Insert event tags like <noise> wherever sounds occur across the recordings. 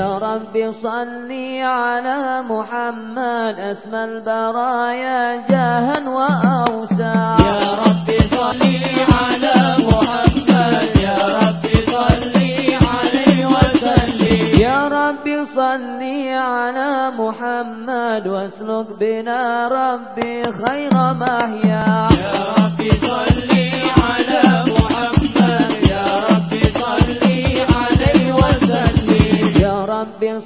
يا رب صل على محمد أسمى البرايا جاها وأوسع. يا رب صل على محمد يا رب صل عليه وسلم. يا رب صل على محمد واسلك بنا ربي خير محيا يا رب صل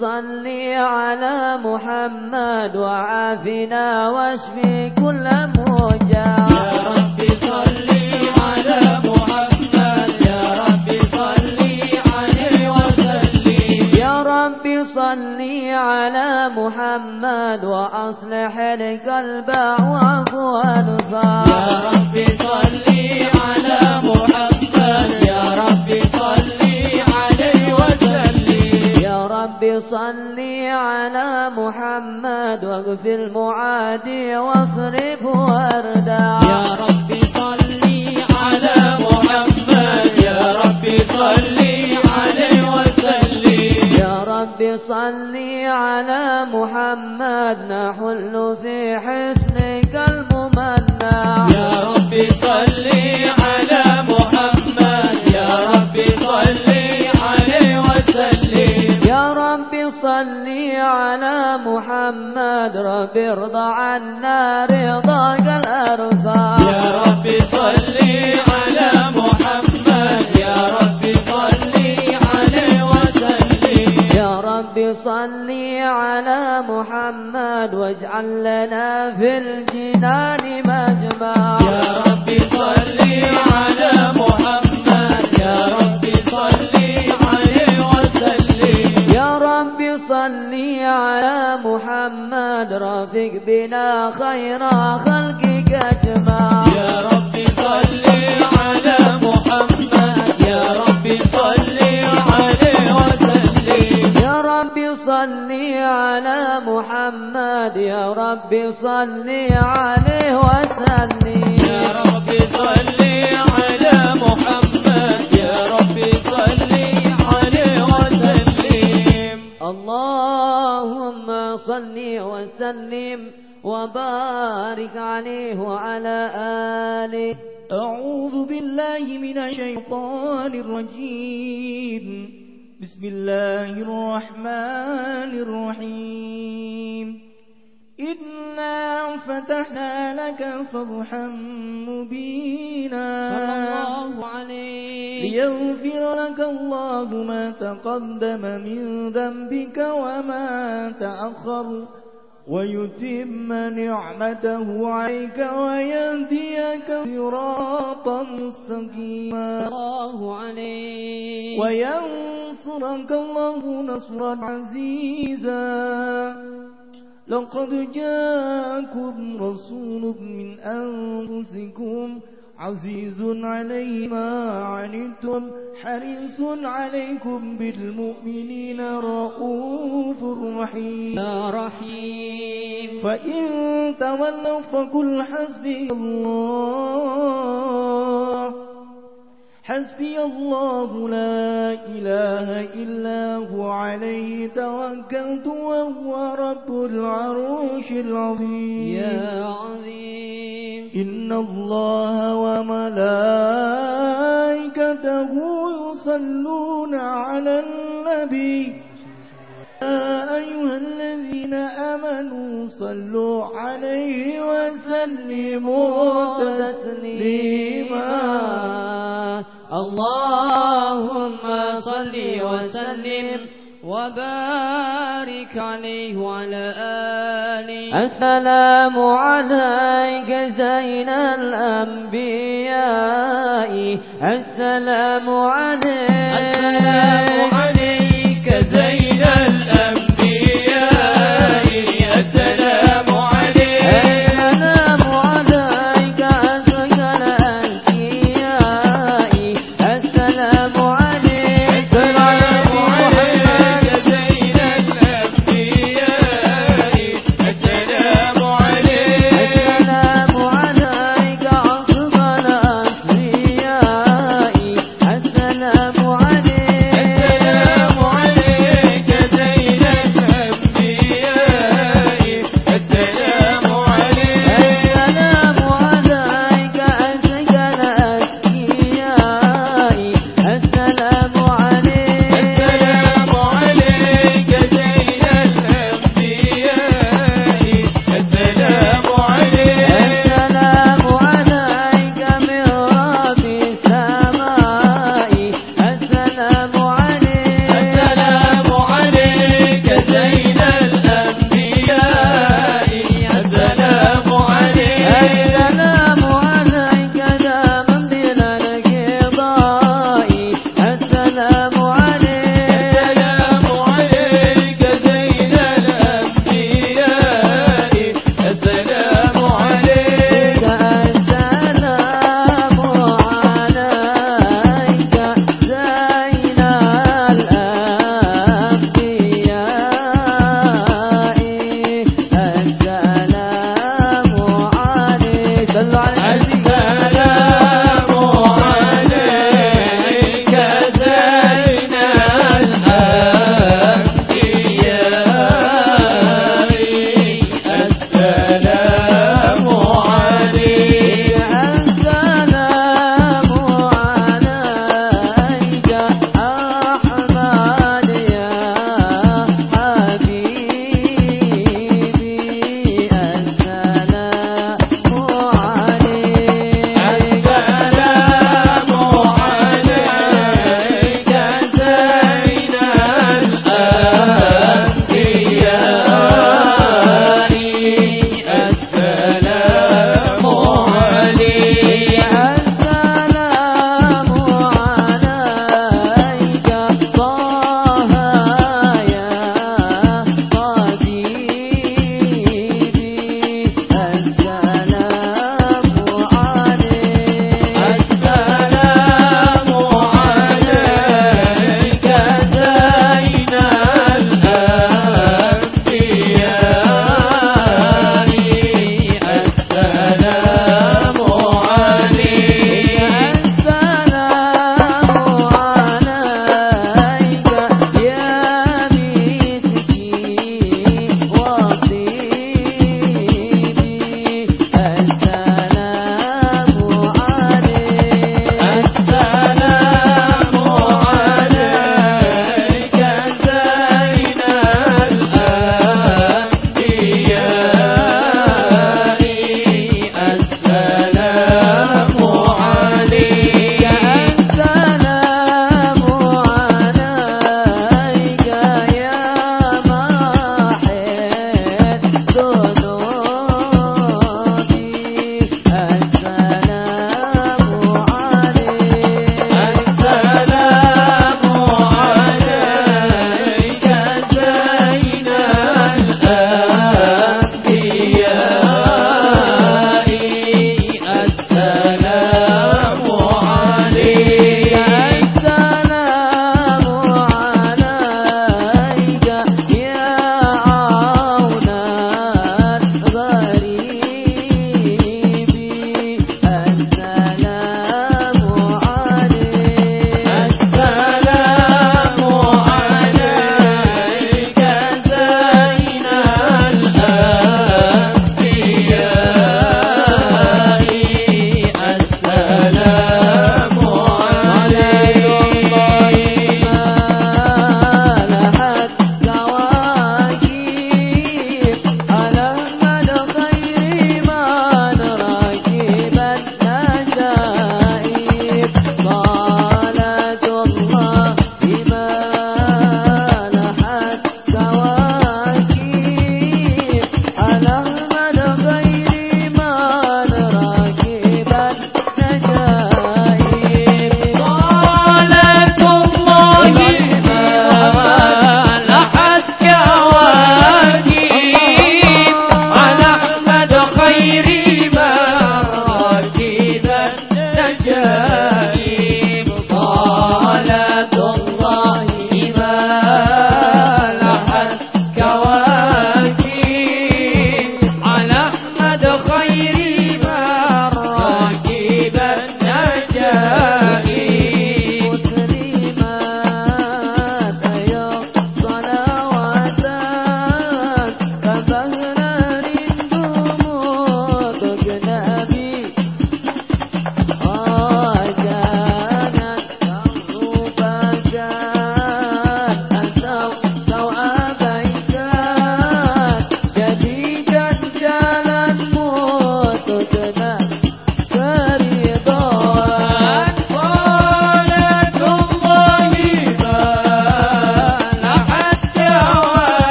رب صل على محمد وعافنا واشفي كل موجع. يا رب صل على محمد يا رب صل عليه وسلم يا رب صل على محمد وأصلح القلب وعفو يا الصار رب صل رب صل على محمد واغفر معادي واصرف وردع يا رب صل على محمد يا رب صل عليه وسلم. يا رب صل على محمد نحل في حسنك الممنع. يا رب صل على محمد. على محمد رب ارضى عنا رضاك الأرفع يا رب صل على محمد يا رب صل عليه وسلم. يا رب صل على محمد واجعل لنا في الجنان مجمع. يا رب صل على محمد. رافق بنا خير خلقك اجمع يا رب صل على محمد. يا رب صل عليه وسلم. يا رب صل على محمد. يا رب صل عليه وسلم. يا رب صل على محمد. وسلم وبارك عليه وعلى آله. أعوذ بالله من الشيطان الرجيم. بسم الله الرحمن الرحيم. إنا فتحنا لك فتحا مبينا. صلى الله عليه. ليغفر لك الله ما تقدم من ذنبك وما تأخر. ويتم نعمته عليك ويهديك صراطا مستقيما. الله عليه وينصرك الله نصرا عزيزا. لقد جاءكم رسول من أنفسكم عزيز عليه ما عنتم حريص عليكم بالمؤمنين رؤوف رحيم. رحيم. فإن تولوا فقل حسبي الله. حسبي الله لا إله إلا هو عليه توكلت وهو رب العرش العظيم. يا عظيم. إن الله وملائكته يصلون على النبي. أيها الذين آمنوا صلوا عليه وسلموا تسليما اللهم صل وسلم وبارك عليه وعلى آله السلام عليك زين الأنبياء السلام عليك السلام عليك زين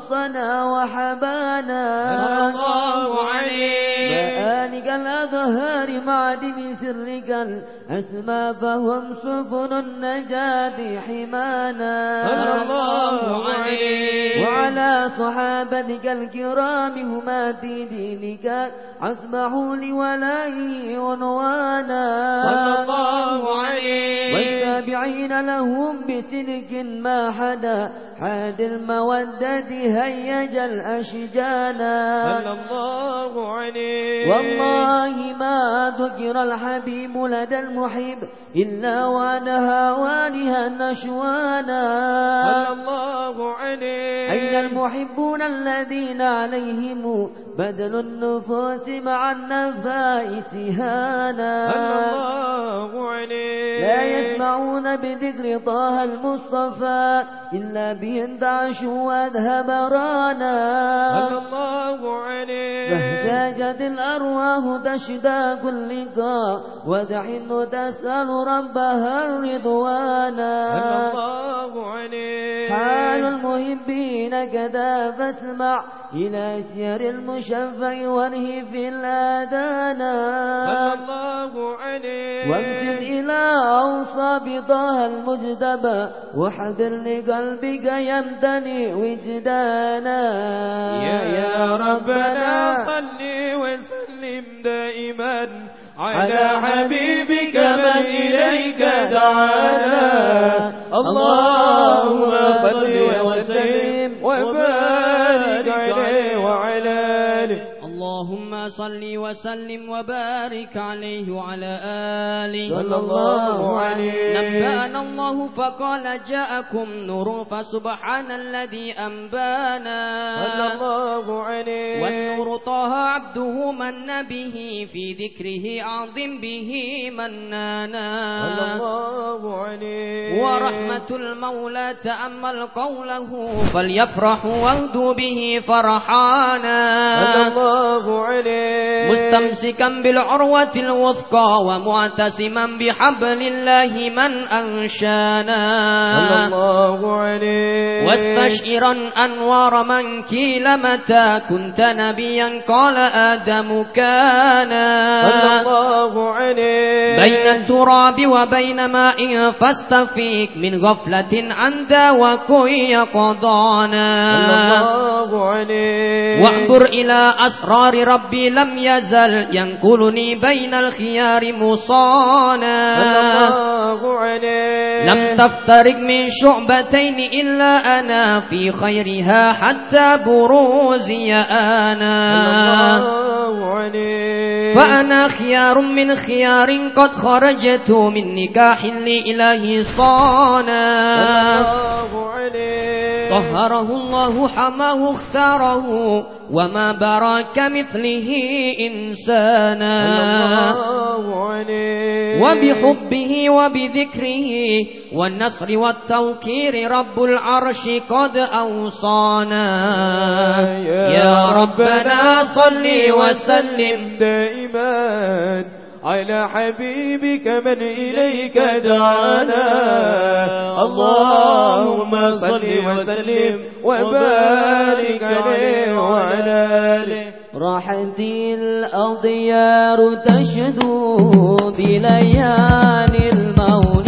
قصنا وحبانا. الله عليه. بآلك الأظهار معدم سرك. الأسمى فهم سفن النجاة حمانا. صلى الله عليه وعلى صحابتك الكرام همات دينك أصبحوا لولائه عنوانا. صلى الله عليه والتابعين لهم بسلك ما حدا. حاد المودة هيج الأشجانا. صلى الله عليه والله ما ذكر الحبيب لدى المحب إلا وأنا هوانها نشوانا. صلى الله عليه. أين المحبون الذين عليهم بدل النفوس مع النفائس هانا. الله عليه لا يسمعون بذكر طه المصطفى إلا به انتعشوا وأذهب رانا. الله عليه فاهتاجت الأرواح تشتاق اللقاء وتحن تسأل ربها الرضوانا الله عليه حال المحبين كذا فاسمع إلى سير المشفع وانهف الآذانا صلى الله عليه. وامتد إلى أوصى طه المجتبى. وحذر لقلبك يمتني وجدانا. يا يا ربنا صل وسلم دائما على حبيبك من إليك دعانا. اللهم صل وسلم. صل وسلم وبارك عليه وعلى آله. صلى الله عليه. نبأنا الله فقال جاءكم نور فسبحان الذي أنبانا. صلى الله عليه. والنور طه عبده من به في ذكره أعظم به منانا. صلى الله عليه. ورحمة المولى تأمل قوله فليفرحوا وأهدوا به فرحانا. صلى الله عليه. مستمسكا بالعروة الوثقى ومعتسما بحبل الله من أنشانا. الله عليه. واستشعرا أنوار من كيل متى كنت نبيا قال آدم كان. الله عليه. بين التراب وبين ماء فاستفيك من غفلة عن داوكن يقضانا. صلى الله عليه. واعبر إلى أسرار ربي لم يزل ينقلني بين الخيار مصانا. الله عليه. لم تفترق من شعبتين إلا أنا في خيرها حتى بروزي أنا. الله عليه. فأنا خيار من خيار قد خرجت من نكاح لإله صانا. الله عليه. طهره الله حماه اختاره. وما برى كمثله إنسانا وبحبه وبذكره والنصر والتوكير رب العرش قد أوصانا. يا ربنا صل وسلم. دائما. على حبيبك من إليك دعانا. اللهم صل وسلم وبارك عليه وعلى آله. راحت الأضيار تشدو بليالي المولد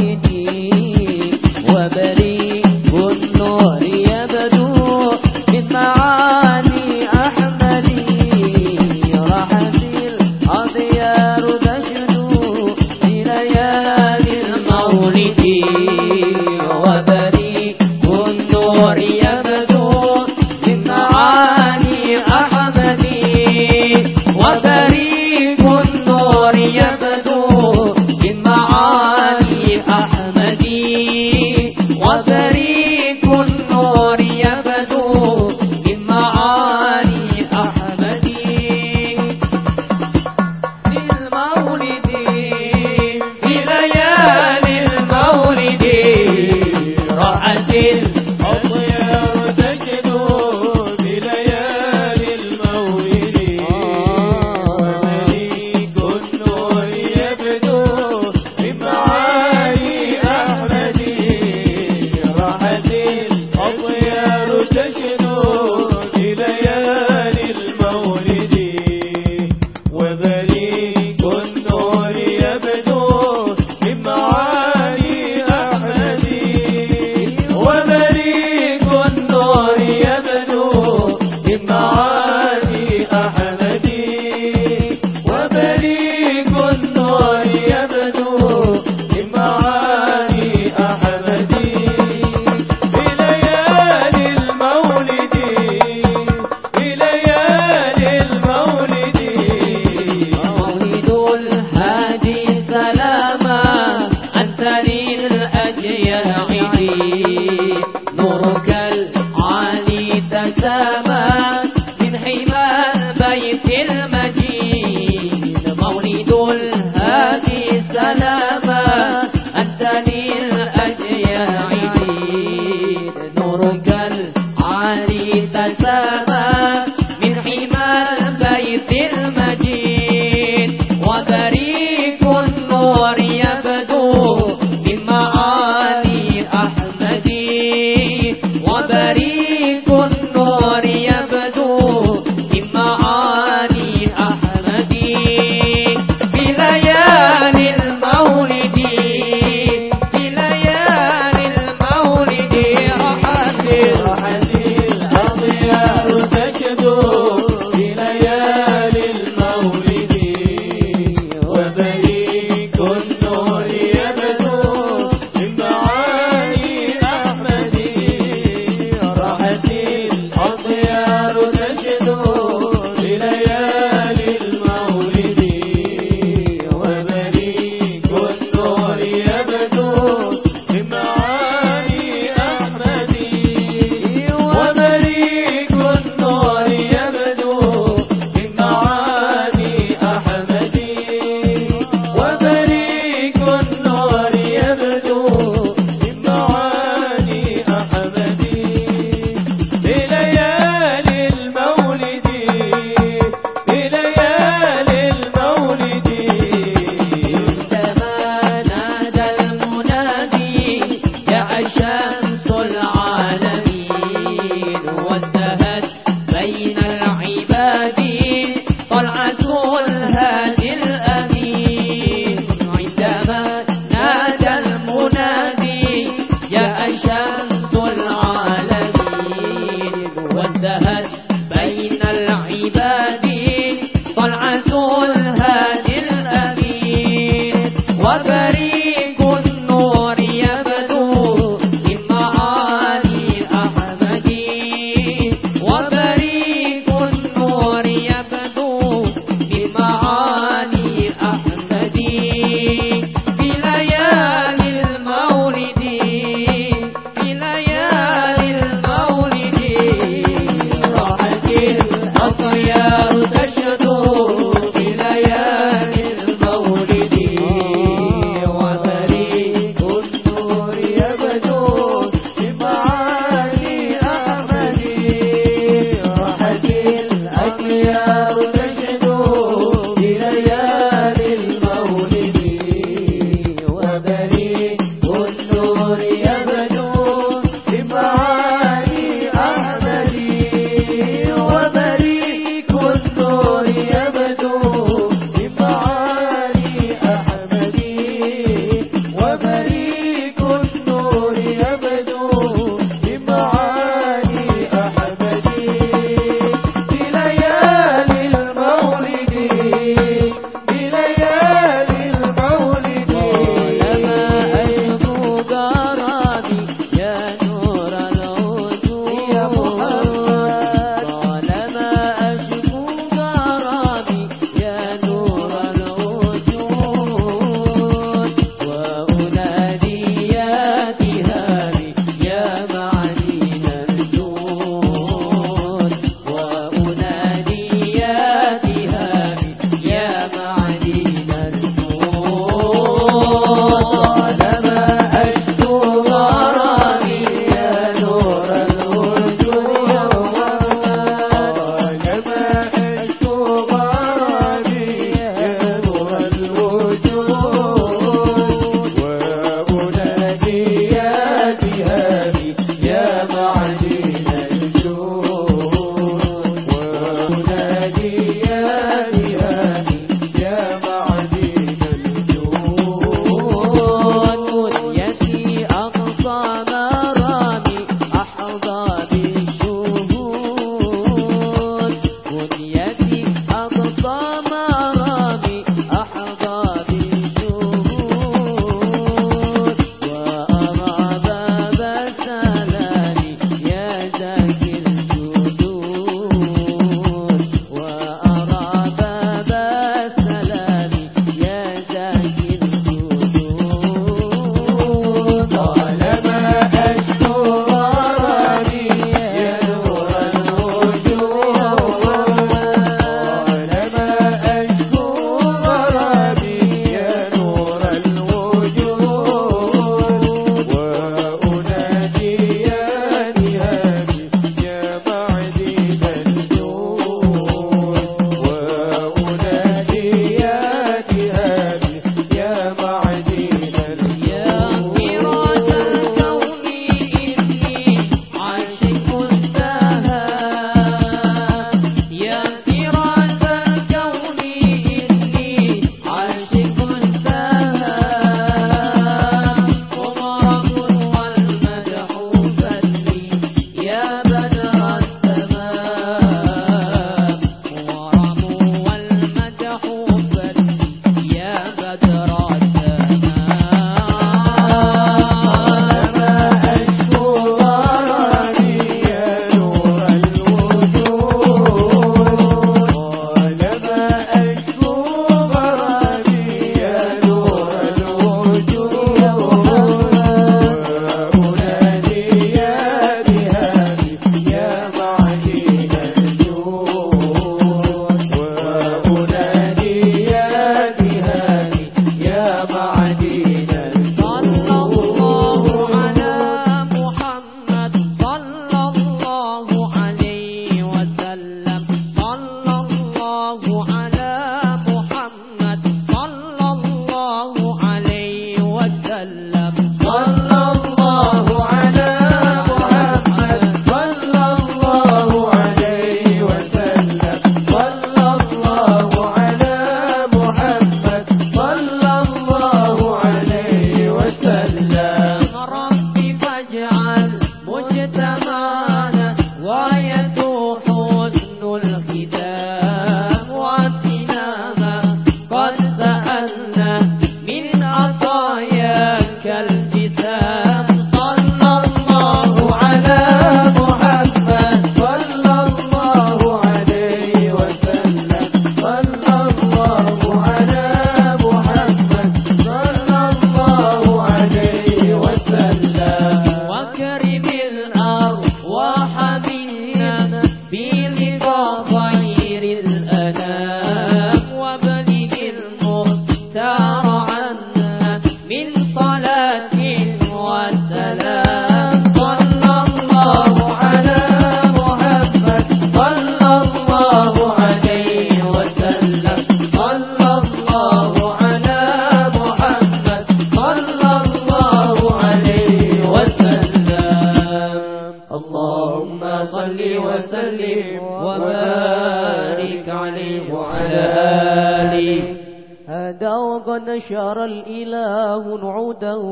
وقد نشر الإله نعوده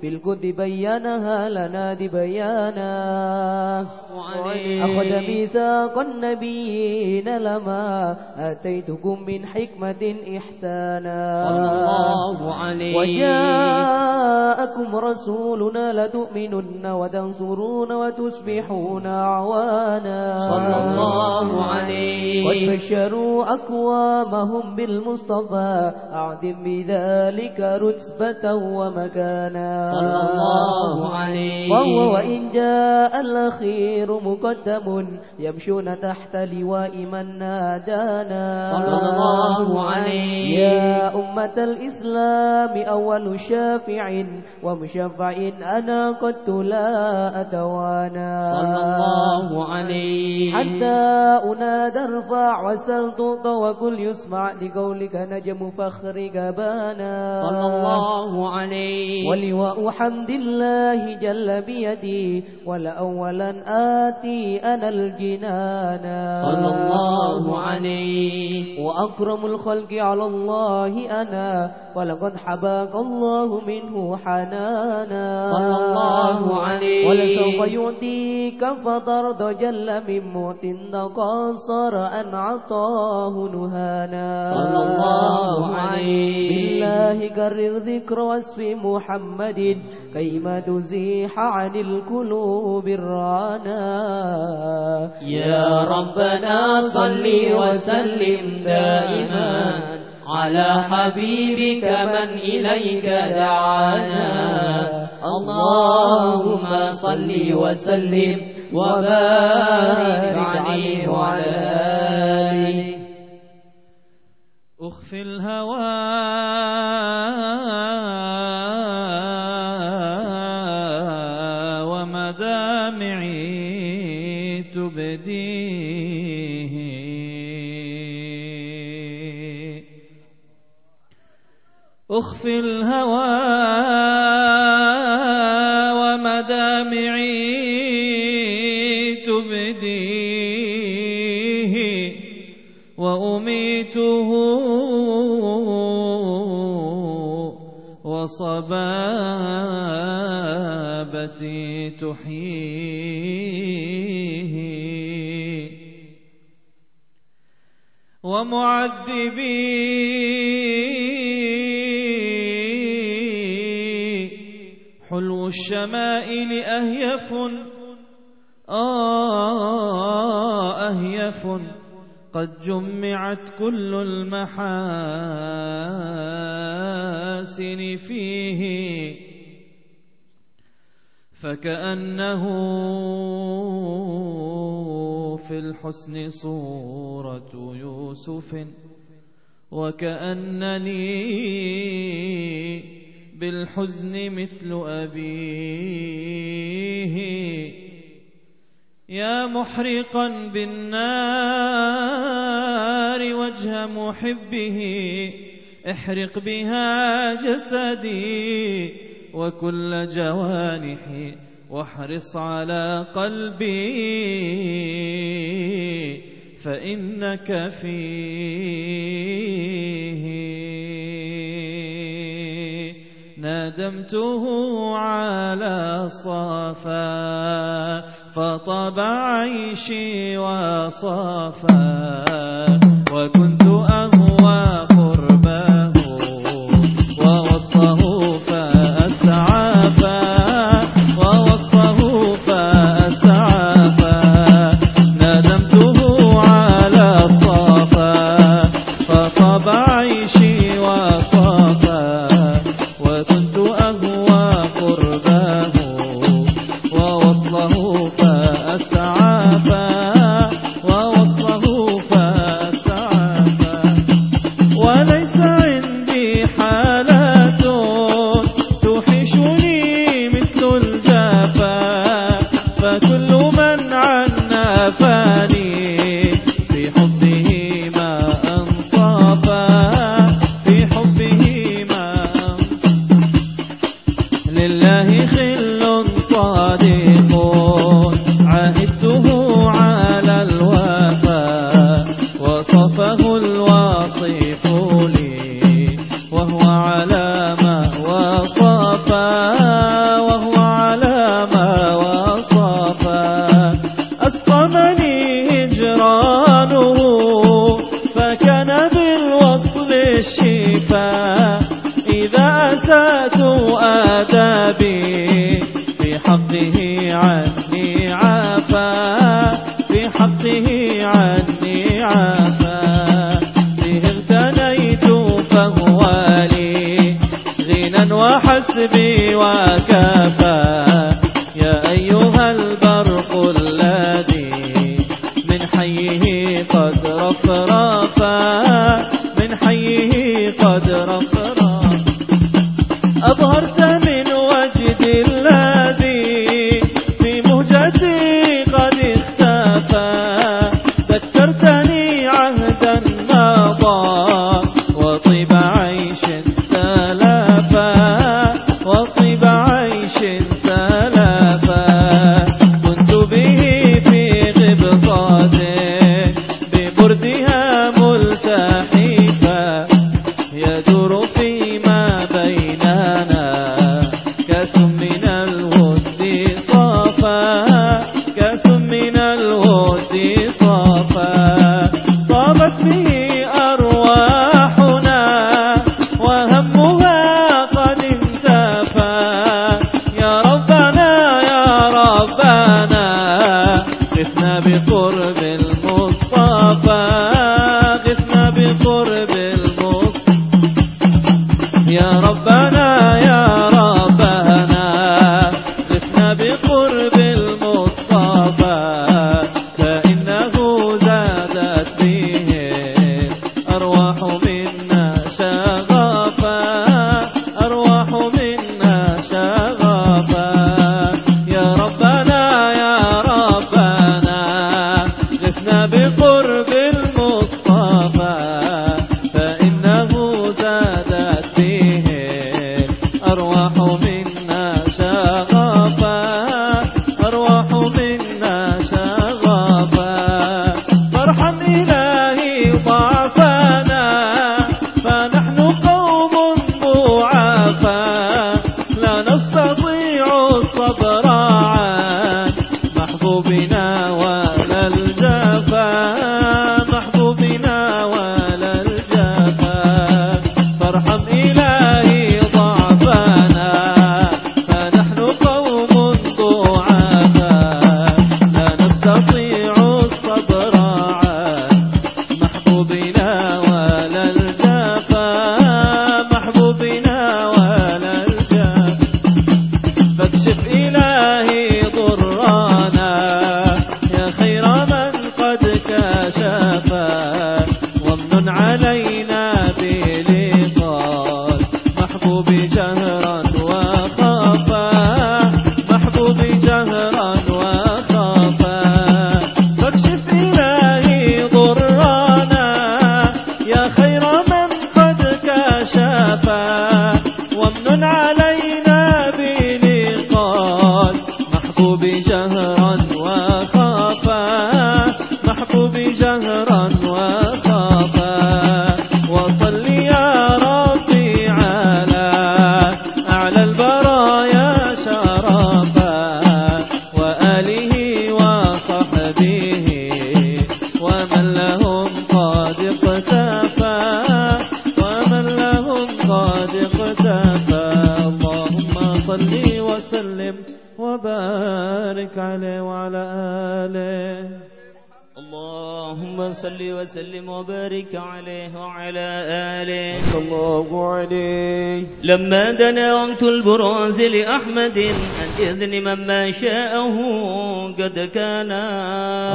في الكد بينها لنا بيانا أخذ ميثاق النبيين لما آتيتكم من حكمة إحسانا. صلى الله عليه. وجاءكم رسولنا لتؤمنن وتنصرون وتصبحون أعوانا. صلى الله عليه. قد بشروا أقوامهم بالمصطفى. أعدم بذلك رتبة ومكانا. صلى الله عليه وهو وإن جاء الأخير مقدم يمشون تحت لواء من نادانا. صلى الله عليه يا أمة الإسلام أول شافع ومشفع أنا قد لا أتوانا. صلى الله عليه حتى أنادى ارفع وسل وكل يسمع لقولك نجم فخر قبانا صلى الله عليه. ولواء حمد الله جل بيدي ولأولا آتي أنا الجنانا صلى الله عليه. وأكرم الخلق على الله أنا ولقد حباك الله منه حنانا. صلى الله عليه. ولسوف يؤتيك فترضى جل من موت قصر أن عطاه نهانا. صلى الله عليه. بالله كرر ذكر واسف محمد كيما تزيح عن القلوب الرانا. يا ربنا صل وسلم دائما على حبيبك من إليك دعانا. اللهم صل وسلم وبارك عليه وعلى آله أخفي الهوى ومدامعي تبديه. أخفي الهوى وصبابتي تحييه. ومعذبي حلو الشمائل أهيف آه أهيف. قد جمعت كل المحاسن فيه فكأنه في الحسن صورة يوسف وكأنني بالحزن مثل أبيه يا محرقا بالنار وجه محبه احرق بها جسدي وكل جوانحي واحرص على قلبي فإنك فيه. ندمته على صفا فطاب عيشي وصفا وكنت أهوى قربه وبارك عليه وعلى آله. اللهم صل وسلم وبارك عليه وعلى آله. صلى الله عليه. لما دنا وقت البراز لأحمد عن إذن من ما شاءه قد كان.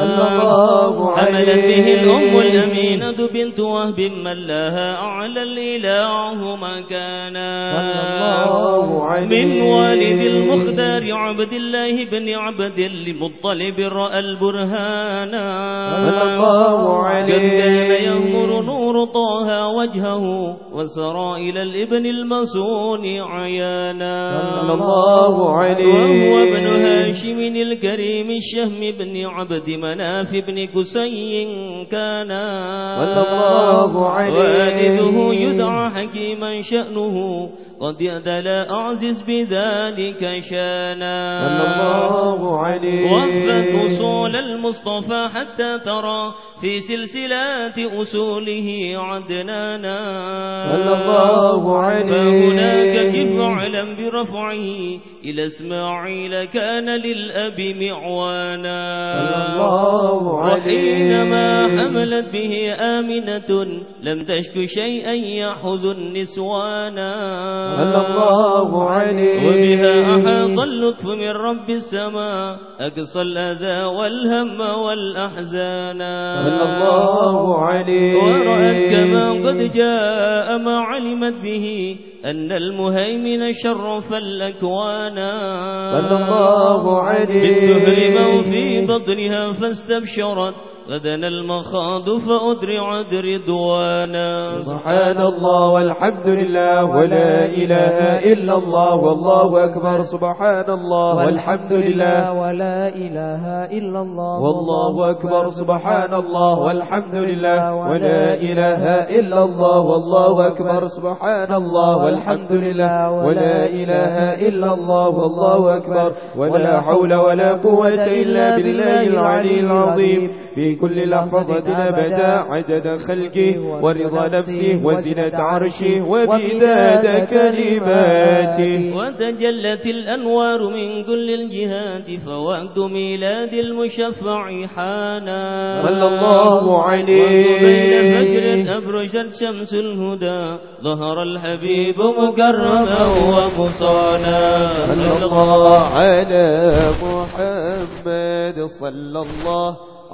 صلى الله عليه. حملت به الأم الأمينة بنت وهب من لها أعلى الإله مكانا صلى الله عليه. من والد المختار عبد الله بن عبد المطلب رأى البرهانا الله عليه. يغمر نور طه وجهه وسرى إلى الإبن المسون عيانا. صلى الله عليه. وهو ابن هاشم الكريم الشهم بن عبد مناف بن كسي كان صلى الله عليه. والده يدعى حكيما شأنه قد لا أعزز بذلك شانا. صلى الله عليه وفت وصول المصطفى حتى ترى في سلسلة أصوله عدنانا. صلى الله عليه فهناك كيف اعلم برفعه إلى إسماعيل كان للأب معوانا. وحينما حملت به آمنة لم تشك شيئا يحظ النسوانا صلى الله عليه وبها أحاط اللطف من رب السماء أقصى الأذى والهم والأحزان. صلى الله عليه ورأت كما قد جاء ما علمت به أن المهيمن شرف الأكوان صلى الله عليه بالدهر من في بطنها فاستبشرت. غدنا المخاض فأدرعت رضوانا. سبحان الله والحمد لله ولا إله إلا الله والله أكبر. سبحان الله والحمد لله ولا إله إلا الله والله أكبر. سبحان الله والحمد لله ولا إله إلا الله والله أكبر. سبحان الله والحمد لله ولا إله إلا الله والله أكبر. ولا حول ولا قوة إلا بالله العلي العظيم. في كل لحظة أبدا عدد خلقه ورضا نفسه وزنة عرشه وبداد كلماته وتجلت الأنوار من كل الجهات فوقت ميلاد المشفع حانا. صلى الله عليه بين فجر أبرجت شمس الهدى ظهر الحبيب مكرما ومصانا. صلى الله على محمد صلى الله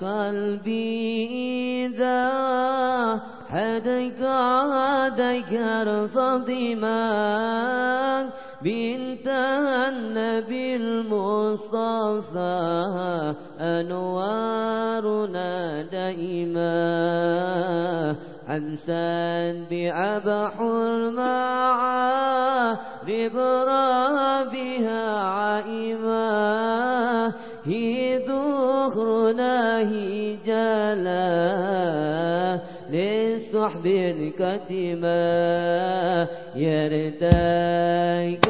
قلبي إذا هديك هديك ماك بنت النبي المصطفى أنوارنا دائما أمسان بأبا حرمع ربرا بها عائما بركة ما يرداك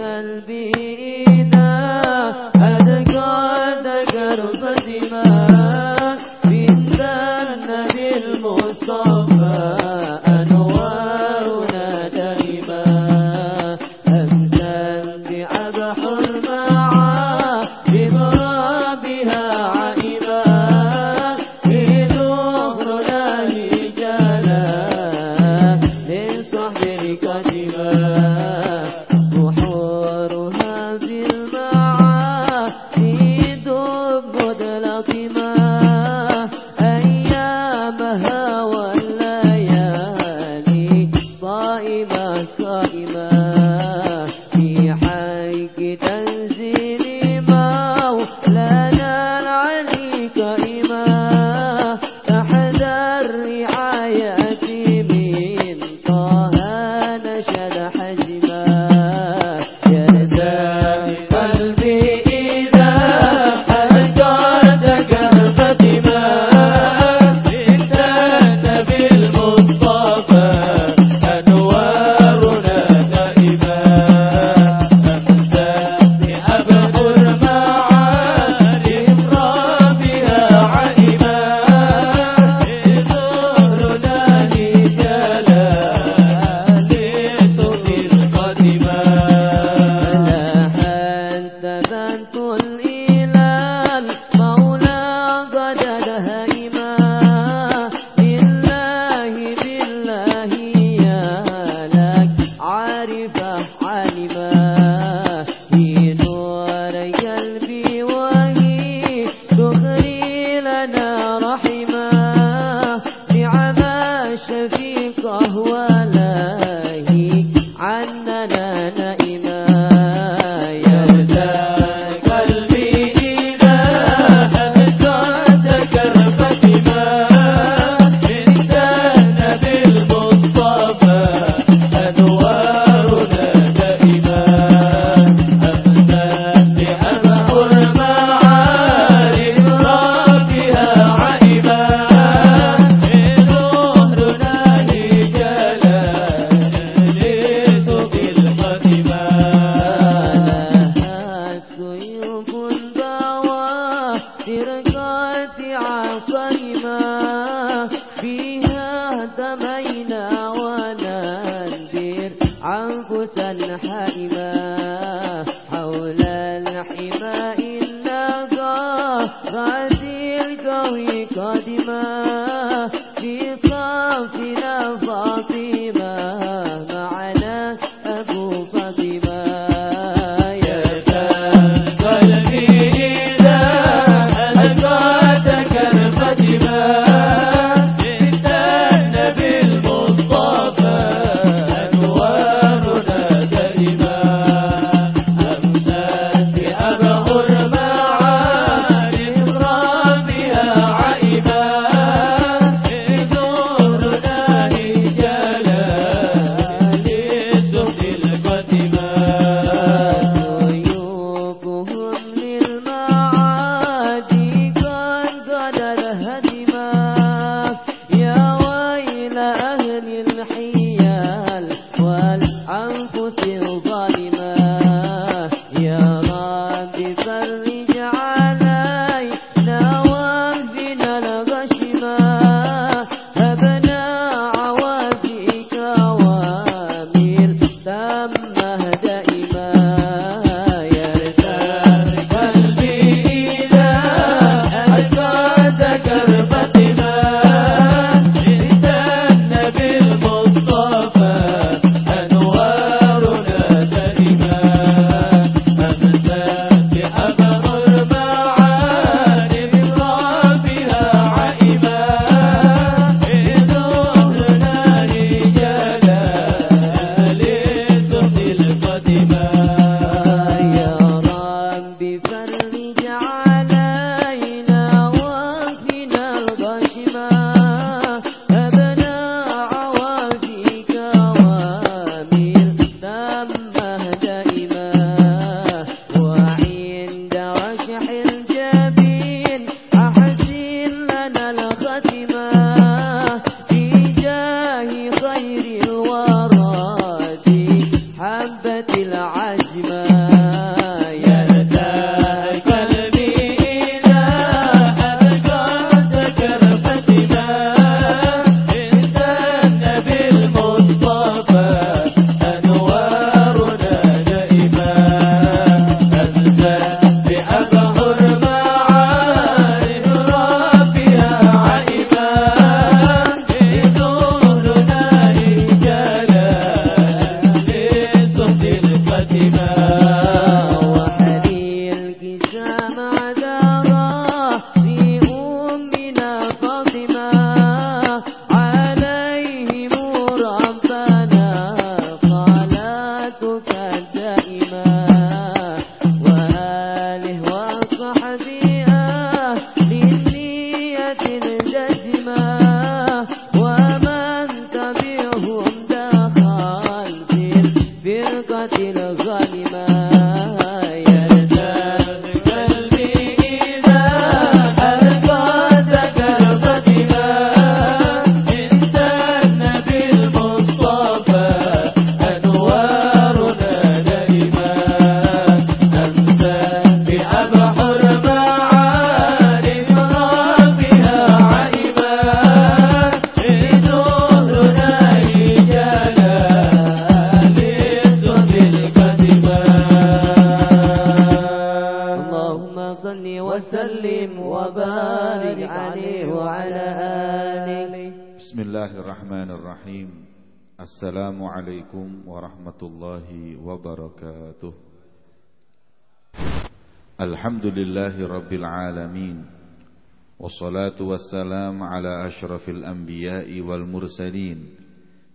والصلاة والسلام على أشرف الأنبياء والمرسلين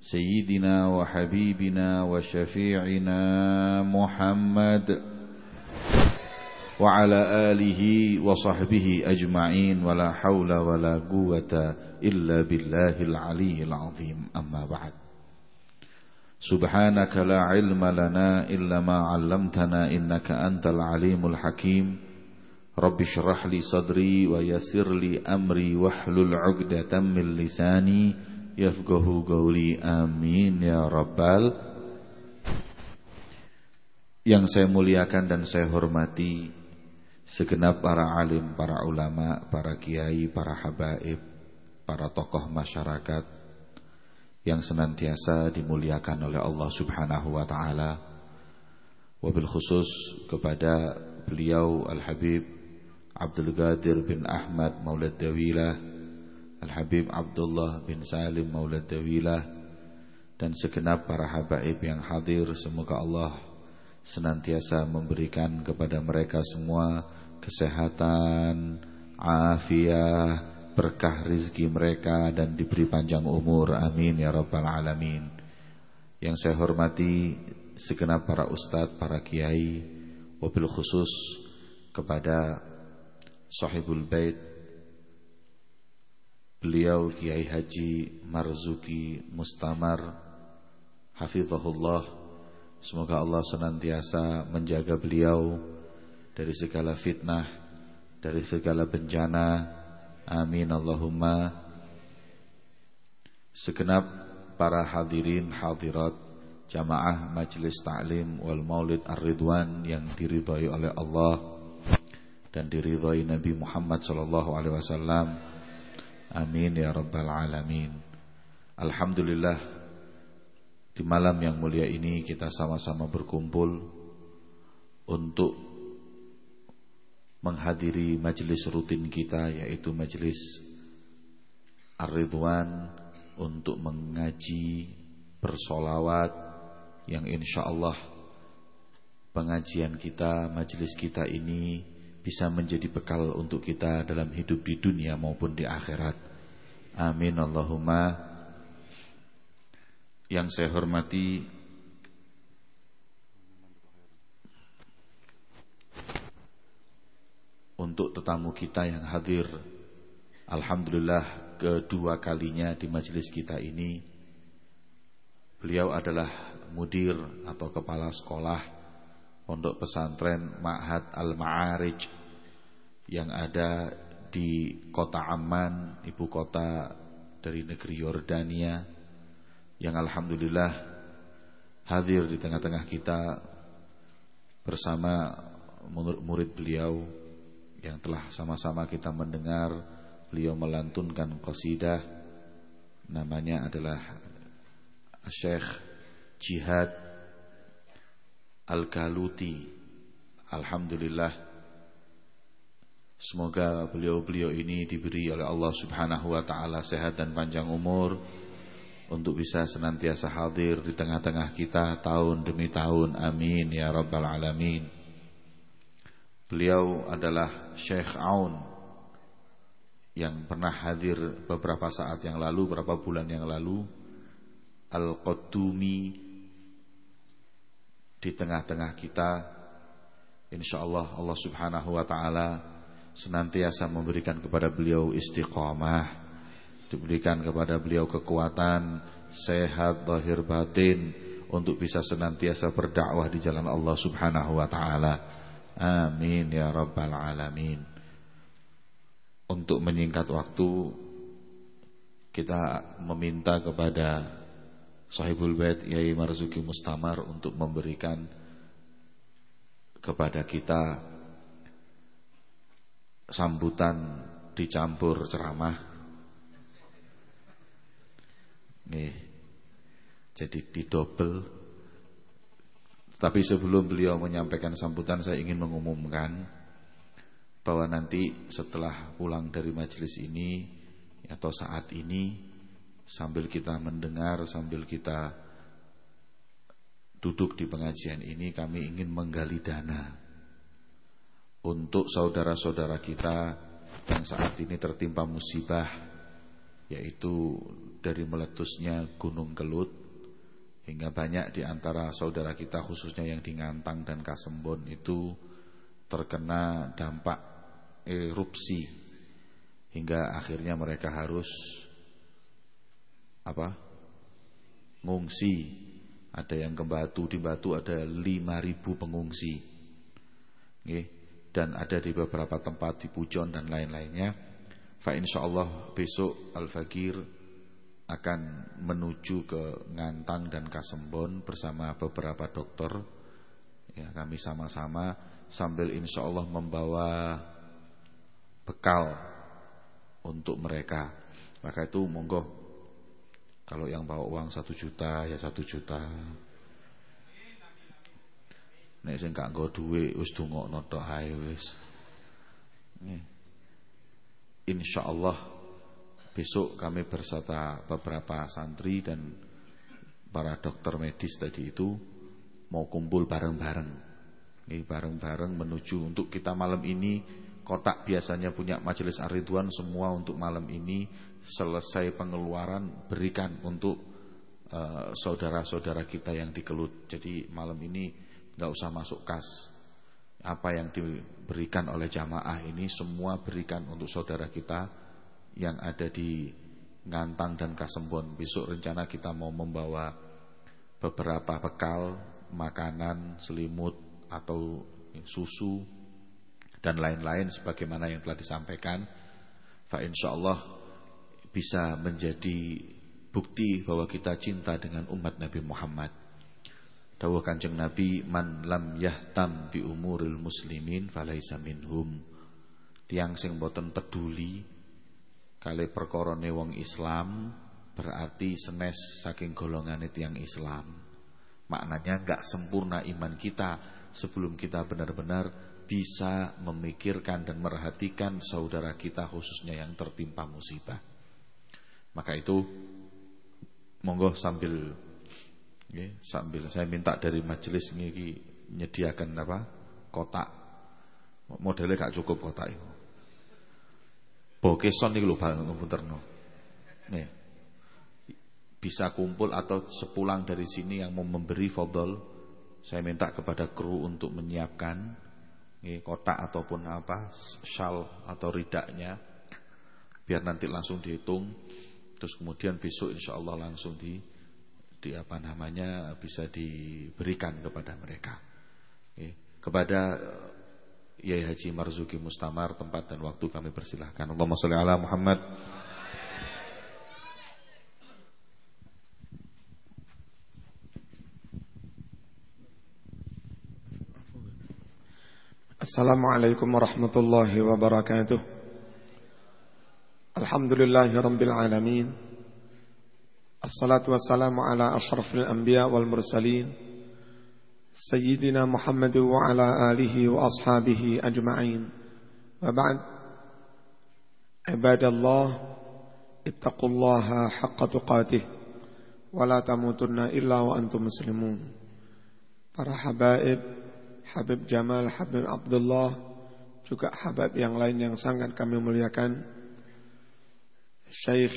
سيدنا وحبيبنا وشفيعنا محمد وعلى آله وصحبه أجمعين ولا حول ولا قوة إلا بالله العلي العظيم. أما بعد سبحانك لا علم لنا إلا ما علمتنا إنك أنت العليم الحكيم. Rabbi syrah li sadri wa yasir li amri wahlul 'uqdatam min lisani yafqahu qawli. Amin ya rabbal Yang saya muliakan dan saya hormati segenap para alim, para ulama, para kiai, para habaib, para tokoh masyarakat yang senantiasa dimuliakan oleh Allah Subhanahu wa taala. Wabil khusus kepada beliau Al-Habib Abdul Qadir bin Ahmad Maulad Dawilah, Al-Habib Abdullah bin Salim Maulad Dawilah dan segenap para habaib yang hadir semoga Allah senantiasa memberikan kepada mereka semua kesehatan, afiah, berkah rizki mereka dan diberi panjang umur. Amin ya rabbal alamin. Yang saya hormati segenap para ustadz, para kiai, wabil khusus kepada sahibul bait beliau Kiai Haji Marzuki Mustamar hafizahullah semoga Allah senantiasa menjaga beliau dari segala fitnah, dari segala bencana. Amin Allahumma. Segenap para hadirin hadirat jamaah majelis taklim wal maulid ar-ridwan yang diridhai oleh Allah dan diridhai Nabi Muhammad sallallahu alaihi wasallam. Amin ya rabbal alamin. Alhamdulillah di malam yang mulia ini kita sama-sama berkumpul untuk menghadiri majelis rutin kita yaitu majelis Ar-Ridwan untuk mengaji bersolawat yang insya Allah pengajian kita, majelis kita ini bisa menjadi bekal untuk kita dalam hidup di dunia maupun di akhirat. Amin Allahumma. Yang saya hormati untuk tetamu kita yang hadir Alhamdulillah kedua kalinya di majelis kita ini Beliau adalah mudir atau kepala sekolah Pondok pesantren Ma'had Al-Ma'arij Yang ada di kota Amman, ibu kota dari negeri Yordania Yang Alhamdulillah hadir di tengah-tengah kita Bersama murid beliau yang telah sama-sama kita mendengar. Beliau melantunkan qasidah namanya adalah Syekh Jihad Al-Kaluti Alhamdulillah. Semoga beliau-beliau ini diberi oleh Allah subhanahu wa ta'ala sehat dan panjang umur Untuk bisa senantiasa hadir di tengah-tengah kita tahun demi tahun. Amin ya Rabbal Alamin. Beliau adalah Syekh Aun yang pernah hadir beberapa saat yang lalu, beberapa bulan yang lalu, Al-Qaddumi di tengah-tengah kita. Insyaallah Allah Subhanahu wa taala senantiasa memberikan kepada beliau istiqamah, diberikan kepada beliau kekuatan, sehat zahir batin untuk bisa senantiasa berdakwah di jalan Allah Subhanahu wa taala. Amin ya rabbal alamin. Untuk menyingkat waktu kita meminta kepada Sahibul Bait Yai Marzuki Mustamar untuk memberikan kepada kita sambutan dicampur ceramah. Nih. Jadi didobel tapi sebelum beliau menyampaikan sambutan saya ingin mengumumkan bahwa nanti setelah pulang dari majelis ini atau saat ini sambil kita mendengar, sambil kita duduk di pengajian ini kami ingin menggali dana untuk saudara-saudara kita yang saat ini tertimpa musibah yaitu dari meletusnya Gunung Kelut hingga banyak di antara saudara kita khususnya yang di Ngantang dan Kasembon itu terkena dampak erupsi hingga akhirnya mereka harus apa? ngungsi. Ada yang ke Batu, di Batu ada 5000 pengungsi. Nggih. Dan ada di beberapa tempat di Pujon dan lain-lainnya. Fa insyaallah besok Al-Fakir akan menuju ke Ngantang dan Kasembon bersama beberapa dokter. Ya, kami sama-sama sambil insya Allah membawa bekal untuk mereka. Maka itu monggo kalau yang bawa uang satu juta ya satu juta. Nek sing gak nggo dhuwit wis dongokno tok ae wis. Insyaallah besok kami berserta beberapa santri dan para dokter medis tadi itu mau kumpul bareng-bareng bareng-bareng menuju untuk kita malam ini kotak biasanya punya majelis ariduan semua untuk malam ini selesai pengeluaran berikan untuk eh, saudara-saudara uh, kita yang dikelut. Jadi malam ini nggak usah masuk kas. Apa yang diberikan oleh jamaah ini semua berikan untuk saudara kita yang ada di Ngantang dan Kasembon. Besok rencana kita mau membawa beberapa bekal, makanan, selimut, atau susu dan lain-lain sebagaimana yang telah disampaikan fa insyaallah bisa menjadi bukti bahwa kita cinta dengan umat Nabi Muhammad. Dawuh Kanjeng Nabi man lam yahtam bi umuril muslimin falaisa minhum. Tiang sing boten peduli kali perkorone wong Islam berarti senes saking golongane tiang Islam. Maknanya enggak sempurna iman kita sebelum kita benar-benar bisa memikirkan dan merhatikan saudara kita khususnya yang tertimpa musibah. Maka itu monggo sambil ya, sambil saya minta dari majelis ini menyediakan apa? kotak. Modelnya gak cukup kotak itu. Bokeson iki lho komputerno. Nih. Bisa kumpul atau sepulang dari sini yang mau memberi fodol saya minta kepada kru untuk menyiapkan kotak ataupun apa shal atau ridaknya biar nanti langsung dihitung terus kemudian besok insya Allah langsung di di apa namanya bisa diberikan kepada mereka. Kepada Yai Haji Marzuki Mustamar tempat dan waktu kami persilahkan. Allahumma sholli ala Muhammad. السلام عليكم ورحمة الله وبركاته الحمد لله رب العالمين الصلاة والسلام على أشرف الأنبياء والمرسلين سيدنا محمد وعلى آله وأصحابه أجمعين وبعد عباد الله اتقوا الله حق تقاته ولا تموتن إلا وأنتم مسلمون para habaib Habib Jamal, Habib Abdullah, juga Habib yang lain yang sangat kami muliakan. Syekh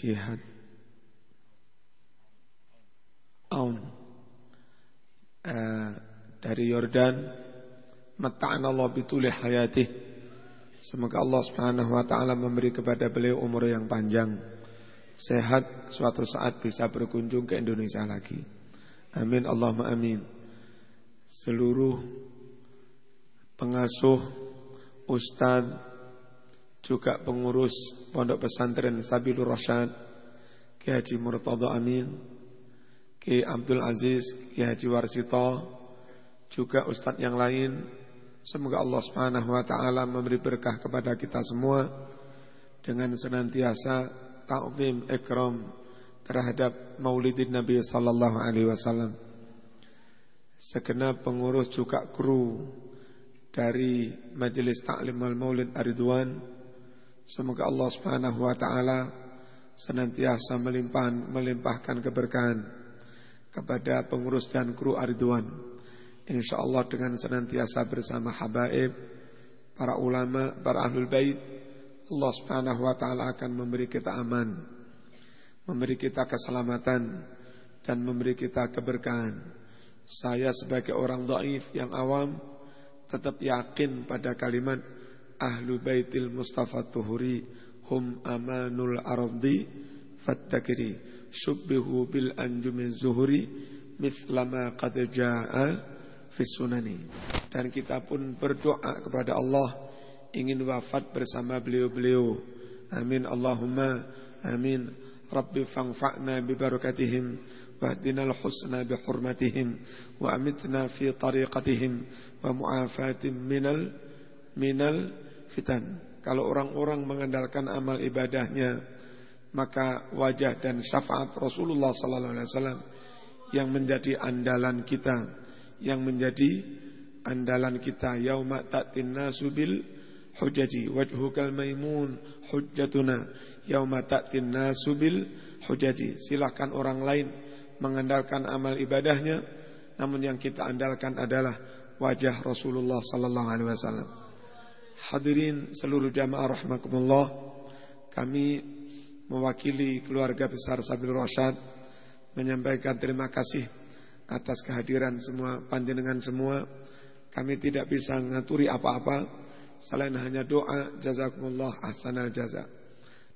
Jihad Aun. Uh, dari Yordan Mata'ana Allah bituli hayati. Semoga Allah subhanahu wa ta'ala memberi kepada beliau umur yang panjang. Sehat suatu saat bisa berkunjung ke Indonesia lagi. Amin Allahumma amin seluruh pengasuh, ustadz, juga pengurus pondok pesantren Sabilur Rasyad, Ki Haji Murtada Amin, Ki Abdul Aziz, Ki Haji Warsito, juga ustadz yang lain. Semoga Allah Subhanahu wa taala memberi berkah kepada kita semua dengan senantiasa ta'zim ikram terhadap Maulidin Nabi sallallahu alaihi wasallam segenap pengurus juga kru dari Majelis Taklim Al Maulid Aridwan Semoga Allah Subhanahu wa taala senantiasa melimpah, melimpahkan keberkahan kepada pengurus dan kru Arduan. Insya Allah dengan senantiasa bersama habaib, para ulama, para ahlul bait, Allah Subhanahu wa taala akan memberi kita aman, memberi kita keselamatan dan memberi kita keberkahan. Saya sebagai orang dhaif yang awam tetap yakin pada kalimat ahlu baitil Mustafa Tuhuri hum amanul ardi fattakiri syubbihu bil anjumin zuhuri mithlama qad jaa fi sunani dan kita pun berdoa kepada Allah ingin wafat bersama beliau-beliau. Amin Allahumma amin. Rabbi fangfa'na bi hurmatihim wa amitna fi tariqatihim wa mu'afatim minal minal fitan. Kalau orang-orang mengandalkan amal ibadahnya maka wajah dan syafaat Rasulullah sallallahu alaihi wasallam yang menjadi andalan kita yang menjadi andalan kita. Yauma ta'tin nasubil hujaji wajhukal maimun hujjatuna. Yauma ta'tin nasu bil hujaji silahkan orang lain mengandalkan amal ibadahnya namun yang kita andalkan adalah wajah Rasulullah sallallahu alaihi wasallam hadirin seluruh jamaah rahmakumullah kami mewakili keluarga besar Sabil Rosyad menyampaikan terima kasih atas kehadiran semua panjenengan semua kami tidak bisa ngaturi apa-apa selain hanya doa jazakumullah ahsanal jaza.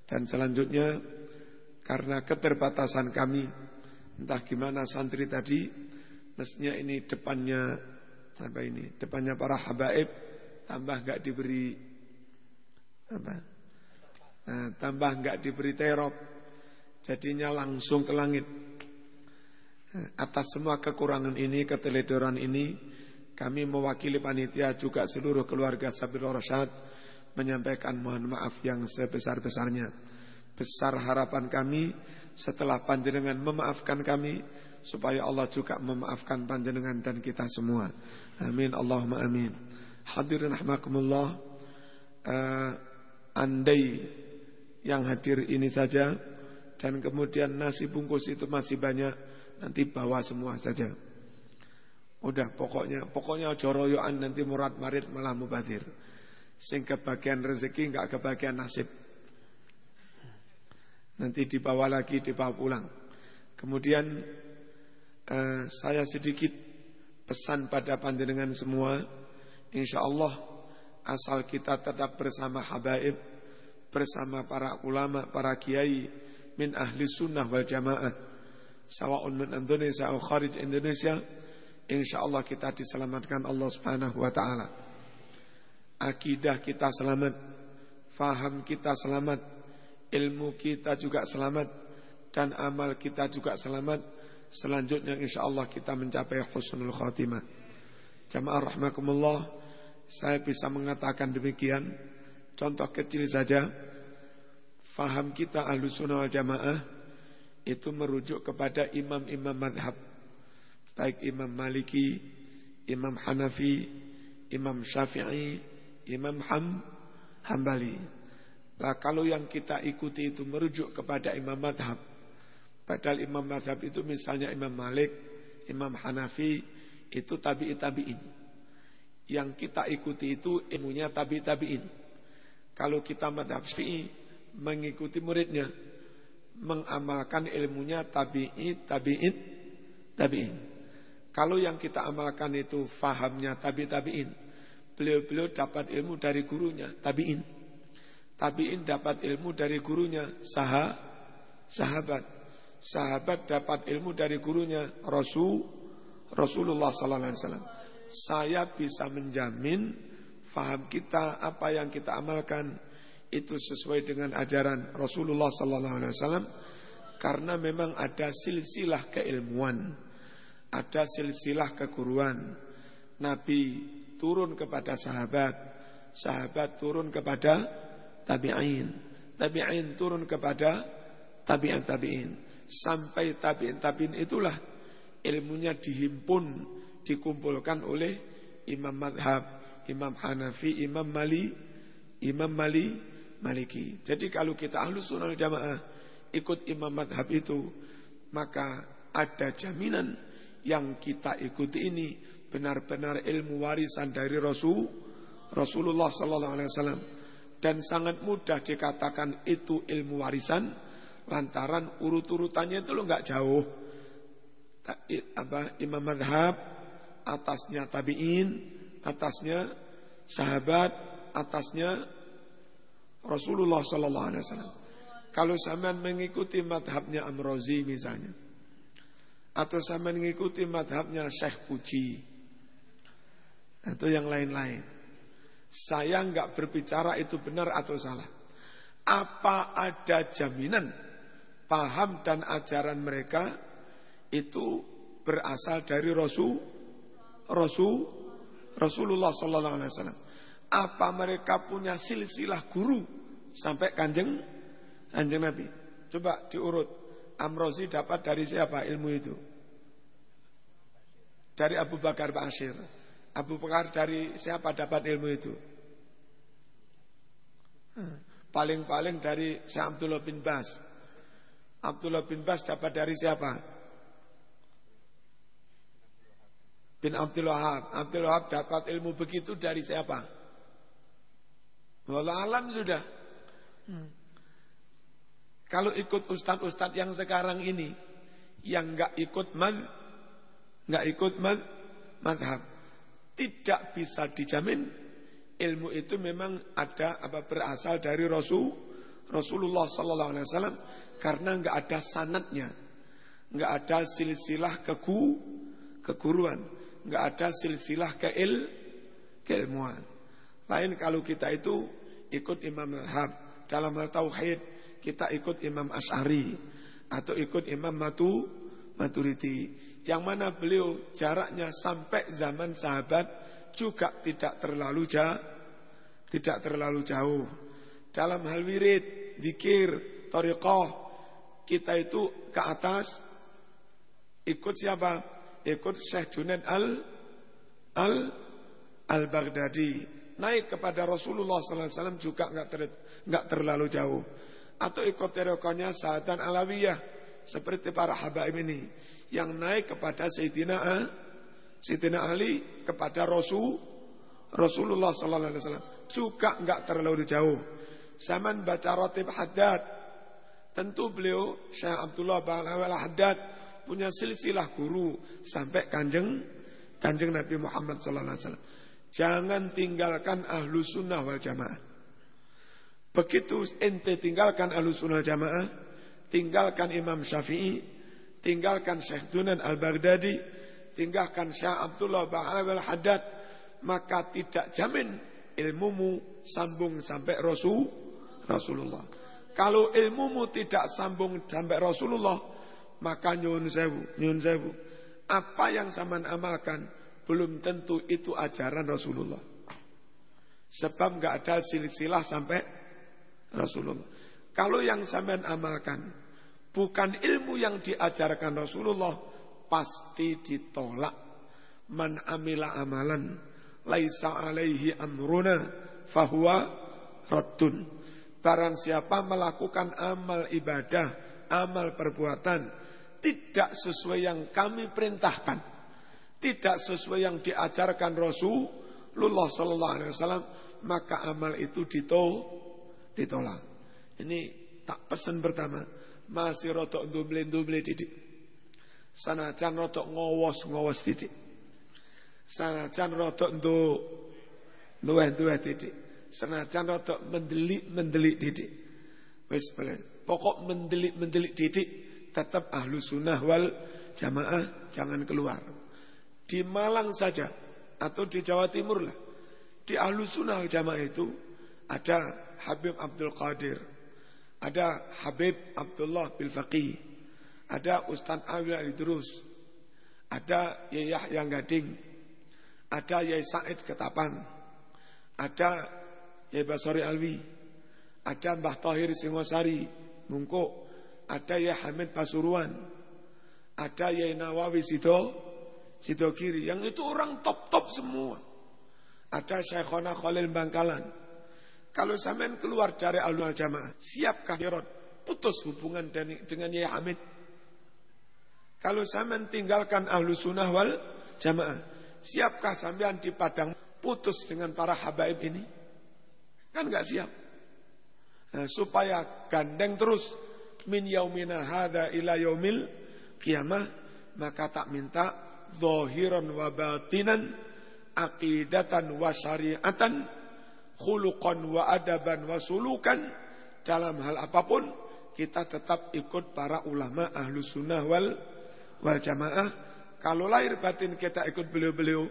Dan selanjutnya karena keterbatasan kami entah gimana santri tadi mestinya ini depannya apa ini depannya para habaib tambah enggak diberi apa nah, tambah enggak diberi terop jadinya langsung ke langit nah, atas semua kekurangan ini keteledoran ini kami mewakili panitia juga seluruh keluarga Sabir Rasyad menyampaikan mohon maaf yang sebesar-besarnya. Besar harapan kami setelah panjenengan memaafkan kami supaya Allah juga memaafkan panjenengan dan kita semua. Amin Allahumma amin. Hadirin rahmakumullah. Uh, andai yang hadir ini saja dan kemudian nasi bungkus itu masih banyak nanti bawa semua saja. Udah pokoknya pokoknya joroyoan nanti murad marid malah mubadir. Sing kebagian rezeki enggak kebagian nasib. Nanti dibawa lagi dibawa pulang. Kemudian eh, saya sedikit pesan pada panjenengan semua, insya Allah asal kita tetap bersama habaib, bersama para ulama, para kiai min ahli sunnah wal jamaah, sawaun min Indonesia atau kharij Indonesia Insya Allah kita diselamatkan Allah Subhanahu wa taala. Akidah kita selamat, faham kita selamat, ilmu kita juga selamat dan amal kita juga selamat. Selanjutnya insya Allah kita mencapai husnul khatimah. Jamaah rahmakumullah, saya bisa mengatakan demikian. Contoh kecil saja, faham kita ahlu sunnah wal jamaah itu merujuk kepada imam-imam madhab baik Imam Maliki, Imam Hanafi, Imam Syafi'i, Imam Ham, Hambali. Nah, kalau yang kita ikuti itu merujuk kepada Imam Madhab, padahal Imam Madhab itu misalnya Imam Malik, Imam Hanafi, itu tabi'i tabi'in. Yang kita ikuti itu ilmunya tabi tabi'in. Kalau kita madhab syafi'i mengikuti muridnya, mengamalkan ilmunya tabi'i tabi'in tabi'in. Kalau yang kita amalkan itu fahamnya tabi tabiin, beliau-beliau dapat ilmu dari gurunya tabiin. Tabiin dapat ilmu dari gurunya sah sahabat. Sahabat dapat ilmu dari gurunya Rasul Rasulullah sallallahu alaihi wasallam. Saya bisa menjamin faham kita apa yang kita amalkan itu sesuai dengan ajaran Rasulullah sallallahu alaihi wasallam karena memang ada silsilah keilmuan ada silsilah keguruan. Nabi turun kepada sahabat, sahabat turun kepada tabi'in, tabi'in turun kepada tabi'in tabi'in. Sampai tabi'in tabi'in itulah ilmunya dihimpun, dikumpulkan oleh Imam Madhab, Imam Hanafi, Imam Mali, Imam Mali, Maliki. Jadi kalau kita ahlu sunnah jamaah ikut imam madhab itu, maka ada jaminan yang kita ikuti ini benar-benar ilmu warisan dari Rasul Rasulullah Sallallahu Alaihi Wasallam dan sangat mudah dikatakan itu ilmu warisan. Lantaran urut-urutannya itu lo nggak jauh. Apa imam madhab atasnya tabiin atasnya sahabat atasnya Rasulullah Sallallahu Alaihi Wasallam. Kalau sampean mengikuti madhabnya Amrozi misalnya atau sampean mengikuti madhabnya Syekh Puji atau yang lain-lain saya nggak berbicara itu benar atau salah apa ada jaminan paham dan ajaran mereka itu berasal dari Rasul Rasul Rasulullah Sallallahu Alaihi Wasallam. Apa mereka punya silsilah guru sampai kanjeng kanjeng Nabi? Coba diurut. Amrozi dapat dari siapa ilmu itu? Dari Abu Bakar Basir. Abu Bakar dari siapa dapat ilmu itu? Paling-paling dari Syekh Abdullah bin Bas. Abdullah bin Bas dapat dari siapa? bin Abdul Wahab. Abdul Wahab dapat ilmu begitu dari siapa? Wallah alam sudah. Hmm. Kalau ikut ustadz-ustadz yang sekarang ini, yang nggak ikut mad, nggak ikut mad, madhab, tidak bisa dijamin ilmu itu memang ada apa berasal dari Rasul Rasulullah Sallallahu Alaihi Wasallam karena nggak ada sanatnya, nggak ada silsilah keku keguruan nggak ada silsilah keil keilmuan. Lain kalau kita itu ikut Imam Mahab dalam hal tauhid kita ikut Imam Ash'ari atau ikut Imam Matu Maturiti yang mana beliau jaraknya sampai zaman sahabat juga tidak terlalu jauh tidak terlalu jauh. Dalam hal wirid, dikir, tariqah kita itu ke atas ikut siapa? ikut Syekh Junaid al al al Baghdadi naik kepada Rasulullah SAW juga nggak ter, terlalu jauh. Atau ikut terokonya Sa'atan Alawiyah seperti para habaib ini yang naik kepada Sayyidina al, Sayyidina Ali kepada Rasul Rasulullah SAW juga nggak terlalu jauh. Zaman baca rotib haddad tentu beliau Syekh Abdullah bin Haddad punya silsilah guru sampai kanjeng kanjeng Nabi Muhammad sallallahu alaihi wasallam. Jangan tinggalkan ahlu sunnah wal jamaah. Begitu ente tinggalkan ahlu sunnah jamaah, tinggalkan Imam Syafi'i, tinggalkan Syekh Dunan al-Baghdadi, tinggalkan Syekh Abdullah Ba'al al-Haddad, maka tidak jamin ilmumu sambung sampai Rasul Rasulullah. Kalau ilmumu tidak sambung sampai Rasulullah, maka nyun sewu, nyun sewu. Apa yang zaman amalkan belum tentu itu ajaran Rasulullah. Sebab nggak ada silsilah sampai Rasulullah. Kalau yang sampean amalkan bukan ilmu yang diajarkan Rasulullah, pasti ditolak. Man amila amalan laisa alaihi amruna fahuwa raddun. Barang siapa melakukan amal ibadah, amal perbuatan tidak sesuai yang kami perintahkan, tidak sesuai yang diajarkan Rasulullah Sallallahu Alaihi Wasallam, maka amal itu ditolak. Ini tak pesan pertama, masih rotok duble duble didik. Sanajan rotok ngowos ngowos didik. Sanajan rotok do luwe luwe didik. Sanajan rotok mendelik mendelik didik. Wes Pokok mendelik mendelik didik tetap ahlu sunnah wal jamaah jangan keluar. Di Malang saja atau di Jawa Timur lah. Di ahlu sunnah jamaah itu ada Habib Abdul Qadir. Ada Habib Abdullah bil Faqih. Ada Ustaz Awil Idrus. Ada Yayah Yang Gading. Ada Yai Said Ketapang. Ada Yai Basori Alwi. Ada Mbah Tahir Singosari. Mungkuk ada ya Hamid Pasuruan, ada ya Nawawi Sido, Sido Kiri, yang itu orang top-top semua. Ada Syekhona Khalil Bangkalan, Kalau sampean keluar dari alul jamaah, siapkah Herod putus hubungan dengan Yai Hamid? Kalau sampean tinggalkan ahlu sunnah wal jamaah, siapkah sampean di padang putus dengan para habaib ini? Kan nggak siap. Nah, supaya gandeng terus min yaumina hadza ila yaumil qiyamah maka tak minta zahiran wa batinan aqidatan wa syariatan khuluqan wa adaban wa sulukan dalam hal apa pun kita tetap ikut para ulama ahlu sunnah wal wal jamaah kalau lahir batin kita ikut beliau-beliau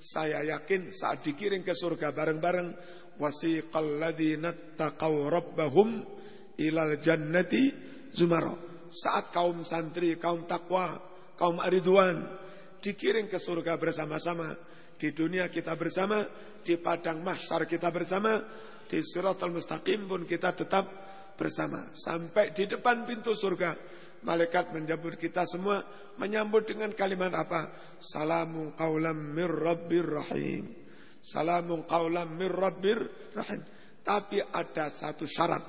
saya yakin saat dikirim ke surga bareng-bareng wasiqal ladzina taqaw rabbahum ilal jannati zumara. Saat kaum santri, kaum takwa, kaum aridwan dikirim ke surga bersama-sama. Di dunia kita bersama, di padang mahsyar kita bersama, di suratul mustaqim pun kita tetap bersama. Sampai di depan pintu surga, malaikat menjemput kita semua menyambut dengan kalimat apa? Salamu qaulam mir rahim. Salamun qawlam mir rahim. Tapi ada satu syarat.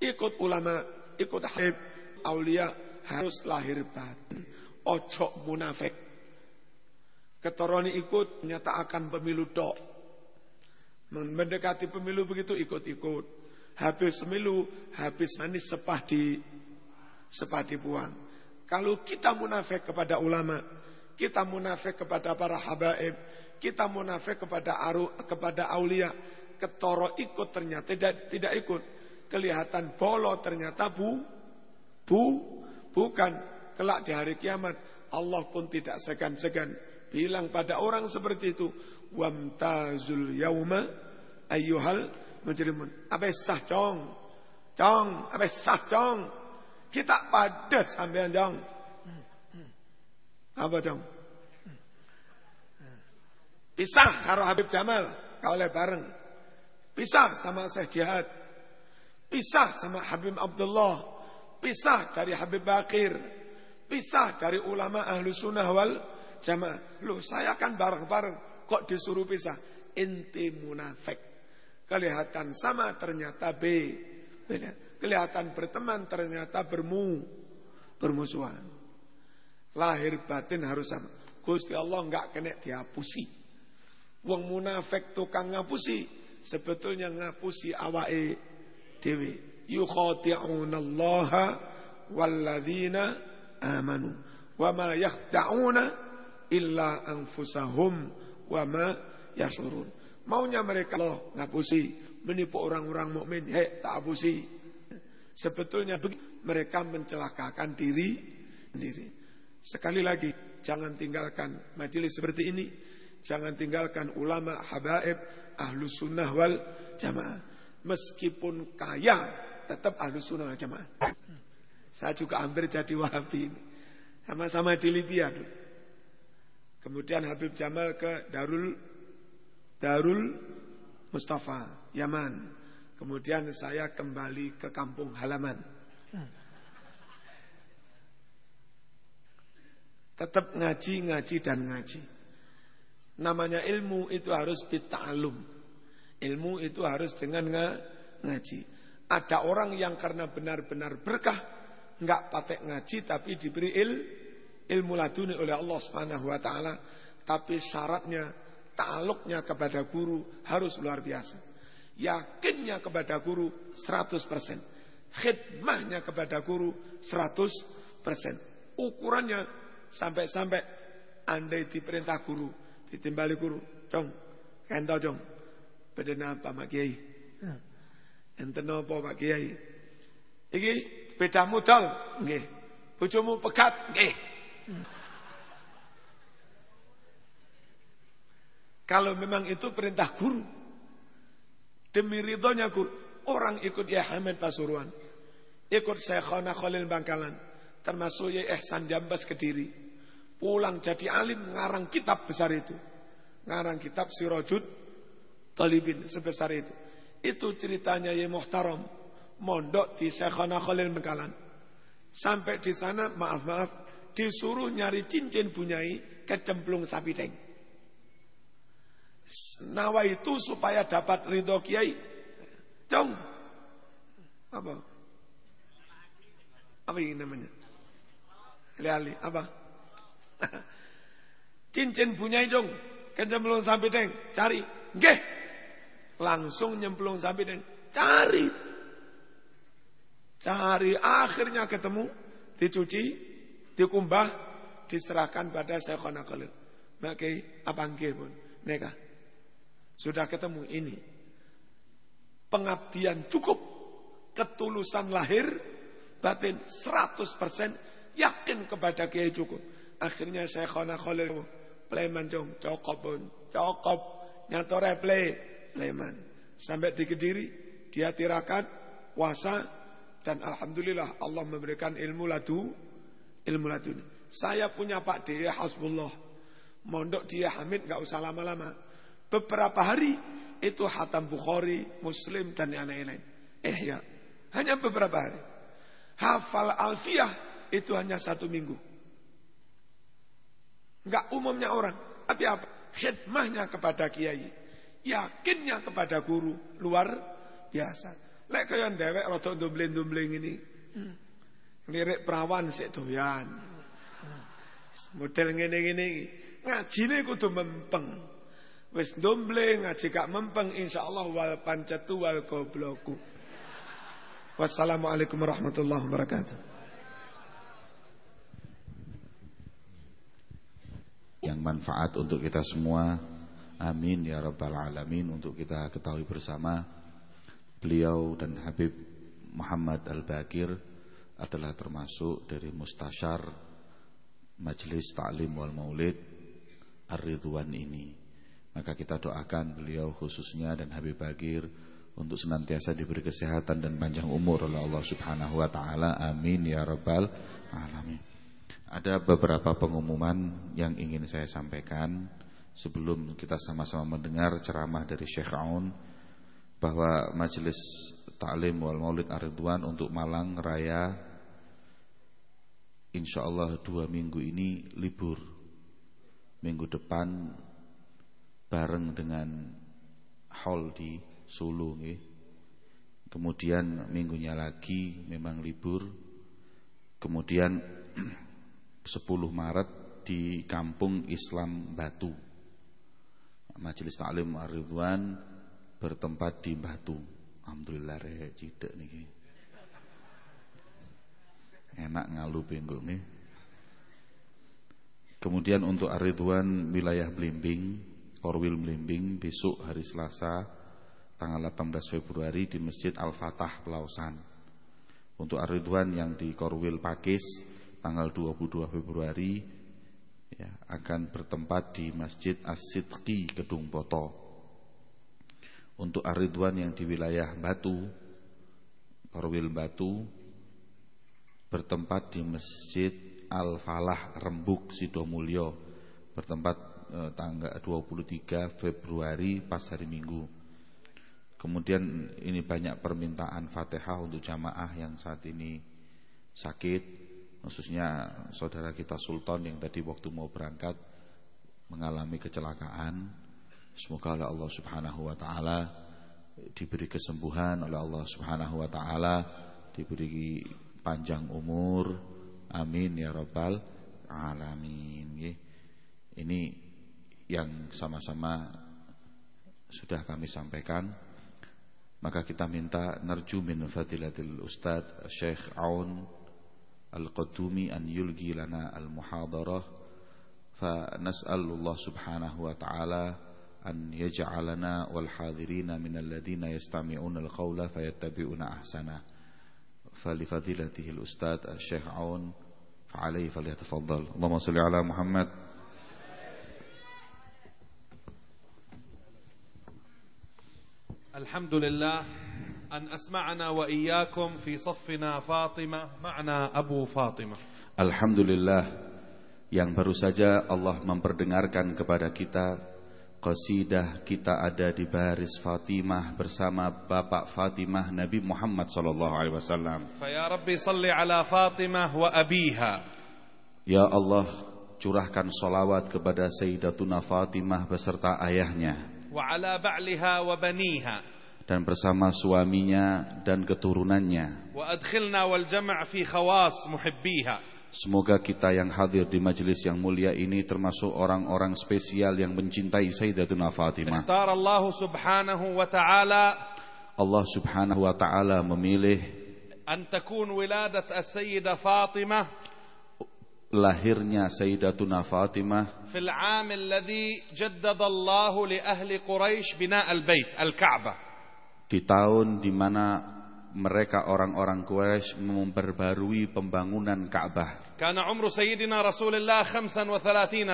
Ikut ulama, ikut habib, aulia harus lahir batin. Ojo munafik. Ketoroni ikut menyatakan pemilu dok. Mendekati pemilu begitu ikut-ikut. Habis pemilu, habis manis sepah di sepah dibuang. Kalau kita munafik kepada ulama, kita munafik kepada para habaib, kita munafik kepada aru, kepada aulia, ketoro ikut ternyata tidak tidak ikut. Kelihatan bolo ternyata bu bu bukan kelak di hari kiamat Allah pun tidak segan-segan bilang pada orang seperti itu wamtazul yauma ayyuhal mujrimun apa sah cong cong apa sah cong kita padat sampean cong apa cong Pisah karo Habib Jamal, kau bareng. Pisah sama Syekh Jihad. Pisah sama Habib Abdullah. Pisah dari Habib Bakir. Pisah dari ulama ahlu sunnah wal jamaah. Loh saya kan bareng-bareng. Kok disuruh pisah? Inti munafik. Kelihatan sama ternyata B. Kelihatan berteman ternyata bermu. Bermusuhan. Lahir batin harus sama. Gusti Allah enggak kena dihapusi. Wong munafik tukang ngapusi, sebetulnya ngapusi awake dhewe. Yukhati'una Allah walladzina amanu wa ma yakhda'una illa anfusahum wa ma yasurun. Maunya mereka Allah ngapusi, menipu orang-orang mukmin, hei tak apusi. Sebetulnya mereka mencelakakan diri sendiri. Sekali lagi, jangan tinggalkan majelis seperti ini Jangan tinggalkan ulama habaib ahlu sunnah wal jamaah. Meskipun kaya tetap ahlu sunnah wal jamaah. Saya juga hampir jadi wahabi ini. Sama-sama di Libya dulu. Kemudian Habib Jamal ke Darul Darul Mustafa, Yaman. Kemudian saya kembali ke kampung halaman. Tetap ngaji, ngaji dan ngaji. Namanya ilmu itu harus bita'alum. Ilmu itu harus dengan ngaji. Ada orang yang karena benar-benar berkah, nggak patek ngaji tapi diberi il, ilmu laduni oleh Allah Subhanahu wa taala, tapi syaratnya ta'aluknya kepada guru harus luar biasa. Yakinnya kepada guru 100%. Khidmahnya kepada guru 100%. Ukurannya sampai-sampai andai diperintah guru ditimbali guru, cong, kento cong. Pada apa Pak Kiai? Enten apa Pak Kiai? Iki beda modal, nggih. Bojomu pegat, nggih. Kalau memang itu perintah guru, demi ridhonya guru, orang ikut Ya Hamid Pasuruan, ikut Syekhona Khalil Bangkalan, termasuk Ya Ihsan Jambas Kediri, Pulang jadi alim ngarang kitab besar itu. Ngarang kitab Sirajud Talibin sebesar itu. Itu ceritanya ya Muhtaram. Mondok di Syekhana Khalil Mekalan. Sampai di sana maaf-maaf disuruh nyari cincin bunyai kecemplung sapi teng. Nawa itu supaya dapat ridho kiai. Cong. Apa? Apa ini namanya? Ali-ali. Apa? <laughs> Cincin punya Cong. Kan nyemplung sampai deng. Cari. Nggih. Langsung nyemplung sampai deng. Cari. Cari. Akhirnya ketemu. Dicuci. Dikumbah. Diserahkan pada Syekhona Khalil. Maka apa pun. Neka. Sudah ketemu ini. Pengabdian cukup. Ketulusan lahir. Batin 100% yakin kepada Kiai cukup. Akhirnya saya khana khalil pleman jong cokop pun cokop nyatore play pleman sampai di Kediri dia tirakan puasa dan alhamdulillah Allah memberikan ilmu ladu ilmu laduni. Saya punya Pak D Hasbullah. Mondok dia Hamid nggak usah lama-lama. Beberapa hari itu hatam Bukhari, Muslim dan yang lain-lain. Eh ya, hanya beberapa hari. Hafal alfiah itu hanya satu minggu. Enggak umumnya orang. Tapi apa? Khidmahnya kepada kiai. Yakinnya kepada guru. Luar biasa. Lek kaya dewek rada dumbling-dumbling ini. Hmm. Lirik perawan sik doyan. Model ngene-ngene iki. Ngajine kudu mempeng. Wis ndomble ngaji gak mempeng insyaallah wal pancetu wal gobloku. Wassalamualaikum warahmatullahi wabarakatuh. Yang manfaat untuk kita semua. Amin ya rabbal alamin untuk kita ketahui bersama beliau dan Habib Muhammad Al-Bakir adalah termasuk dari mustasyar Majelis Ta'lim wal Maulid Ar-Ridwan ini. Maka kita doakan beliau khususnya dan Habib Bagir untuk senantiasa diberi kesehatan dan panjang umur oleh Allah Subhanahu wa taala. Amin ya rabbal alamin. Ada beberapa pengumuman yang ingin saya sampaikan sebelum kita sama-sama mendengar ceramah dari Syekh Aun bahwa Majelis Ta'lim wal Maulid Ar-Ridwan untuk Malang Raya insya Allah dua minggu ini libur. Minggu depan bareng dengan hall di Solo nggih. Kemudian minggunya lagi memang libur. Kemudian <clears throat> 10 Maret di Kampung Islam Batu. Majelis Taklim Ar-Ridwan bertempat di Batu. Alhamdulillah rek cidek niki. Enak ngalu benggok nih. Kemudian untuk Ar-Ridwan wilayah Blimbing, Korwil Blimbing besok hari Selasa tanggal 18 Februari di Masjid Al-Fatah Pelausan. Untuk Ar-Ridwan yang di Korwil Pakis tanggal 22 Februari ya, akan bertempat di Masjid As-Sidqi Kedung Boto. Untuk Ar-Ridwan yang di wilayah Batu, Korwil Batu bertempat di Masjid Al-Falah Rembuk Sidomulyo bertempat eh, tanggal 23 Februari pas hari Minggu. Kemudian ini banyak permintaan Fatihah untuk jamaah yang saat ini sakit, khususnya saudara kita Sultan yang tadi waktu mau berangkat mengalami kecelakaan. Semoga oleh Allah Subhanahu wa taala diberi kesembuhan oleh Allah Subhanahu wa taala, diberi panjang umur. Amin ya rabbal alamin. Ini yang sama-sama sudah kami sampaikan. Maka kita minta narju min fadilatil Ustaz Syekh Aun Al-Qadumi an yulgi lana al-muhadarah fa nas'alullah subhanahu wa ta'ala an yaj'alana wal hadirina alladhina yastami'una al-qawla fayattabi'una ahsana فلفضيلته الأستاذ الشيخ عون فعليه فليتفضل اللهم صل على محمد الحمد لله أن أسمعنا وإياكم في صفنا فاطمة معنا أبو فاطمة Alhamdulillah yang baru saja Allah memperdengarkan kepada kita Qasidah kita ada di baris Fatimah bersama Bapak Fatimah Nabi Muhammad sallallahu alaihi wasallam. Ya Rabbi salli ala Fatimah wa abiha. Ya Allah, curahkan solawat kepada Sayyidatuna Fatimah beserta ayahnya. Wa ala ba'liha wa baniha. Dan bersama suaminya dan keturunannya. Wa adkhilna wal jam' fi khawas muhibbiha Semoga kita yang hadir di majelis yang mulia ini termasuk orang-orang spesial yang mencintai Sayyidatuna Fatimah. Allah Subhanahu wa taala. Allah Subhanahu wa taala memilih antakun wiladat as-sayyidah Fatimah. lahirnya Sayyidatuna Fatimah. Fil 'am alladhi jaddada Allah li ahli Quraisy bina al-bait al-Ka'bah. Di tahun di mana mereka orang-orang Quraisy memperbarui pembangunan Ka'bah. Karena umur Sayyidina Rasulullah 35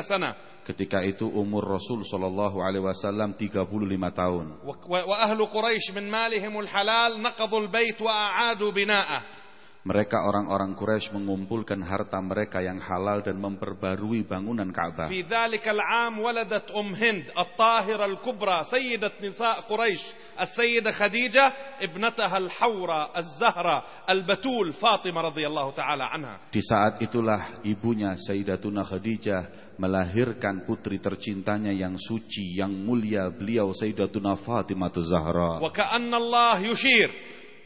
sana. Ketika itu umur Rasul sallallahu alaihi wasallam 35 tahun. Wa ahlu Quraisy min malihimul halal naqadul bait wa a'adu bina'ah. Mereka orang-orang Quraisy mengumpulkan harta mereka yang halal dan memperbarui bangunan Ka'bah. في ذلك العام ولدت أم هند الطاهرة الكبرى سيدة نساء قريش السيدة خديجة ابنتها الحورة الزهرة البتول فاطمة رضي الله تعالى عنها Di saat itulah ibunya Sayyidatuna Khadijah melahirkan putri tercintanya yang suci, yang mulia beliau Sayyidatuna Fatimah Zahra. وكأن الله يشير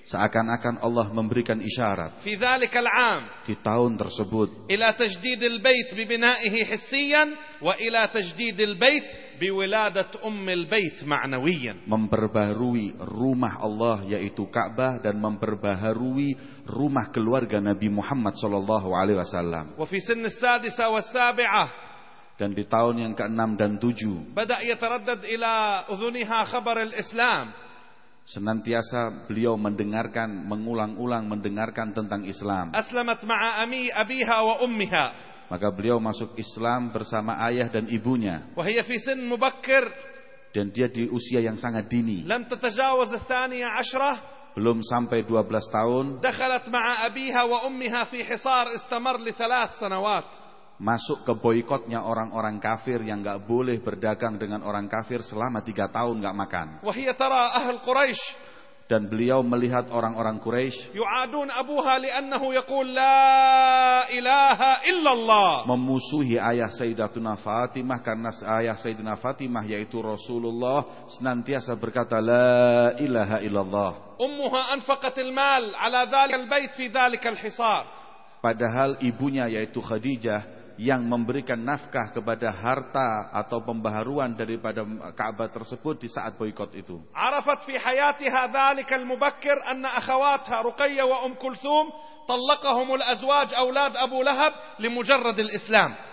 Seakan-akan Allah memberikan isyarat في ذلك العام di tahun tersebut إلى تجديد البيت ببنائه حسيا وإلى تجديد البيت بولادة أم البيت معنويا memperbaharui rumah Allah yaitu Ka'bah dan memperbaharui rumah keluarga Nabi Muhammad sallallahu alaihi wasallam. وفي سن السادسة والسابعة Dan di tahun yang ke-6 dan 7 بدأ يتردد إلى أذنها خبر الإسلام Senantiasa beliau mendengarkan, mengulang-ulang mendengarkan tentang Islam. Aslamat ma'a ami abiha wa ummiha. Maka beliau masuk Islam bersama ayah dan ibunya. Wa hiya fi sin mubakkir. Dan dia di usia yang sangat dini. Lam tatajawaz ath-thaniya 'ashrah. Belum sampai 12 tahun. Dakhalat ma'a abiha wa ummiha fi hisar istamar li thalath sanawat masuk ke boikotnya orang-orang kafir yang nggak boleh berdagang dengan orang kafir selama tiga tahun nggak makan. Dan beliau melihat orang-orang Quraisy memusuhi ayah Sayyidatuna Fatimah karena ayah Sayyidatuna Fatimah yaitu Rasulullah senantiasa berkata la ilaha illallah. Ummuha anfaqatil mal ala dhalika al-bait fi dhalika al-hisar. Padahal ibunya yaitu Khadijah yang memberikan nafkah kepada harta atau pembaharuan daripada Ka'bah tersebut di saat boikot itu. عرفت في حياتها ذلك المبكر أن أخواتها رقية وأم كلثوم طلقهم الأزواج أولاد أبو لهب لمجرد الإسلام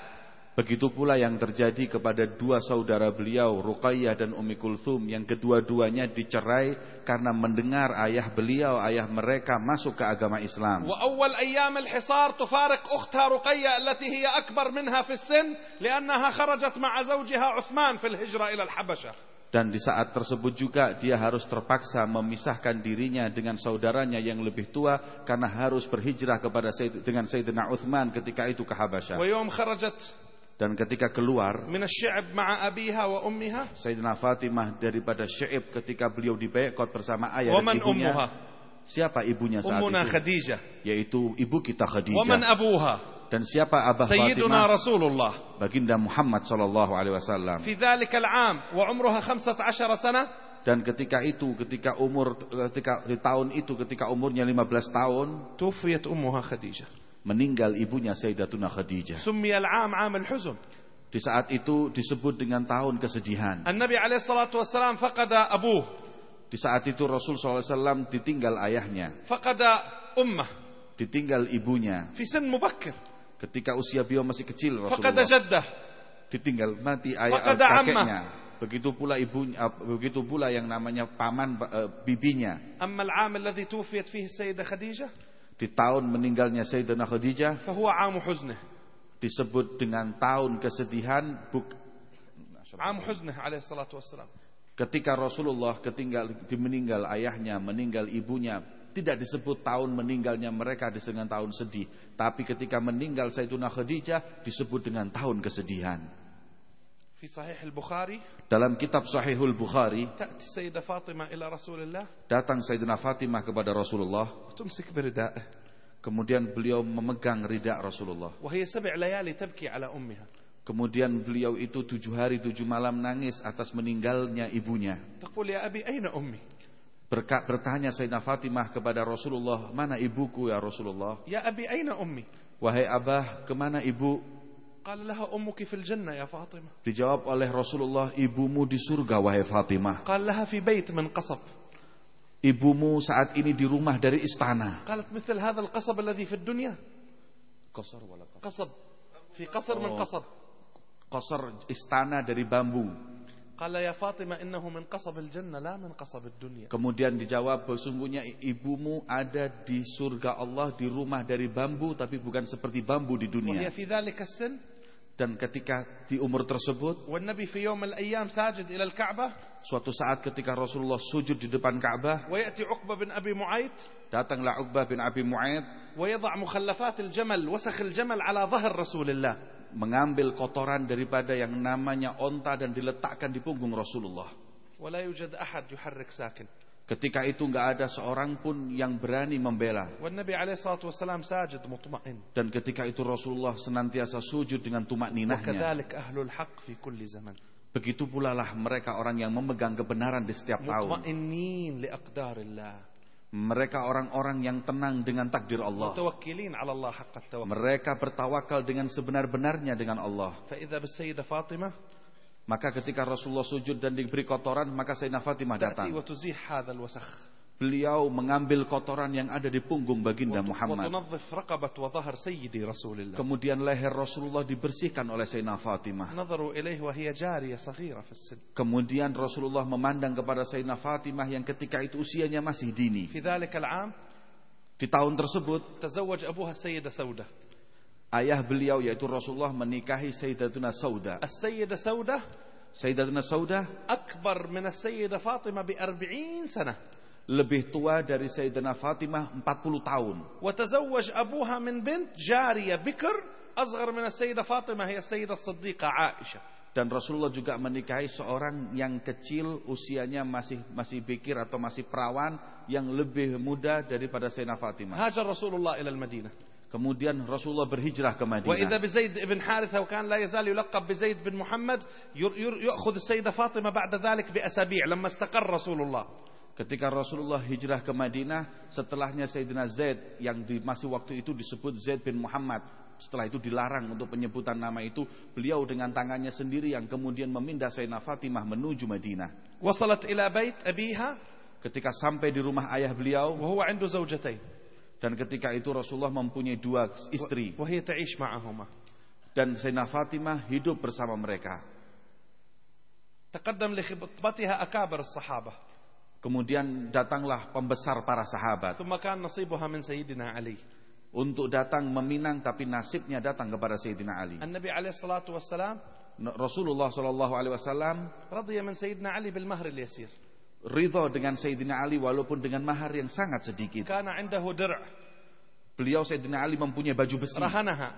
Begitu pula yang terjadi kepada dua saudara beliau, Ruqayyah dan Umi Kulthum, yang kedua-duanya dicerai karena mendengar ayah beliau, ayah mereka masuk ke agama Islam. Wa awal ayam al-hisar tufarik Ruqayyah allati hiya akbar minha fi sin, liannaha kharajat ma'a zawjiha Uthman fil hijra ila al-habasha. Dan di saat tersebut juga dia harus terpaksa memisahkan dirinya dengan saudaranya yang lebih tua karena harus berhijrah kepada Sayyid, dengan Sayyidina Uthman ketika itu ke Habasyah. Dan ketika keluar Sayyidina Fatimah daripada Syaib ketika beliau di bersama ayah dan ibunya? Siapa ibunya saat itu? Khadijah. Yaitu ibu kita Khadijah. Dan siapa abah Sayyiduna Fatimah? Rasulullah. Baginda Muhammad sallallahu alaihi wasallam. Fi am wa umruha 15 sana. Dan ketika itu ketika umur ketika di tahun itu ketika umurnya 15 tahun tufiyat ummuha Khadijah meninggal ibunya Sayyidatuna Khadijah. 'am 'am al-huzn. Di saat itu disebut dengan tahun kesedihan. An-Nabi alaihi salatu wasallam faqada abuh. Di saat itu Rasul SAW ditinggal ayahnya. Faqada ummah. Ditinggal ibunya. Fi sin mubakkir. Ketika usia beliau masih kecil Rasulullah. Faqada jaddah. Ditinggal mati ayah Faqada kakeknya. Begitu pula ibunya, eh, begitu pula yang namanya paman uh, bibinya. Amma al-'am alladhi tufiyat fihi Sayyidah Khadijah di tahun meninggalnya Sayyidina Khadijah disebut dengan tahun kesedihan buk ketika Rasulullah ketinggal meninggal ayahnya meninggal ibunya tidak disebut tahun meninggalnya mereka dengan tahun sedih. Tapi ketika meninggal Sayyidina Khadijah disebut dengan tahun kesedihan. في صحيح البخاري Dalam kitab Sahihul Bukhari تأتي السيدة فاطمة إلى رسول الله datang Sayyidina Fatimah kepada Rasulullah, وتمسك بردائه kemudian beliau memegang rida Rasulullah. وهي سبع ليالي تبكي على أمها Kemudian beliau itu tujuh hari tujuh malam nangis atas meninggalnya ibunya. تقول يا أبي أين أمي Berka- bertanya Sayyidina Fatimah kepada Rasulullah, mana ibuku ya Rasulullah? يا أبي أين أمي Wahai abah, kemana ibu? Dijawab oleh Rasulullah, ibumu di surga wahai Fatimah. Fi bait min qasab. Ibumu saat ini di rumah dari istana. Qalat mithal qasab dunya. Qasab. Qasab. Min qasab. Qasar istana dari bambu. Fatimah min qasab al-jannah la min qasab. Kemudian dijawab sesungguhnya ibumu ada di surga Allah di rumah dari bambu tapi bukan seperti bambu di dunia Dan ketika di umur tersebut, والنبي في يوم من الأيام ساجد إلى الكعبة suatu saat ketika Rasulullah sujud di depan Ka'bah, ويأتي عقبة بن أبي معيط datanglah Uqbah bin Abi Mu'aid ويضع مخلفات الجمل وسخ الجمل على ظهر رسول الله mengambil kotoran daripada yang namanya onta dan diletakkan di punggung Rasulullah. ولا يوجد أحد يحرك ساكن Ketika itu nggak ada seorang pun yang berani membela. Dan ketika itu Rasulullah senantiasa sujud dengan tumak ninahnya. Begitu pula lah mereka orang yang memegang kebenaran di setiap tahun. Mereka orang-orang yang tenang dengan takdir Allah. Mereka bertawakal dengan sebenar-benarnya dengan Allah. Maka ketika Rasulullah sujud dan diberi kotoran, maka Sayyidina Fatimah datang. Beliau mengambil kotoran yang ada di punggung baginda Muhammad. Kemudian leher Rasulullah dibersihkan oleh Sayyidina Fatimah. Kemudian Rasulullah memandang kepada Sayyidina Fatimah yang ketika itu usianya masih dini. Di tahun tersebut ayah beliau yaitu Rasulullah menikahi Sayyidatuna Sauda. As-Sayyidah Sauda, Sayyidatuna Sauda akbar min Sayyidah Fatimah bi 40 sana. Lebih tua dari Sayyidatuna Fatimah 40 tahun. Wa tazawwaj abuha min bint jariyah bikr asghar min Sayyidah Fatimah hiya Sayyidah Siddiqah Aisyah. Dan Rasulullah juga menikahi seorang yang kecil usianya masih masih bikir atau masih perawan yang lebih muda daripada Sayyidina Fatimah. Hajar Rasulullah ila Madinah. Kemudian Rasulullah berhijrah ke وإذا Madinah. بزيد بن حارثة وكان لا يزال يلقب بزيد بن محمد ير- ير- يأخذ السيدة فاطمة بعد ذلك بأسابيع لما استقر رسول الله Ketika Rasulullah hijrah ke Madinah, setelahnya Sayyidina Zaid yang di, masih waktu itu disebut Zaid bin Muhammad. Setelah itu dilarang untuk penyebutan nama itu, beliau dengan tangannya sendiri yang kemudian memindah Sayyidina Fatimah menuju Madinah. وصلت إلى بيت أبيها Ketika sampai di rumah ayah beliau وهو عنده زوجتين dan ketika itu Rasulullah mempunyai dua istri. Dan Sayyidina Fatimah hidup bersama mereka. Kemudian datanglah pembesar para sahabat. Untuk datang meminang tapi nasibnya datang kepada Sayyidina Ali. Nabi alaihi salatu wassalam Rasulullah sallallahu alaihi wasallam radhiya min Sayyidina Ali bil mahr al-yasir ridho dengan Sayyidina Ali walaupun dengan mahar yang sangat sedikit. Karena indahu Beliau Sayyidina Ali mempunyai baju besi. Rahanaha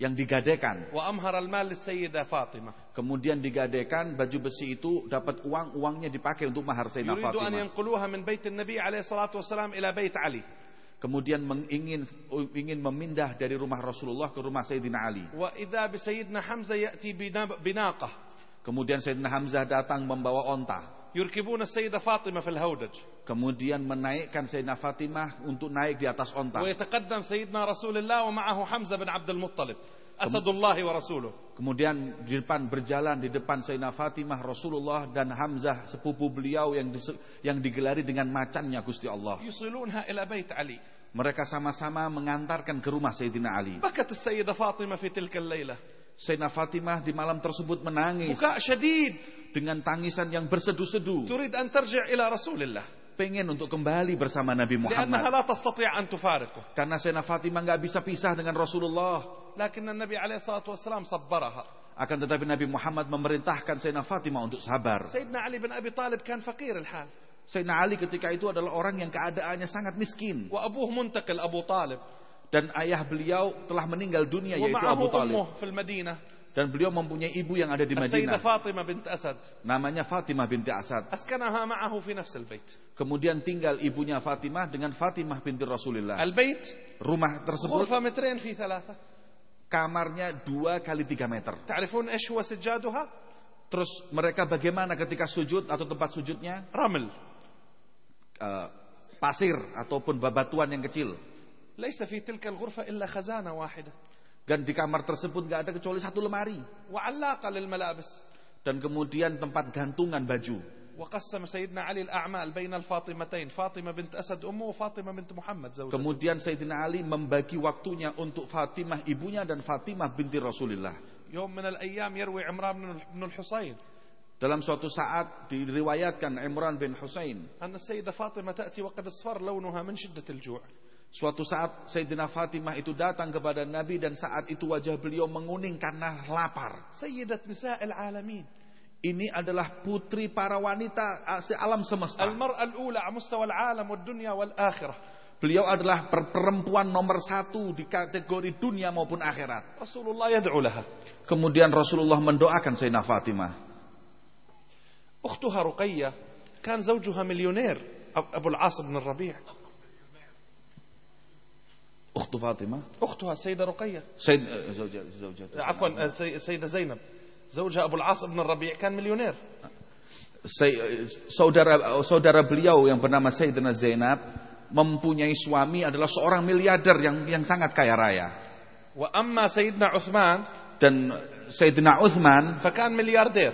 yang digadekan. Wa amhar al mal Sayyidah Fatimah. Kemudian digadekan baju besi itu dapat uang, uangnya dipakai untuk mahar Sayyidah Fatimah. Yuridu an yang yanquluha min bait Nabi alaihi salatu wasalam ila bait Ali. Kemudian ingin ingin memindah dari rumah Rasulullah ke rumah Sayyidina Ali. Wa idha bi Sayyidina Hamzah ya'ti binaqah. Kemudian Sayyidina Hamzah datang membawa ontah yurkibuna Sayyidah Fatimah fil haudaj. Kemudian menaikkan Sayyidah Fatimah untuk naik di atas unta. Wa yataqaddam Sayyidina Rasulullah wa ma'ahu Hamzah bin Abdul Muttalib. Asadullahi wa Rasuluh. Kemudian di depan berjalan di depan Sayyidina Fatimah Rasulullah dan Hamzah sepupu beliau yang di, yang digelari dengan macannya Gusti Allah. Yusulunha ila bait Ali. Mereka sama-sama mengantarkan ke rumah Sayyidina Ali. Bakat Sayyidah Fatimah fi tilka al-lailah. Sayyidina Fatimah di malam tersebut menangis. Buka syadid dengan tangisan yang berseduh-sedu. Turid an tarji' ila Rasulillah pengen untuk kembali bersama Nabi Muhammad. Karena Sayyidah Fatimah nggak bisa pisah dengan Rasulullah. Lakin Nabi alaihi salatu wasallam sabbaraha. Akan tetapi Nabi Muhammad memerintahkan Sayyidina Fatimah untuk sabar. Sayyidina Ali bin Abi Talib kan fakir al-hal. Sayyidina Ali ketika itu adalah orang yang keadaannya sangat miskin. Wa abuh muntakil Abu Talib. Dan ayah beliau telah meninggal dunia yaitu Abu Talib. Dan beliau mempunyai ibu yang ada di Madinah. Fatimah binti Asad. Namanya Fatimah binti Asad. Askanaha ma'ahu fi nafs bait. Kemudian tinggal ibunya Fatimah dengan Fatimah binti Rasulullah. Al-bait. Rumah tersebut. Ghurfa metrain fi thalatha. Kamarnya dua kali tiga meter. Ta'rifun ish wa sejaduha? Terus mereka bagaimana ketika sujud atau tempat sujudnya? Ramel. Uh, eh, pasir ataupun bebatuan yang kecil. Laisa fi tilka al-ghurfa illa khazana wahidah. Dan di kamar tersebut nggak ada kecuali satu lemari. وعلاقة للملابس Dan kemudian tempat gantungan baju. وقسم سيدنا علي الأعمال بين الفاطمتين فاطمة بنت أسد أمه وفاطمة بنت محمد زوجته Kemudian Sayyidina Ali membagi waktunya untuk Fatimah ibunya dan Fatimah binti Rasulullah. يوم من الأيام يروي عمران بن- بن الحصين Dalam suatu saat diriwayatkan Imran bin Husain. أن السيدة فاطمة تأتي وقد اصفر لونها من شدة الجوع Suatu saat Sayyidina Fatimah itu datang kepada Nabi dan saat itu wajah beliau menguning karena lapar. Sayyidat Nisa al-Alamin. Ini adalah putri para wanita ah, alam semesta. Al-mar'a al-ula mustawa al-alam dunya wal akhirah. Beliau adalah perempuan nomor satu di kategori dunia maupun akhirat. Rasulullah yad'ulaha. Kemudian Rasulullah mendoakan Sayyidina Fatimah. Ukhtuha Ruqayyah kan zawjuha milioner Abu Al-As bin Rabi'ah. الربيع Ukhtu Fatimah. أختها السيدة رقية Sayyid, eh, zauja, zauja, عفوا السي- السيدة زينب زوجها أبو العاص بن الربيع كان مليونير Say- eh, saudara saudara beliau yang bernama Sayyidina Zainab mempunyai suami adalah seorang miliarder yang yang sangat kaya raya. وأما سيدنا عثمان Dan Sayyidina Uthman فكان ملياردير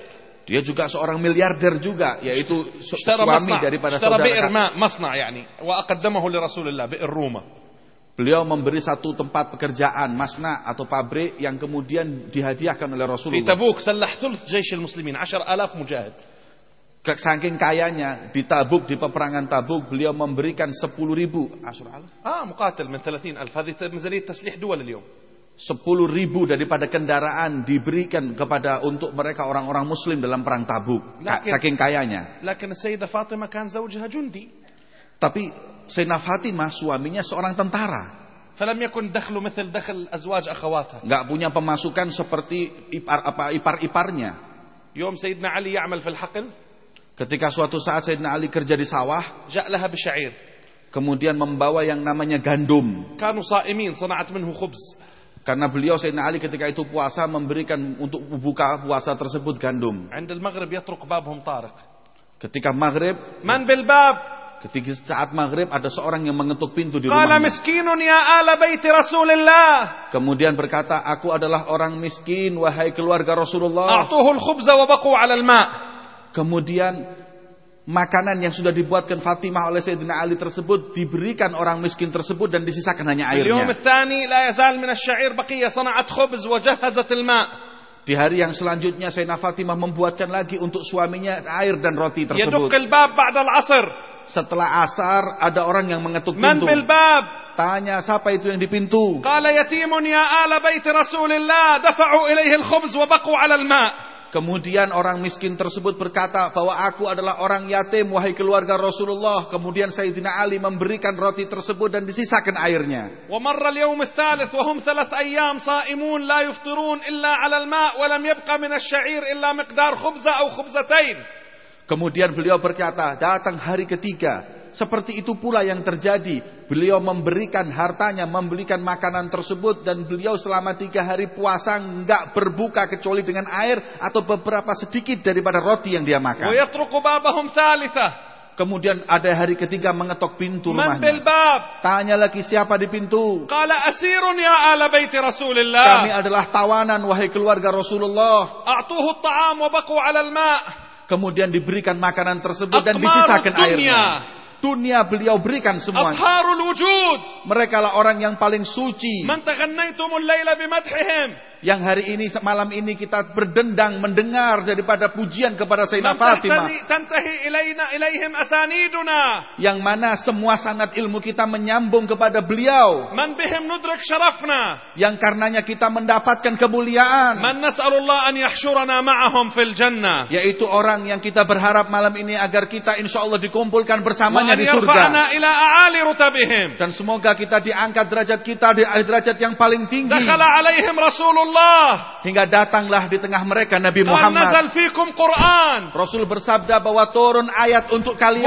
dia juga seorang miliarder juga yaitu su- اشترى suami مصنع daripada اشترى saudara بئر kak- ماء مصنع يعني وأقدمه لرسول الله بئر روما Beliau memberi satu tempat pekerjaan, masna atau pabrik yang kemudian dihadiahkan oleh Rasulullah. Di Tabuk selah thuluth jaysh muslimin 10,000 mujahid. Saking kayanya di Tabuk di peperangan Tabuk beliau memberikan 10.000 10,000. Ah, muqatil min 30,000. Hadhi mizaniyat taslih dua al-yawm. 10.000 daripada kendaraan diberikan kepada untuk mereka orang-orang muslim dalam perang Tabuk. Saking kayanya. Lakin Sayyidah Fatimah kan zawjaha jundi. Tapi Sayyidina Fatimah suaminya seorang tentara. Falam yakun dakhlu mithil dakhl azwaj akhawatha. Enggak punya pemasukan seperti ipar apa ipar-iparnya. Yom Sayyidina Ali ya'mal fil haql. Ketika suatu saat Sayyidina Ali kerja di sawah, ja'laha bisya'ir. Kemudian membawa yang namanya gandum. Kanu sa'imin sana'at minhu khubz. Karena beliau Sayyidina Ali ketika itu puasa memberikan untuk buka puasa tersebut gandum. Ketika maghrib. Man bil bab? Ketika saat maghrib ada seorang yang mengetuk pintu di rumahnya. miskinun ya ala baiti Rasulillah. Kemudian berkata, aku adalah orang miskin, wahai keluarga Rasulullah. A'tuhul khubza wa baku alal ma. Kemudian makanan yang sudah dibuatkan Fatimah oleh Sayyidina Ali tersebut diberikan orang miskin tersebut dan disisakan hanya airnya. Di hari yang selanjutnya Sayyidina Fatimah membuatkan lagi untuk suaminya air dan roti tersebut. Setelah asar ada orang yang mengetuk pintu. Bil? Tanya siapa itu yang di pintu? Qala yatimun ya ala bait Rasulillah dafa'u ilaihi al-khubz wa baqu 'ala al-ma'. Kemudian orang miskin tersebut berkata bahwa aku adalah orang yatim wahai keluarga Rasulullah. Kemudian Sayyidina Ali memberikan roti tersebut dan disisakan airnya. Wa marra al-yawm ats-tsalits wa hum thalath ayyam sha'imun la yufṭirun illa 'ala al-ma' wa lam yabqa min asy-sya'ir illa miqdar khubza aw khubzatayn. Kemudian beliau berkata, datang hari ketiga. Seperti itu pula yang terjadi. Beliau memberikan hartanya, membelikan makanan tersebut. Dan beliau selama tiga hari puasa nggak berbuka kecuali dengan air. Atau beberapa sedikit daripada roti yang dia makan. Kemudian ada hari ketiga mengetok pintu rumahnya. Tanya lagi siapa di pintu. Kala asirun ya ala baiti Rasulullah. Kami adalah tawanan wahai keluarga Rasulullah. A'tuhu ta'am wa 'ala al-ma' kemudian diberikan makanan tersebut dan disisakan airnya. Dunia beliau berikan semua. Mereka lah orang yang paling suci yang hari ini malam ini kita berdendang mendengar daripada pujian kepada Sayyidina Fatimah. Tantahi ilaina ilaihim asaniduna. Yang mana semua sanad ilmu kita menyambung kepada beliau. Man bihim nudrak. Yang karenanya kita mendapatkan kemuliaan. Man nas'alullah an yahsyurana ma'ahum fil jannah. Yaitu orang yang kita berharap malam ini agar kita insya Allah dikumpulkan bersamanya di surga. Ila a'ali. Dan semoga kita diangkat derajat kita di derajat yang paling tinggi. Dakhala alaihim Rasulullah Allah hingga datanglah di tengah mereka Nabi kan Muhammad. Quran. Rasul bersabda bahwa turun ayat untuk kalian.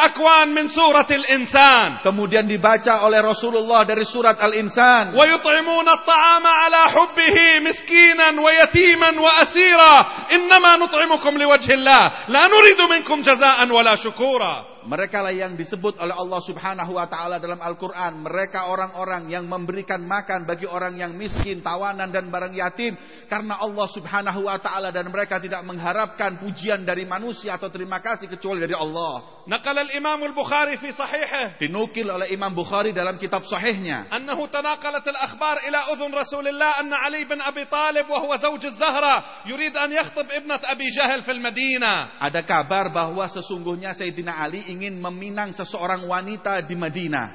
akwan min suratil insan. Kemudian dibaca oleh Rasulullah dari surat al-insan. Wa yut'imuna at-ta'ama ala hubbihi miskinan wa yatiman wa asira. Innama nut'imukum liwajhillah. La nuridu minkum jazaan wala syukura mereka lah yang disebut oleh Allah Subhanahu wa taala dalam Al-Qur'an, mereka orang-orang yang memberikan makan bagi orang yang miskin, tawanan dan barang yatim karena Allah Subhanahu wa taala dan mereka tidak mengharapkan pujian dari manusia atau terima kasih kecuali dari Allah. Naqala al-Imam al-Bukhari fi Sahihnya? Dinukil oleh Imam Bukhari dalam kitab sahihnya. Annahu tanaqalat al-akhbar ila udhun Rasulillah anna Ali bin Abi Talib wa huwa zawj az-Zahra yurid an yakhtib ibnat Abi Jahal fil Madinah. Ada kabar bahwa sesungguhnya Sayyidina Ali ingin meminang seseorang wanita di Madinah.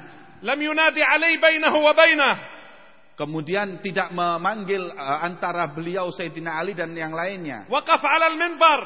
Lam yunadi alai bainahu wa bainah. Kemudian tidak memanggil eh, antara beliau Sayyidina Ali dan yang lainnya. Waqaf 'alal minbar.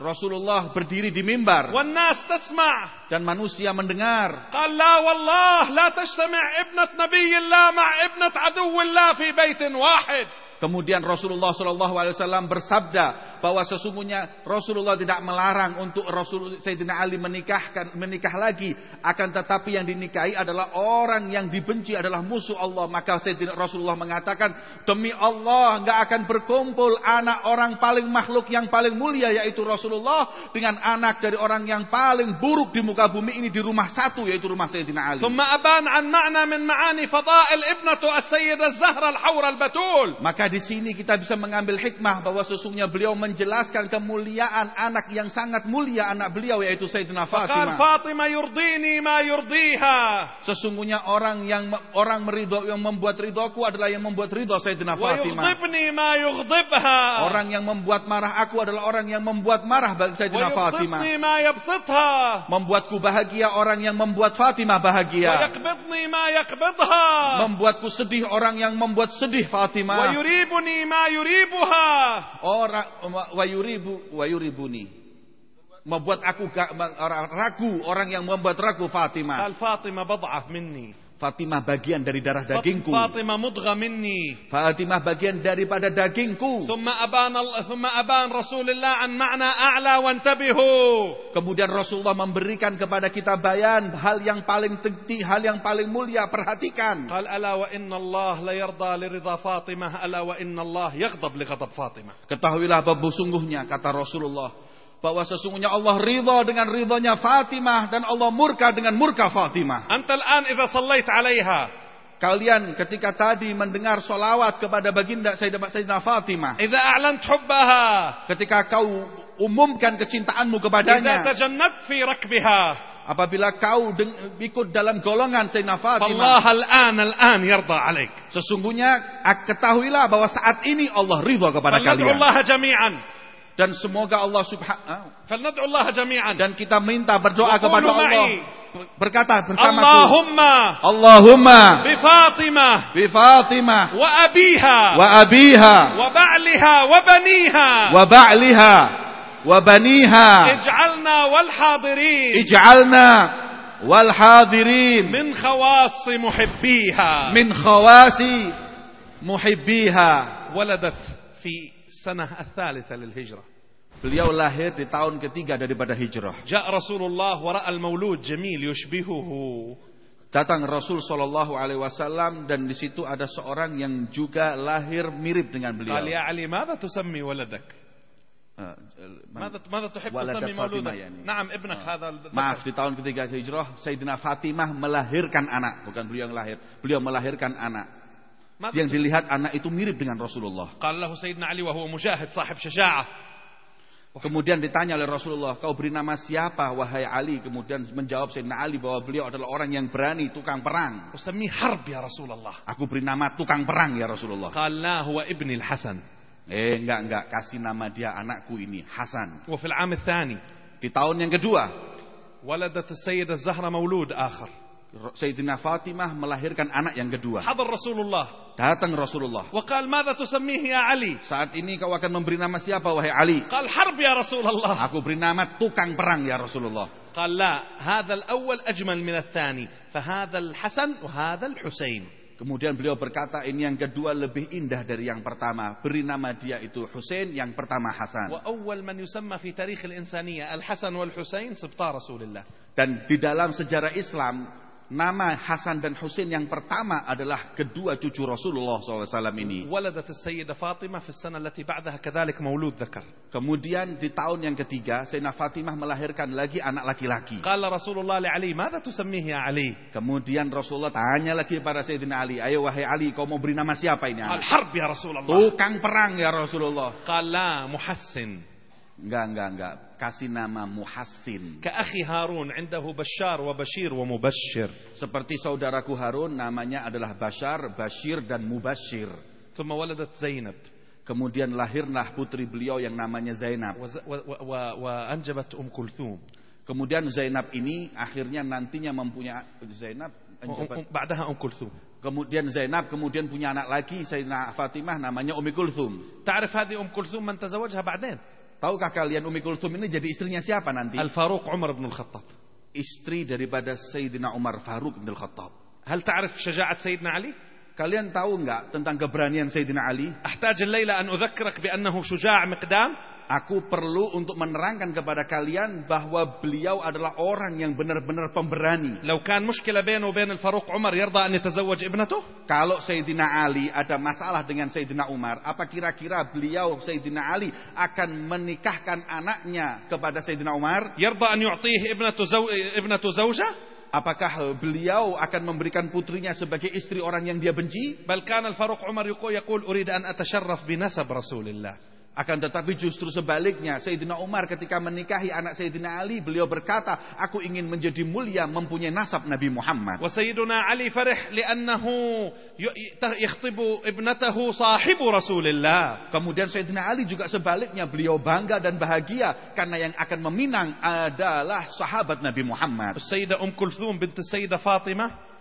Rasulullah berdiri di mimbar. Wanas tasma' dan manusia mendengar. Qala wallah la tajtami' ibnat nabiyillah ma' ibnat aduwillah fi baitin wahid. Kemudian Rasulullah SAW bersabda, bahwa sesungguhnya Rasulullah tidak melarang untuk Rasul Sayyidina Ali menikahkan menikah lagi, akan tetapi yang dinikahi adalah orang yang dibenci adalah musuh Allah. Maka Sayyidina Rasulullah mengatakan demi Allah nggak akan berkumpul anak orang paling makhluk yang paling mulia yaitu Rasulullah dengan anak dari orang yang paling buruk di muka bumi ini di rumah satu yaitu rumah Sayyidina Ali. ثم أبان عن معنى من معاني فضائل ابنة السيدة الزهرة الحورة البتول Maka di sini kita bisa mengambil hikmah bahwa sesungguhnya beliau menjelaskan kemuliaan anak yang sangat mulia anak beliau yaitu Sayyidina Fatimah. Fatimah yurdini ma yurdiha. Sesungguhnya orang yang orang meridho yang membuat ridhoku adalah yang membuat ridho Sayyidina Fatimah. ma. Orang yang membuat marah aku adalah orang yang membuat marah bagi Sayyidina Fatimah. ma. Membuatku bahagia orang yang membuat Fatimah bahagia. ma. Membuatku sedih orang yang membuat sedih Fatimah. Wa ma yuribuha. Orang wayuribu wayuribuni membuat aku ragu orang yang membuat ragu Fatimah. Al Fatimah bad'ah minni. Fatimah bagian dari darah dagingku. Fatimah mudgha minni. Fatimah bagian daripada dagingku. Thumma aban thumma aban Rasulullah an ma'na a'la wa intabihu. Kemudian Rasulullah memberikan kepada kita bayan hal yang paling tinggi, hal yang paling mulia, perhatikan. Qal ala wa inna Allah la yarda li ridha Fatimah ala wa inna Allah yaghdab li ghadab Fatimah. Ketahuilah bahwa sungguhnya kata Rasulullah bahwa sesungguhnya Allah ridha dengan ridhanya Fatimah dan Allah murka dengan murka Fatimah. Antal an idza sallait 'alaiha. Kalian ketika tadi mendengar solawat kepada baginda Sayyidina Fatimah. Iza a'lan tuhubbaha. Ketika kau umumkan kecintaanmu kepadanya. Iza tajannat fi rakbiha apabila kau ikut dalam golongan Sayyidina Fatimah. Allah al-an al-an yarda alaik. Sesungguhnya ah, ketahuilah bahwa saat ini Allah ridha kepada kalian. Allah jami'an dan semoga Allah subhanahu jami'an. Dan kita minta berdoa kepada Allah. berkata bersama Allahumma. Allahumma. Bi Fatimah bi Fatimah wa abiha. Wa abiha. Wa ba'liha. Wa baniha. Wa ba'liha. Wa baniha. Ij'alna wal hadirin. Ij'alna wal hadirin. Min khawas muhibbiha. Min khawasi muhibbiha. Waladat fi في السنة الثالثة للهجرة Beliau lahir di tahun ketiga daripada hijrah. جاء رسول الله ورأى المولود جميل يشبهه Datang Rasul Shallallahu Alaihi Wasallam dan di situ ada seorang yang juga lahir mirip dengan beliau. قال يا علي ماذا تسمي ولدك Eh, ماذا ماذا تحب ولد تسمي فاطمة مولودك يعني. نعم ابنك هذا الذكر. Maaf di tahun ketiga hijrah Sayyidina Fatimah melahirkan anak, bukan beliau yang lahir. Beliau melahirkan anak. yang dilihat anak itu mirip dengan Rasulullah. Qallahu Sayyidina Ali wa huwa mujahid sahib syaja'ah. Kemudian ditanya oleh Rasulullah, kau beri nama siapa wahai Ali? Kemudian menjawab Sayyidina Ali bahwa beliau adalah orang yang berani, tukang perang. Usami harb ya Rasulullah. Aku beri nama tukang perang ya Rasulullah. Qala huwa ibnil hasan Eh enggak enggak, kasih nama dia anakku ini Hasan. Wa fil am Di tahun yang kedua. Waladat Sayyidah Zahra maulud akhir. Sayyidina Fatimah melahirkan anak yang kedua. حضر رسول الله Datang Rasulullah. وقال ماذا تسميه يا علي Saat ini kau akan memberi nama siapa wahai Ali? قال حرب يا رسول الله Aku beri nama tukang perang ya Rasulullah. قال لا هذا الأول أجمل من الثاني فهذا الحسن وهذا الحسين Kemudian beliau berkata ini yang kedua lebih indah dari yang pertama. Beri nama dia itu Hussein, yang pertama Hasan. وأول من يسمى في تاريخ الإنسانية الحسن والحسين سبطا رسول الله Dan di dalam sejarah Islam, nama Hasan dan Husain yang pertama adalah kedua cucu Rasulullah SAW ini. Kemudian di tahun yang ketiga, Sayyidina Fatimah melahirkan lagi anak laki-laki. Kemudian Rasulullah tanya lagi pada Sayyidina Ali, ayo wahai Ali, kau mau beri nama siapa ini anak? Al-Harb ya Rasulullah. Tukang perang ya Rasulullah. Qala muhassin. Enggak, enggak, enggak. Kasih nama Muhassin. Ka'akhi Harun indahu Bashar wa Bashir wa Mubashir. Seperti saudaraku Harun namanya adalah Bashar, Bashir dan Mubashir. Thumma waladat Zainab. Kemudian lahirlah putri beliau yang namanya Zainab. Wa anjabat Um Kulthum. Kemudian Zainab ini akhirnya nantinya mempunyai Zainab umm, umm, Ba'daha Um Kulthum. Kemudian Zainab kemudian punya anak lagi Sayyidina Fatimah namanya Ummi Kulthum. Ta'rif hadhi Um Kulthum man tazawwajaha ba'dain? Tahukah kalian Umi Kulthum ini jadi istrinya siapa nanti? الفاروق عمر بن الخطاب Istri daripada Sayyidina Umar Faruk bin Khattab. هل تعرف شجاعة سيدنا علي؟ Kalian tahu nggak tentang keberanian Sayyidina Ali? أحتاج الليلة أن أذكرك بأنه شجاع مقدام aku perlu untuk menerangkan kepada kalian bahwa beliau adalah orang yang benar-benar pemberani. Lau kan mushkila bainu bain Umar yarda an? Kalau Sayyidina Ali ada masalah dengan Sayyidina Umar, apa kira-kira beliau Sayyidina Ali akan menikahkan anaknya kepada Sayyidina Umar? Yarda an yu'tih ibnatu zaw? Apakah beliau akan memberikan putrinya sebagai istri orang yang dia benci? Balkan al-Faruq Umar yaqul urid an atasharraf bi nasab Rasulillah. Akan tetapi justru sebaliknya, Sayyidina Umar ketika menikahi anak Sayyidina Ali, beliau berkata, aku ingin menjadi mulia mempunyai nasab Nabi Muhammad. Wa Sayyidina Ali farih li'annahu yakhtibu ibnatahu sahibu Rasulillah. Kemudian Sayyidina Ali juga sebaliknya, beliau bangga dan bahagia karena yang akan meminang adalah sahabat Nabi Muhammad. Sayyidina Umm Kulthum binti Sayyidina Fatimah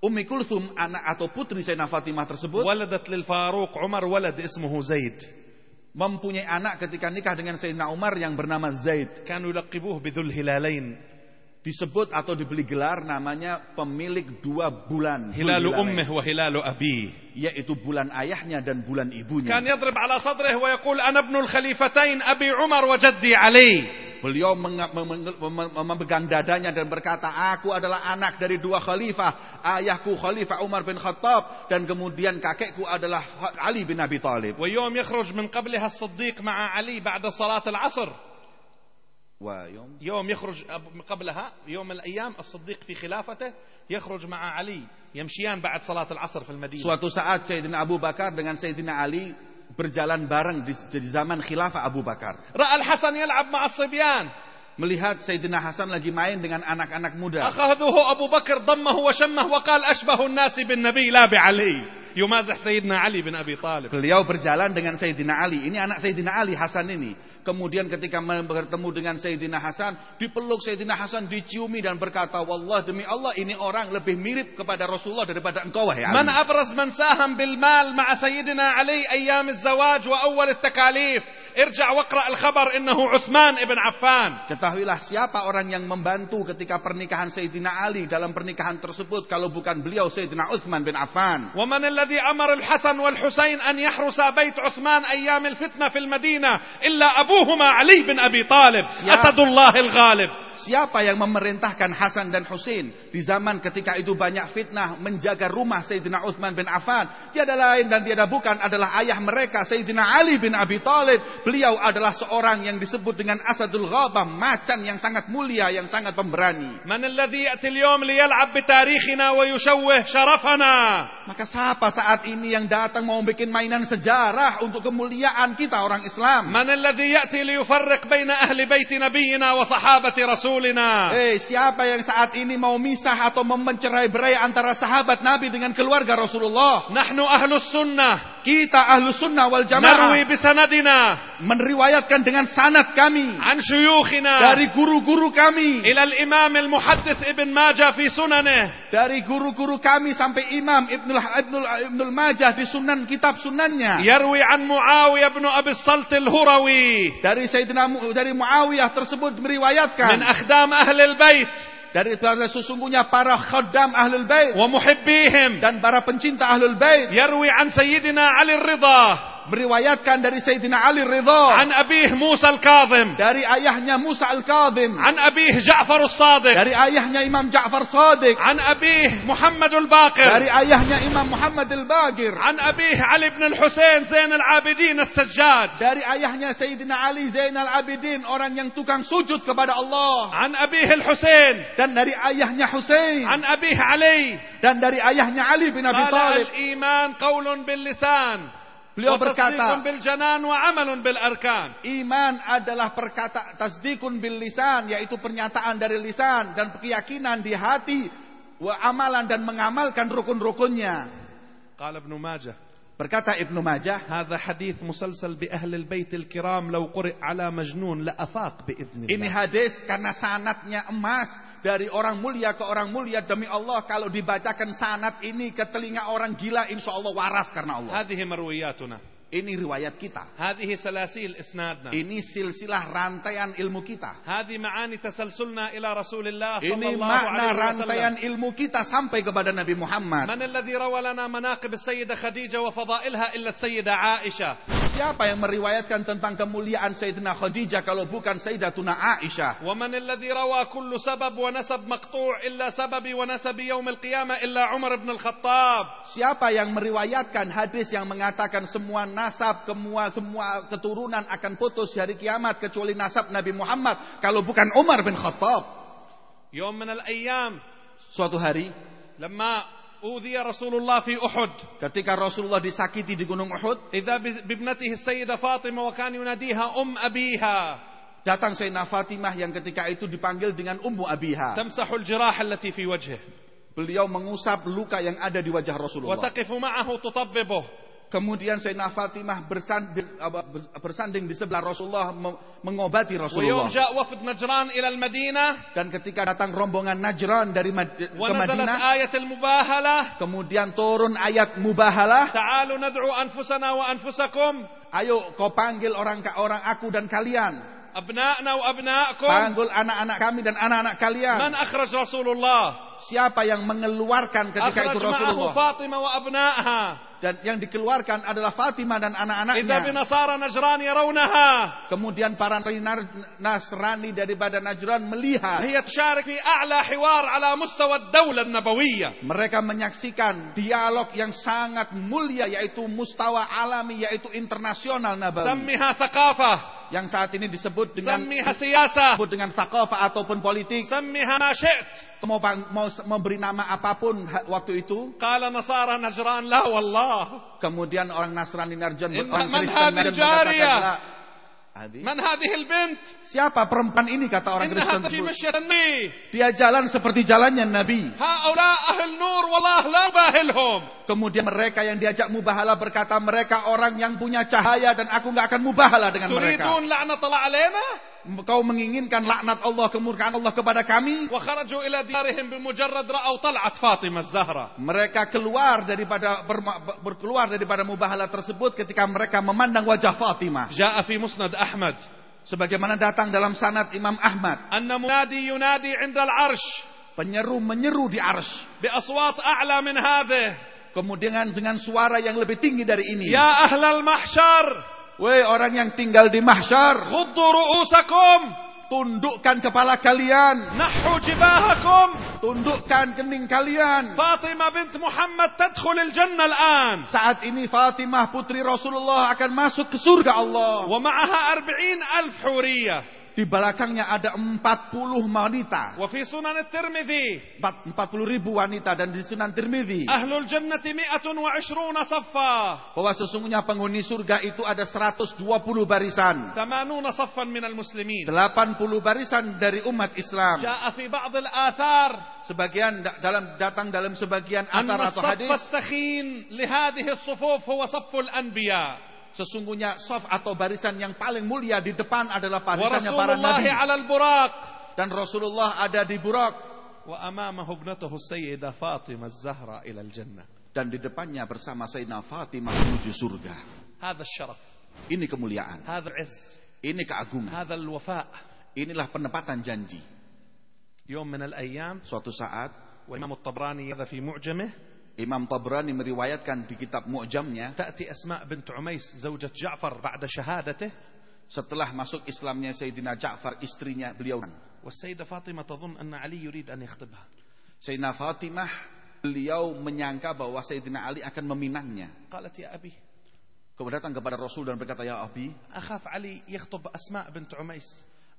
Ummi Kulthum anak atau putri Sayyidina Fatimah tersebut waladat lil Faruq Umar walad ismuhu Zaid mempunyai anak ketika nikah dengan Sayyidina Umar yang bernama Zaid. Kanu laqibuh bidul hilalain. Disebut atau dibeli gelar namanya pemilik dua bulan. Hilalu ummih wa hilalu abi. Yaitu bulan ayahnya dan bulan ibunya. Kan yadrib ala sadrih wa yakul anabnul khalifatain abi Umar wa jaddi Ali. mem- mem- mem- memegang dadanya dan berkata, aku adalah anak dari dua khalifah. Ayahku khalifah Umar bin Khattab. Dan kemudian kakekku adalah Ali bin Abi Thalib. ويوم يخرج من قبلها الصديق مع علي بعد صلاة العصر Wa yom. يوم يخرج أب- قبلها يوم من الأيام الصديق في خلافته يخرج مع علي يمشيان بعد صلاة العصر في المدينة Suatu saat Sayyidina Abu Bakar dengan Sayyidina Ali berjalan bareng di, di zaman khilafah Abu Bakar. Ra'al Hasan yal'ab ma'asibyan. Melihat Sayyidina Hasan lagi main dengan anak-anak muda. Akhaduhu Abu Bakar dammahu wa shammah wa Qal ashbahu nasi bin Nabi la bi'ali. Yumazah Sayyidina Ali bin Abi Talib. Beliau berjalan dengan Sayyidina Ali. Ini anak Sayyidina Ali Hasan ini. Kemudian ketika bertemu dengan Sayyidina Hasan, dipeluk Sayyidina Hasan, diciumi dan berkata, "Wallah demi Allah ini orang lebih mirip kepada Rasulullah daripada engkau wahai Ali." Man abraz man saham bil mal ma'a Sayyidina Ali ayyam az-zawaj wa awal at-takalif. Irja' waqra al-khabar innahu Utsman ibn Affan. Ketahuilah siapa orang yang membantu ketika pernikahan Sayyidina Ali dalam pernikahan tersebut kalau bukan beliau Sayyidina Utsman bin Affan. Wa man alladhi amara al-Hasan wal-Husain an yahrusa bait Utsman ayyam al-fitnah fil Madinah illa Abu أبوهما علي بن أبي طالب يا- أسد الله الغالب Siapa yang memerintahkan Hasan dan Husain di zaman ketika itu banyak fitnah menjaga rumah Sayyidina Utsman bin Affan? Tiada lain dan tiada bukan adalah ayah mereka Sayyidina Ali bin Abi Thalib. Beliau adalah seorang yang disebut dengan Asadul Ghabah, macan yang sangat mulia, yang sangat pemberani. من الذي يأتي اليوم ليلعب بتاريخنا ويشوه شرفنا Maka siapa saat ini yang datang mau bikin mainan sejarah untuk kemuliaan kita orang Islam? من الذي يأتي ليفرق بين أهل بيت نبينا وصحابة رسولنا Eh, siapa yang saat ini mau misah atau mempencerai-berai antara sahabat Nabi dengan keluarga Rasulullah? نحن أهل السنة kita ahlu sunnah wal jamaah narwi bisanadina. menriwayatkan dengan sanad kami. An syuyukhina. Dari guru-guru kami. Ilal imam al muhaddis ibn majah fi sunanih dari guru-guru kami sampai imam ibnul ibnul ibnul majah di sunan kitab sunannya. Yarwi an muawiyah bin abi salt al hurawi dari sayyidina dari muawiyah tersebut meriwayatkan. Min akhdam ahli al bait dari pada sesungguhnya para khaddam ahlul bait. Wa muhibbihim. Dan para pencinta ahlul bait. Yarwi an sayyidina Ali Ridha. meriwayatkan dari Sayyidina Ali Ridha عن أبيه موسى الكاظم dari ayahnya Musa Al-Kadhim عن أبيه جعفر الصادق dari ayahnya Imam Ja'far Sadiq عن أبيه محمد الباقر dari ayahnya Imam Muhammad Al-Bagir عن أبيه علي بن الحسين زين العابدين السجاد dari ayahnya Sayyidina Ali Zainal Abidin orang yang tukang sujud kepada Allah عن أبيه الحسين dan dari ayahnya Husain عن أبيه علي dan dari ayahnya Ali bin Abi قال Thalib الإيمان قول باللسان Beliau berkata, bil janan wa amalun bil arkan. iman adalah perkata tasdikun bil lisan, yaitu pernyataan dari lisan dan keyakinan di hati, wa amalan dan mengamalkan rukun-rukunnya. Qala Ibnu Majah. Berkata Ibnu Majah, "Hadza hadis musalsal bi ahli al-bait al-kiram law quri' ala majnun la afaq bi idznillah." Ini hadis karena sanatnya emas, dari orang mulia ke orang mulia demi Allah kalau dibacakan sanat ini ke telinga orang gila insya Allah waras karena Allah. Ini riwayat kita. هذه سلاسل إسنادنا Ini silsilah rantaian ilmu kita. هذه معاني تسلسلنا إلى رسول الله صلى Ini الله makna عليه rantaian وسلم ilmu kita sampai kepada Nabi Muhammad. من الذي روى لنا مناقب السيدة خديجة وفضائلها إلا السيدة عائشة Siapa yang meriwayatkan tentang kemuliaan Sayyidina Khadijah kalau bukan Sayyidatuna Aisyah? ومن الذي روى كل سبب ونسب مقطوع إلا سببي ونسب يوم القيامة إلا عمر بن الخطاب Siapa yang meriwayatkan hadis yang mengatakan semua nasab, semua semua keturunan akan putus hari kiamat kecuali nasab Nabi Muhammad kalau bukan Umar bin Khattab? يوم من الأيام Suatu hari لما أوذي رسول الله في أحد ketika Rasulullah disakiti di Gunung Uhud, إذا ب- بابنته السيدة فاطمة وكان يناديها أم أبيها datang Sayyidina Fatimah yang ketika itu dipanggil dengan Ummu Abiha. تمسح الجراح التي في وجهه Beliau mengusap luka yang ada di wajah Rasulullah. وتقف معه تطببه Kemudian Sayyidina Fatimah bersanding, bersanding di sebelah Rasulullah mengobati Rasulullah. Dan ketika datang rombongan Najran dari ke Madinah. Kemudian turun ayat mubahalah. Ta'alu nad'u anfusana wa anfusakum. Ayo kau panggil orang orang aku dan kalian. Panggil anak-anak kami dan anak-anak kalian. Man akhraj Rasulullah siapa yang mengeluarkan ketika itu Rasulullah. Dan yang dikeluarkan adalah Fatimah dan anak-anaknya. Kemudian para Nasrani dari badan Najran melihat. Mereka menyaksikan dialog yang sangat mulia yaitu mustawa alami yaitu internasional nabawi yang saat ini disebut dengan siyasa, disebut dengan sakofa ataupun politik. Mau, mau memberi nama apa pun waktu itu. Kala Nasara Najran la wallah. Kemudian orang Nasrani Najran, orang Kristen Najran mengatakan Man? Siapa perempuan ini kata orang Kristen tersebut? Dia jalan seperti jalannya Nabi. Kemudian mereka yang diajak mubahala berkata mereka orang yang punya cahaya dan aku nggak akan mubahala dengan mereka kau menginginkan laknat Allah kemurkaan Allah kepada kami? Mereka keluar daripada berkeluar daripada mubahala tersebut ketika mereka memandang wajah Fatimah. Jaa fi musnad Ahmad. Sebagaimana datang dalam sanad Imam Ahmad. Anna munadi yunadi 'inda al-'arsy penyeru menyeru di arsy bi aswat a'la min hadhihi kemudian dengan suara yang lebih tinggi dari ini. Ya ahlal mahsyar. Wei orang yang tinggal di mahsyar. Khuddu ru'usakum. Tundukkan kepala kalian. Nahu jibahakum. Tundukkan kening kalian. Fatimah bint Muhammad tadkhulil jannah al-an. Saat ini Fatimah putri Rasulullah akan masuk ke surga Allah. Wa ma'aha 40 alf huriyah. Di belakangnya ada 40 wanita. Wa fi sunan Tirmidzi 40 ribu wanita dan di Sunan Tirmidzi. Ahlul jannati 120 saffa. Bahwa sesungguhnya penghuni surga itu ada 120 barisan. 80 saffan minal muslimin. 80 barisan dari umat Islam. Ja'a fi ba'd al-athar. Sebagian dalam datang dalam sebagian athar atau hadis. An-saff li hadhihi as-sufuf huwa safful anbiya. Sesungguhnya sof atau barisan yang paling mulia di depan adalah barisannya para nabi. Alal burak. Dan Rasulullah ada di burak. Dan di depannya bersama Sayyidina Fatimah menuju surga. Ini kemuliaan. Ini keagungan. Inilah penempatan janji. Suatu saat. Imam Tabrani. Imam Tabrani meriwayatkan di kitab Mu'jamnya Ta'ti Asma bint Umais zaujat Ja'far ba'da shahadatih." setelah masuk Islamnya Sayyidina Ja'far istrinya beliau Sayyidah Fatimah tadhun anna Ali yurid an yakhtibha Sayyidina Fatimah beliau menyangka bahwa Sayyidina Ali akan meminangnya Qalat ya abi Kemudian datang kepada Rasul dan berkata ya abi akhaf Ali yakhtub Asma bint Umais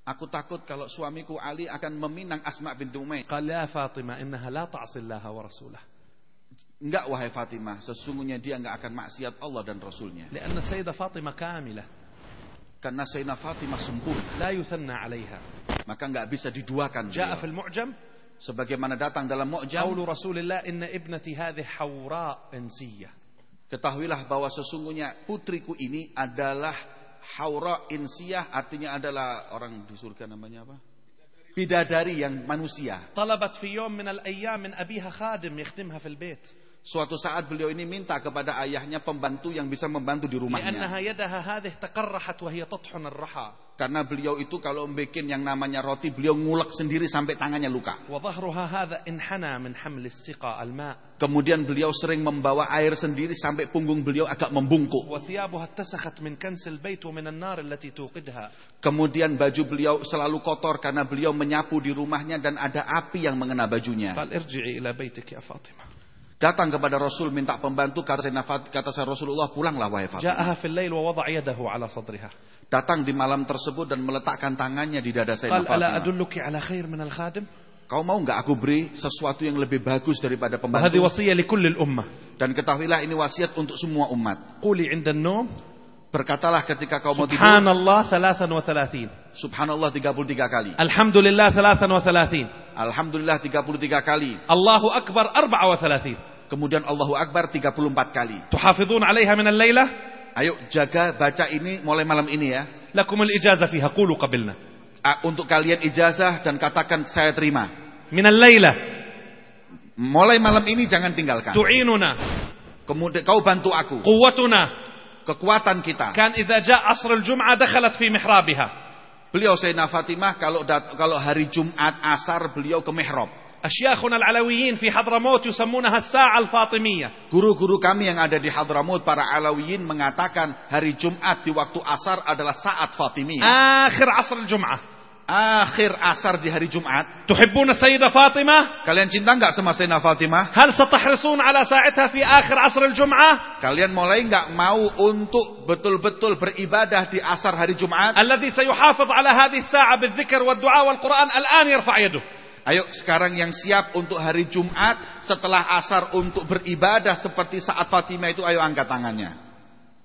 Aku takut kalau suamiku Ali akan meminang Asma bintu Umais. Qala Fatimah innaha la ta'sillaha wa rasulah. Enggak wahai Fatimah, sesungguhnya dia enggak akan maksiat Allah dan Rasulnya. Karena Sayyidah Fatimah kamilah. Karena Sayyidah Fatimah sempurna. La yuthanna 'alaiha. Maka enggak bisa diduakan. Ja'a fil mu'jam sebagaimana datang dalam mu'jam. Qaulu Rasulillah inna ibnati hadhihi hawra insiyah. Ketahuilah bahwa sesungguhnya putriku ini adalah haura insiyah artinya adalah orang di surga namanya apa? Bidadari yang manusia. Talabat fi yawm min al-ayyam min abiha khadim yakhdimha fil bait. Suatu saat beliau ini minta kepada ayahnya pembantu yang bisa membantu di rumahnya. Karena beliau itu kalau membuat yang namanya roti, beliau ngulek sendiri sampai tangannya luka. Kemudian beliau sering membawa air sendiri sampai punggung beliau agak membungkuk. Kemudian baju beliau selalu kotor karena beliau menyapu di rumahnya dan ada api yang mengena bajunya datang kepada Rasul minta pembantu kata kata Rasulullah pulanglah wahai Fatimah. Datang di malam tersebut dan meletakkan tangannya di dada Sayyidina Fatimah. Kau mau nggak aku beri sesuatu yang lebih bagus daripada pembantu? Dan ketahuilah ini wasiat untuk semua umat. Quli Berkatalah ketika kau mau tidur. Subhanallah 33. Subhanallah 33 kali. Alhamdulillah 33. Alhamdulillah 33 kali. Allahu akbar 34. Kemudian Allahu Akbar 34 kali. Tuhafidhun 'alaiha min al-lailah. Ayo jaga baca ini mulai malam ini ya. Lakumul ijazah fiha qulu qabilna. Ah, untuk kalian ijazah dan katakan saya terima. Min al-lailah. Mulai malam ini jangan tinggalkan. Tu'inuna. Kemudian kau bantu aku. Quwwatuna. Kekuatan kita. Kan idza jaa asrul jum'ah dakhalat fi mihrabiha. Beliau Sayyidina Fatimah kalau kalau hari Jumat asar beliau ke mihrab. أشياخنا العلويين في حضرموت يسمونها الساعة الفاطمية Guru-guru kami yang ada di Hadramut para Alawiyin mengatakan hari Jumat di waktu asar adalah saat Fatimiyah. آخر عصر الجمعة Akhir asar di hari Jumat. تحبون السيدة فاطمة Kalian cinta nggak sama Sayyidina Fatimah? هل ستحرصون على ساعتها في آخر عصر الجمعة Kalian mulai nggak mau untuk betul-betul beribadah di asar hari Jumat? الذي سيحافظ على هذه الساعة بالذكر والدعاء والقرآن الآن يرفع يده Ayo sekarang yang siap untuk hari Jumat setelah asar untuk beribadah seperti saat Fatimah itu ayo angkat tangannya.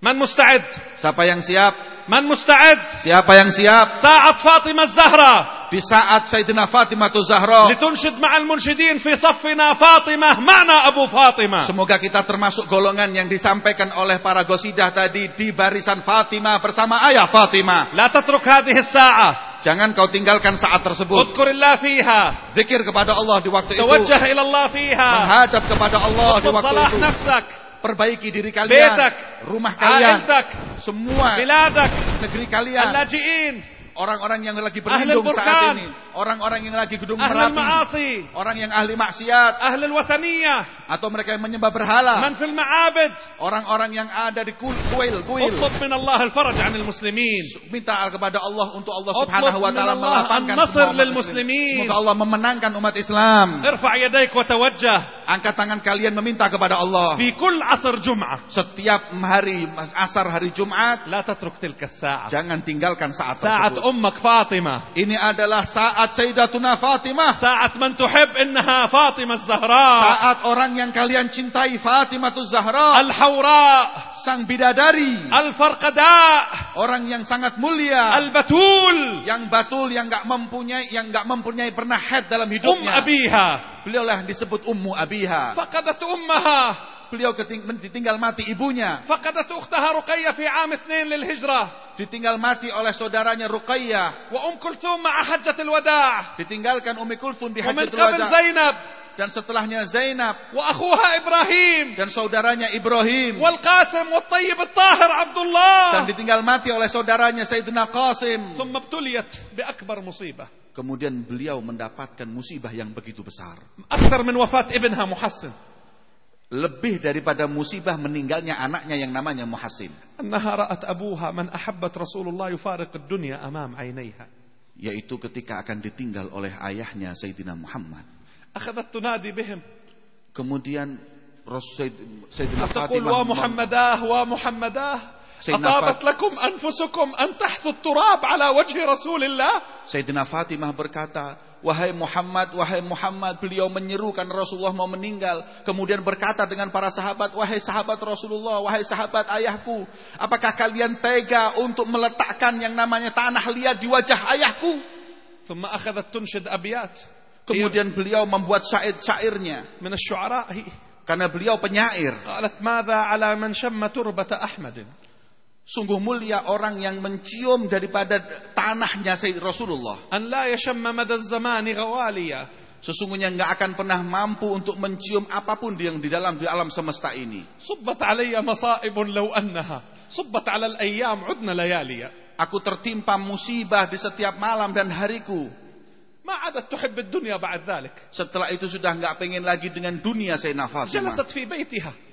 Man musta'id? Siapa yang siap? Man musta'id? Siapa yang siap? Saat Fatimah Zahra. Di saat Sayyidina Fatimah tu Zahra. Litunshid ma'al munshidin fi saffina Fatimah ma'na Abu Fatimah. Semoga kita termasuk golongan yang disampaikan oleh para gosidah tadi di barisan Fatimah bersama ayah Fatimah. La tatruk hadhihi sa'ah. Jangan kau tinggalkan saat tersebut. Fiha. Zikir kepada Allah di waktu itu. Tawajjah ila Allah fiha. Menghadap kepada Allah di waktu itu. Nafsak. Perbaiki diri kalian. بيتك Rumah kalian. عائلتك Semua بلادك negeri kalian. اللاجئين orang-orang yang lagi berlindung saat ini, orang-orang yang lagi gedung ahlul merapi, orang yang ahli maksiat, ahli wataniyah, atau mereka yang menyembah berhala, man fil ma'abid, orang-orang yang ada di kuil, kuil. Utlub min Allah al-faraj 'anil muslimin. Minta kepada Allah untuk Allah Subhanahu wa taala melapangkan semua muslimin. Semoga Allah memenangkan umat Islam. Irfa' wa tawajjah. Angkat tangan kalian meminta kepada Allah. di kul asar jum'ah. Setiap hari asar hari Jumat, la tatruk tilka. Jangan tinggalkan saat tersebut. Saat أمك فاطمة Ini adalah saat Sayyidatuna Fatimah. ساعة من تحب إنها فاطمة الزهراء Saat orang yang kalian cintai Fatimah Zahra, الحوراء sang bidadari, الفرقداء orang yang sangat mulia, البتول yang batul, yang nggak mempunyai, yang nggak mempunyai pernah head dalam أم hidupnya. أبيها Beliau lah yang disebut Ummu Abiha. فقدت أمها beliau ditinggal mati ibunya. Fakadat ukhtaha Ruqayyah fi 'am 2 lil Hijrah. Ditinggal mati oleh saudaranya Ruqayyah. Wa um Kulthum ma'a Hajjatil Wada'. Ditinggalkan Ummi Kulthum di Hajjatil Wada'. Zainab dan setelahnya Zainab wa akhuha Ibrahim dan saudaranya Ibrahim wal Qasim wa Tayyib Tahir Abdullah dan ditinggal mati oleh saudaranya Sayyidina Qasim thumma btuliyat bi akbar musibah kemudian beliau mendapatkan musibah yang begitu besar akthar min wafat ibnha Muhassin Lebih daripada musibah meninggalnya anaknya yang namanya Muhassin. أنها رأت أبوها من أحبت رسول الله يفارق الدنيا أمام عينيها Yaitu ketika akan ditinggal oleh ayahnya Sayyidina Muhammad. أخذت تنادي بهم Kemudian Ras- Sayyid- Sayyidina تقول Fatimah ومحمداه ومحمداه سيدنا أطابت فاطمة. لكم أنفسكم أن تحثوا التراب على وجه رسول الله Sayyidina Fatimah berkata, Wahai Muhammad, wahai Muhammad, beliau menyerukan Rasulullah mau meninggal. Kemudian berkata dengan para sahabat, wahai sahabat Rasulullah, wahai sahabat ayahku. Apakah kalian tega untuk meletakkan yang namanya tanah liat di wajah ayahku? Kemudian beliau membuat syair-syairnya. Karena beliau penyair. Sungguh mulia orang yang mencium daripada tanahnya Sayyid Rasulullah. An la yashamma madaz zamani ghawaliya. Sesungguhnya nggak akan pernah mampu untuk mencium apa pun yang di dalam di alam semesta ini. Subbat alayya masaibun law annaha. Subbat ala al-ayyam udna layaliya. Aku tertimpa musibah di setiap malam dan hariku. Ma'adat tuhib dunya ba'd dhalik. Setelah itu sudah nggak pengen lagi dengan dunia saya nafas. Jalasat fi baitiha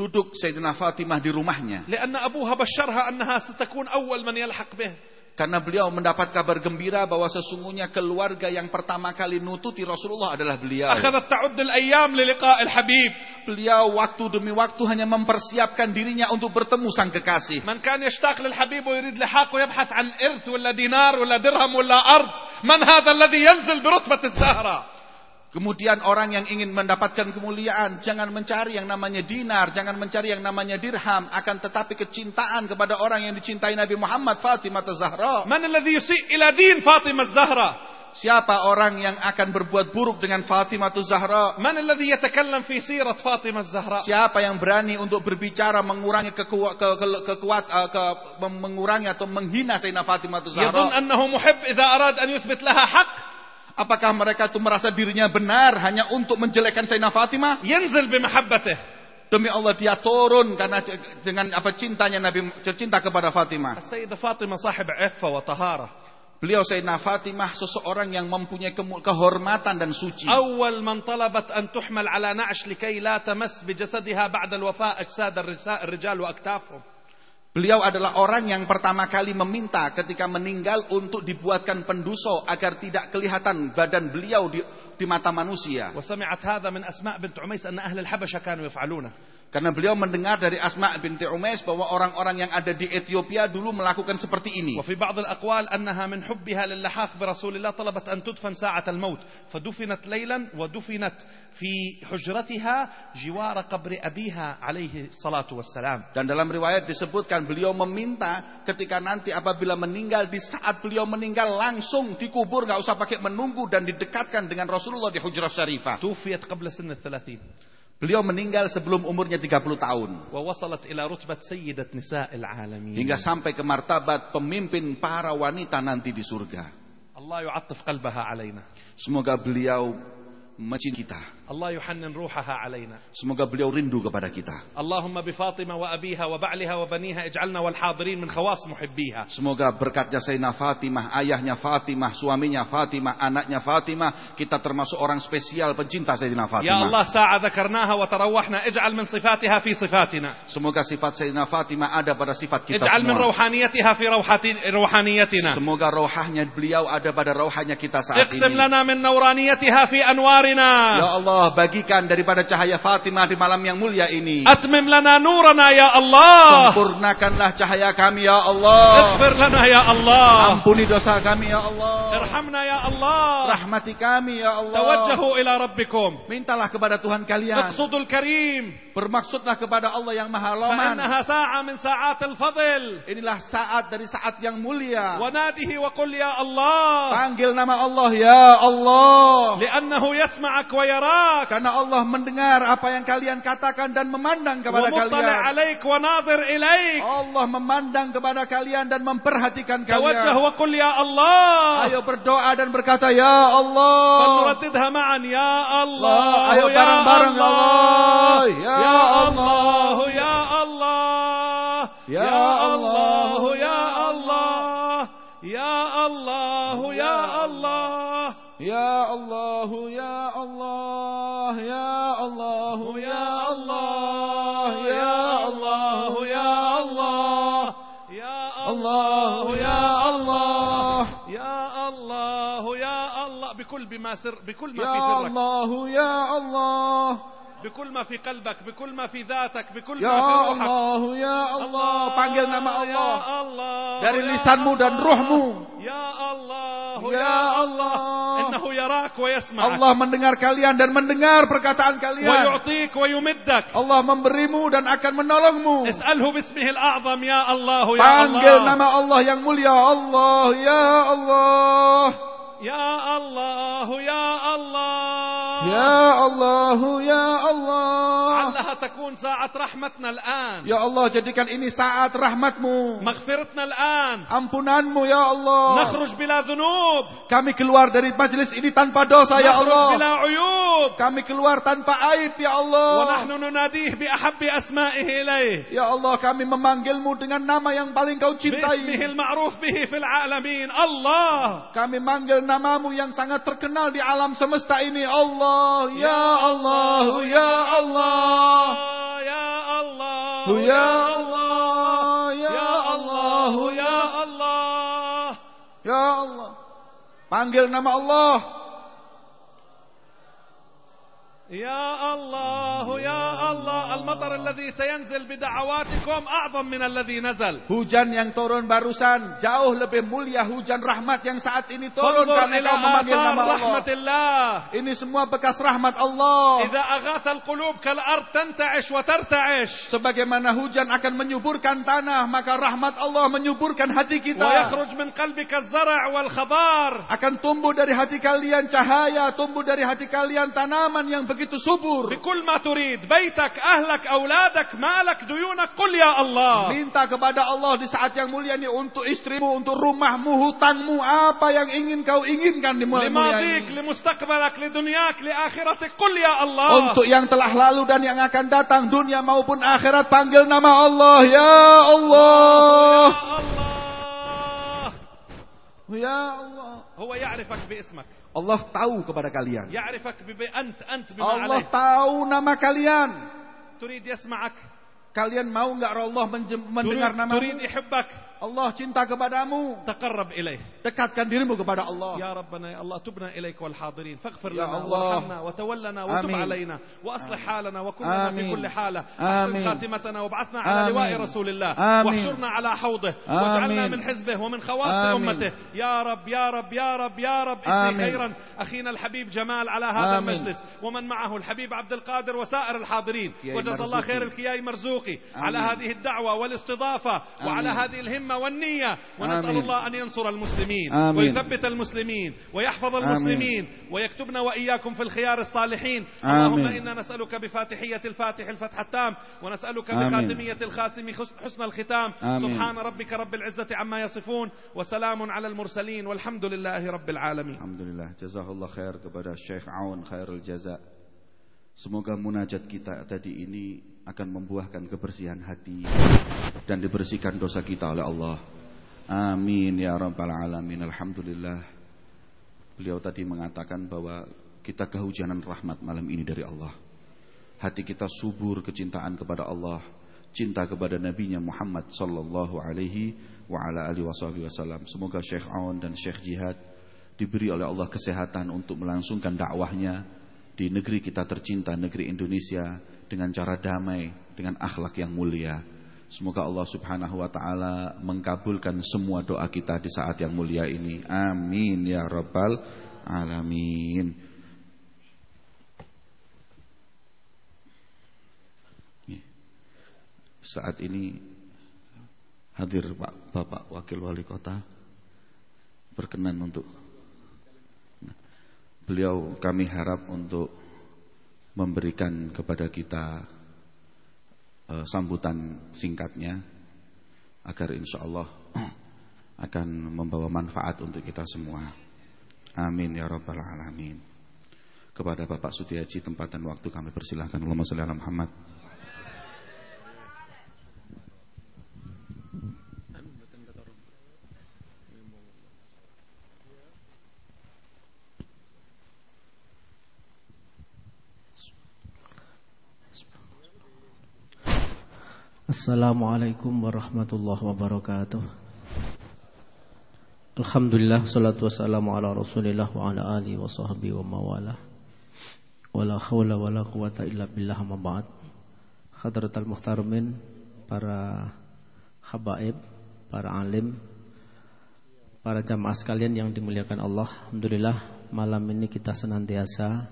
duduk Sayyidina Fatimah di rumahnya. Karena Abu Habasharha annaha setakun awal man yalhaq bih. Karena beliau mendapat kabar gembira bahwa sesungguhnya keluarga yang pertama kali nututi Rasulullah adalah beliau. Akhadat ta'uddul ayyam liliqa'il habib. Beliau waktu demi waktu hanya mempersiapkan dirinya untuk bertemu sang kekasih. Man kan yashtaq lil habib wa yurid lihaq wa yabhath an irth wala dinar wala dirham wala ard. Man hadha alladhi yanzil bi rutbati az-zahra. Kemudian orang yang ingin mendapatkan kemuliaan jangan mencari yang namanya dinar, jangan mencari yang namanya dirham, akan tetapi kecintaan kepada orang yang dicintai Nabi Muhammad Fatimah Zahra. Man ila din Fatimah Siapa orang yang akan berbuat buruk dengan Fatimah Zahra? Man yatakallam fi sirat Fatimah Zahra? Siapa yang berani untuk berbicara mengurangi kekuat eh, mengurangi atau menghina Sayyidina Fatimah Zahra? Yadun annahu muhib idza arad an yuthbit laha haqq Apakah mereka itu merasa dirinya benar hanya untuk menjelekkan Sayyidina Fatimah? Yanzil bimahabbatih. Demi Allah dia turun karena dengan apa cintanya Nabi cinta kepada Fatimah. Sayyidah Fatimah sahib iffa wa tahara. Beliau Sayyidina Fatimah seseorang yang mempunyai kehormatan dan suci. Awal man talabat an tuhmal ala na'ash likai la tamas bi jasadiha ba'da al-wafa ajsad ar-rijal wa aktafhum. Beliau adalah orang yang pertama kali meminta ketika meninggal untuk dibuatkan penduso agar tidak kelihatan badan beliau di, di mata manusia. وسمعت هذا من أسماء بنت عميس أن أهل الحبشة كانوا يفعلونه Karena beliau mendengar dari Asma binti Umais bahwa orang-orang yang ada di Ethiopia dulu melakukan seperti ini. وفي بعض الأقوال أنها من حبها للحاق برسول الله طلبت أن تدفن ساعة الموت فدفنت ليلا ودفنت في حجرتها جوار قبر أبيها عليه الصلاة والسلام Dan dalam riwayat disebutkan beliau meminta ketika nanti apabila meninggal di saat beliau meninggal langsung dikubur nggak usah pakai menunggu dan didekatkan dengan Rasulullah di Hujrah Syarifah. توفيت قبل سن الثلاثين Beliau meninggal sebelum umurnya 30 tahun. Hingga sampai ke martabat pemimpin para wanita nanti di surga. Semoga beliau mencintai kita. Allah yuhannin ruhaha alaina. Semoga beliau rindu kepada kita. Allahumma bi Fatimah wa abiha wa ba'liha wa baniha ij'alna wal hadirin min khawas muhibbiha. Semoga berkatnya Sayyidina Fatimah, ayahnya Fatimah, suaminya Fatimah, anaknya Fatimah, kita termasuk orang spesial pencinta Sayyidina ya Fatimah. Ya Allah, sa'a dzakarnaha wa tarawahna ij'al min sifatiha fi sifatina. Semoga sifat Sayyidina Fatimah ada pada sifat kita ij'al min rauhaniyatiha fi rauhati. Semoga rohahnya beliau ada pada rohahnya kita saat ini. Iqsim lana min nuraniyatiha fi anwarina. Ya Allah, Allah bagikan daripada cahaya Fatimah di malam yang mulia ini. Atmim lana nurana ya Allah. Sempurnakanlah cahaya kami ya Allah. Ighfir lana ya Allah. Ampuni dosa kami ya Allah. Irhamna ya Allah. Rahmati kami ya Allah. Tawajjahu ila rabbikum. Mintalah kepada Tuhan kalian. Maqsudul Karim. Bermaksudlah kepada Allah yang Maha Loman. Fa sa'a min sa'atil fadl. Inilah saat dari saat yang mulia. Wa nadihi wa qul ya Allah. Panggil nama Allah ya Allah. Li'annahu yasma'ak wa yarak ويراك Karena Allah mendengar apa yang kalian katakan dan memandang kepada ومطلع kalian. عليك وناظر إليك Allah memandang kepada kalian dan memperhatikan توجه kalian. وقل يا الله Ayo berdoa dan berkata ya Allah. فلنرددها معا يا الله Ayo يا bareng-bareng ya Allah. الله Ya يا Allah. الله يا الله Ya يا الله Allah. يا الله يا الله يا الله بكل بما سر بكل ما في يا سرك الله يا الله بكل ما في قلبك بكل ما في ذاتك بكل Ya ما في روحك Allah, Ya Allah, panggil nama Allah Ya Allah dari ya lisanmu dan Allah, ruhmu. Ya Allah Ya Allah. إنه يراك ويسمعك Allah mendengar kalian dan mendengar perkataan kalian. ويعطيك ويمدك Allah memberimu dan akan menolongmu. اسأله باسمه الأعظم يا الله يا Panggil الله nama Allah yang mulia. Allah, Ya Allah. Ya Allah, Ya Allah. Ya Allah, Ya Allah. saat rahmatna al-an. Ya Allah, jadikan ini saat rahmatmu. Maghfiratna al-an. Ampunanmu ya Allah. Nakhruj bila dhunub. Kami keluar dari majlis ini tanpa dosa ya Allah. bila uyub. Kami keluar tanpa aib ya Allah. Wa nahnu nunadih bi ahabbi asma'ihi ilaih. Ya Allah, kami memanggilmu dengan nama yang paling kau cintai. Bismihil ma'ruf bihi fil alamin. Allah. Kami manggil namamu yang sangat terkenal di alam semesta ini. Allah, ya, ya Allah, ya, ya Allah. Ya Allah يا الله Ya Allah, Ya يا Allah, الله يا الله Ya Allah. Panggil nama Allah. يا الله يا الله المطر الذي سينزل بدعواتكم أعظم من الذي نزل Hujan yang turun barusan jauh lebih mulia hujan rahmat yang saat ini turun انظر karena إلى kau memanggil آثار nama Allah. رحمة الله Ini semua bekas rahmat Allah. إذا أغاث القلوب كالأرض تنتعش وترتعش Sebagaimana hujan akan menyuburkan tanah, maka rahmat Allah menyuburkan hati kita. ويخرج من قلبك الزرع والخضار Akan tumbuh dari hati kalian cahaya, tumbuh dari hati kalian tanaman yang begitu begitu subur. Bikul ma turid, baitak, ahlak, auladak, malak, duyunak, kul ya Allah. Minta kepada Allah di saat yang mulia ini untuk istrimu, untuk rumahmu, hutangmu, apa yang ingin kau inginkan di mulia Limadik, ini. Limustaqbalak, lidunyak, liakhiratik, kul ya Allah. Untuk yang telah lalu dan yang akan datang, dunia maupun akhirat, panggil nama Allah, ya Allah. Ya Allah. Ya Allah. هو يعرفك باسمك الله Allah tahu kepada kalian. Ya'rifak bi الله Allah tahu nama kalian. Turid yasma'ak. Kalian mau enggak Allah mendengar nama? تريد يحبك Allah cinta kepadamu. Taqarrab ilaih. Dekatkan dirimu kepada Allah. Ya Rabbana ya Allah tubna ilaik wal hadirin. Faghfir lana warhamna wa tawallana wa tub alaina wa aslih halana wa kullana fi kulli hala. Ahsin khatimatana wa ba'athna ala liwa'i Rasulillah. Wahshurna ala hawdih. Waj'alna min hizbih wa min khawas ummatih. Ya Rabb ya Rabb ya Rabb ya Rabb isni khairan Akhina al Habib Jamal ala hadha al أخينا الحبيب جمال على هذا آمين. المجلس ومن معه الحبيب عبد القادر وسائر الحاضرين وجزا الله خير الكياي مرزوقي آمين. على هذه الدعوة والاستضافة آمين. وعلى هذه الهمة والنية ونسأل آمين. الله أن ينصر المسلمين آمين. ويثبت المسلمين ويحفظ المسلمين ويكتبنا وإياكم في الخيار الصالحين آمين. اللهم إنا نسألك بفاتحية الفاتح الفتح التام ونسألك آمين. بخاتمية الخاتم حسن الختام آمين. سبحان ربك رب العزة عما يصفون وسلام على المرسلين والحمد لله رب العالمين Alhamdulillah Jazakallah khair kepada Syekh Aun khairul jaza Semoga munajat kita tadi ini akan membuahkan kebersihan hati dan dibersihkan dosa kita oleh Allah. Amin ya rabbal alamin. Alhamdulillah. Beliau tadi mengatakan bahwa kita kehujanan rahmat malam ini dari Allah. Hati kita subur kecintaan kepada Allah, cinta kepada nabinya Muhammad sallallahu alaihi wa ala alihi wasallam. Semoga Syekh Aun dan Syekh Jihad diberi oleh Allah kesehatan untuk melangsungkan dakwahnya di negeri kita tercinta, negeri Indonesia dengan cara damai, dengan akhlak yang mulia. Semoga Allah Subhanahu wa taala mengkabulkan semua doa kita di saat yang mulia ini. Amin ya rabbal alamin. Saat ini hadir Pak Bapak Wakil Wali Kota berkenan untuk beliau kami harap untuk memberikan kepada kita eh, sambutan singkatnya agar insya Allah <clears throat> akan membawa manfaat untuk kita semua. Amin ya rabbal alamin. Kepada Bapak Sutiaji tempat dan waktu kami persilahkan. Allahumma sholli ala Muhammad. Assalamualaikum warahmatullahi wabarakatuh. Alhamdulillah Salatu wassalamu ala rasulillah Wa ala alihi wa sahbihi wa mawala Wa la hawla wa la quwata illa billah ma ba'd. Hadratal muhtarumin Para habaib Para alim Para jamaah sekalian yang dimuliakan Allah. Alhamdulillah malam ini kita senantiasa